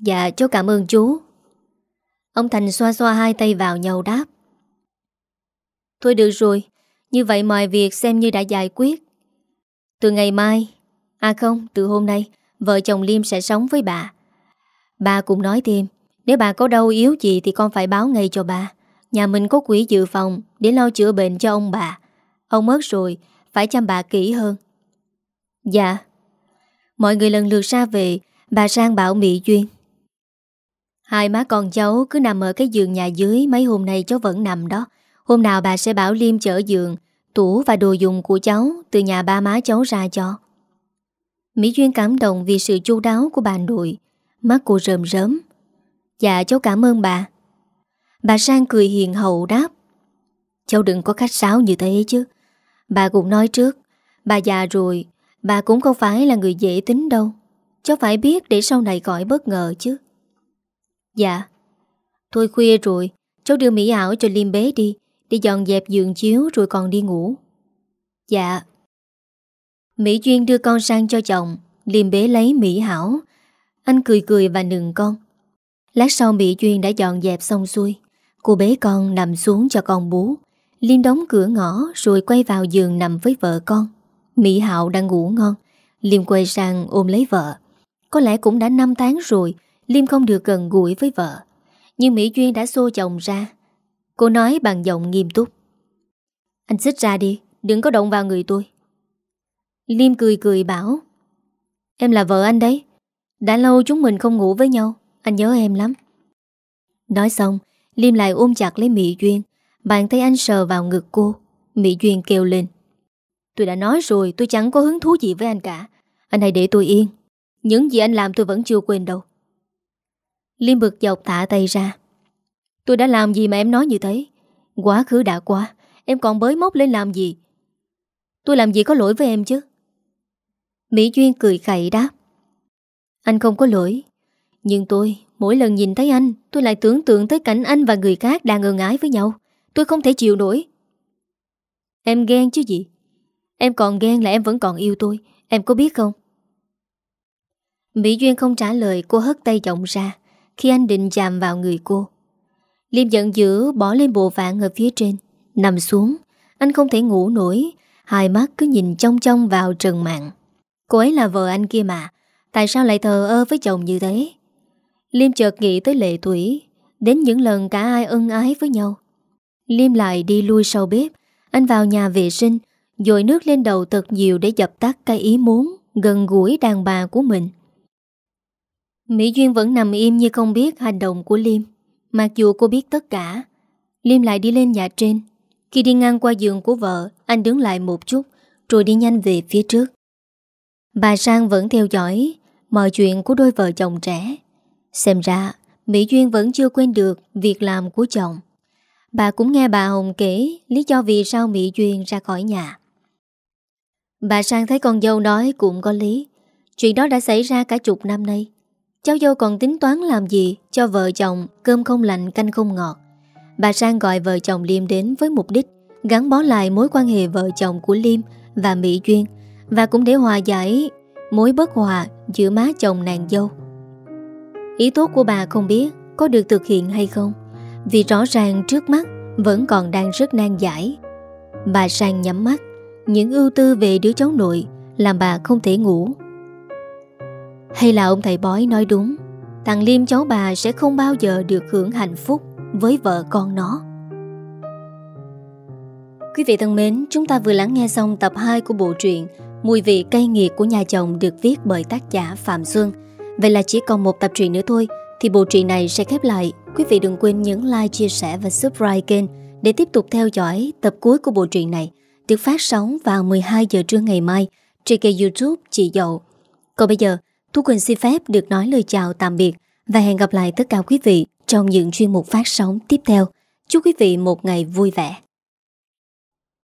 Dạ cháu cảm ơn chú. Ông Thành xoa xoa hai tay vào nhau đáp. Thôi được rồi Như vậy mọi việc xem như đã giải quyết. Từ ngày mai À không, từ hôm nay Vợ chồng Liêm sẽ sống với bà. Bà cũng nói thêm Nếu bà có đau yếu gì thì con phải báo ngay cho bà. Nhà mình có quỹ dự phòng Để lo chữa bệnh cho ông bà. Ông mất rồi, phải chăm bà kỹ hơn. Dạ. Mọi người lần lượt ra về Bà Sang bảo Mỹ Duyên. Hai má con cháu cứ nằm ở cái giường nhà dưới, Mấy hôm nay cháu vẫn nằm đó. Hôm nào bà sẽ bảo Liêm chở giường, Tủ và đồ dùng của cháu Từ nhà ba má cháu ra cho. Mỹ Duyên cảm động vì sự chu đáo của bà nội. Mắt cô rơm rớm. Dạ cháu cảm ơn bà. Bà Sang cười hiền hậu đáp. Cháu đừng có khách sáo như thế chứ. Bà cũng nói trước. Bà già rồi, Bà cũng không phải là người dễ tính đâu. Cháu phải biết để sau này khỏi bất ngờ chứ. Dạ. Thôi khuya rồi, Cháu đưa Mỹ ảo cho Liêm bế đi Đi dọn dẹp giường chiếu rồi còn đi ngủ. Dạ. Mỹ Duyên đưa con sang cho chồng Liêm bế lấy Mỹ Hảo Anh cười cười và nừng con. Lát sau Mỹ Duyên đã dọn dẹp xong xuôi, Cô bế con nằm xuống cho con bú. Liêm đóng cửa ngõ Rồi quay vào giường nằm với vợ con. Mỹ hảo đang ngủ ngon Liêm quay sang ôm lấy vợ. Có lẽ cũng đã 5 tháng rồi Liêm không được gần gũi với vợ. Nhưng Mỹ Duyên đã xô chồng ra. Cô nói bằng giọng nghiêm túc. Anh xích ra đi, Đừng có động vào người tôi. Liêm cười cười bảo, Em là vợ anh đấy. Đã lâu chúng mình không ngủ với nhau. Anh nhớ em lắm. Nói xong, Liêm lại ôm chặt lấy Mỹ Duyên. Bàn tay anh sờ vào ngực cô. Mỹ Duyên kêu lên, Tôi đã nói rồi, tôi chẳng có hứng thú gì với anh cả. Anh hãy để tôi yên. Những gì anh làm tôi vẫn chưa quên đâu. Liêm bực dọc thả tay ra. Tôi đã làm gì mà em nói như thế? Quá khứ đã qua, Em còn bới móc lên làm gì? Tôi làm gì có lỗi với em chứ? Mỹ Duyên cười khẩy đáp. Anh không có lỗi, Nhưng tôi, Mỗi lần nhìn thấy anh, Tôi lại tưởng tượng tới cảnh anh và người khác đang ơn ái với nhau. Tôi không thể chịu nổi. Em ghen chứ gì? Em còn ghen là em vẫn còn yêu tôi, Em có biết không? Mỹ Duyên không trả lời, Cô hất tay giọng ra. Khi anh định chạm vào người cô. Liêm giận dữ bỏ lên bộ vạn ở phía trên, Nằm xuống. Anh không thể ngủ nổi, Hai mắt cứ nhìn trong trong vào trần mạng. Cô ấy là vợ anh kia mà, Tại sao lại thờ ơ với chồng như thế? Liêm chợt nghĩ tới lệ thủy, Đến những lần cả ai ân ái với nhau. Liêm lại đi lui sau bếp, Anh vào nhà vệ sinh, Dội nước lên đầu thật nhiều để dập tắt cái ý muốn Gần gũi đàn bà của mình. Mỹ Duyên vẫn nằm im như không biết hành động của Liêm. Mặc dù cô biết tất cả, Liêm lại đi lên nhà trên. Khi đi ngang qua giường của vợ, Anh đứng lại một chút, Rồi đi nhanh về phía trước. Bà Sang vẫn theo dõi Mọi chuyện của đôi vợ chồng trẻ. Xem ra, Mỹ Duyên vẫn chưa quên được Việc làm của chồng. Bà cũng nghe bà Hồng kể Lý do vì sao Mỹ Duyên ra khỏi nhà. Bà Sang thấy con dâu nói cũng có lý. Chuyện đó đã xảy ra cả chục năm nay. Cháu dâu còn tính toán làm gì cho vợ chồng cơm không lạnh canh không ngọt. Bà Sang gọi vợ chồng Liêm đến với mục đích gắn bó lại mối quan hệ vợ chồng của Liêm và Mỹ Duyên và cũng để hòa giải mối bất hòa giữa má chồng nàng dâu. Ý tốt của bà không biết có được thực hiện hay không vì rõ ràng trước mắt vẫn còn đang rất nan giải. Bà Sang nhắm mắt, những ưu tư về đứa cháu nội làm bà không thể ngủ. Hay là ông thầy bói nói đúng, thằng Liêm cháu bà sẽ không bao giờ được hưởng hạnh phúc với vợ con nó. Quý vị thân mến, chúng ta vừa lắng nghe xong tập 2 của bộ truyện Mùi vị cay nghiệt của nhà chồng được viết bởi tác giả Phạm Xuân. Vậy là chỉ còn một tập truyện nữa thôi thì bộ truyện này sẽ khép lại. Quý vị đừng quên nhấn like, chia sẻ và subscribe kênh để tiếp tục theo dõi tập cuối của bộ truyện này được phát sóng vào 12 giờ trưa ngày mai trên kênh youtube Chị Dậu. Còn bây giờ, Thu Quỳnh xin phép được nói lời chào tạm biệt và hẹn gặp lại tất cả quý vị trong những chuyên mục phát sóng tiếp theo. Chúc quý vị một ngày vui vẻ.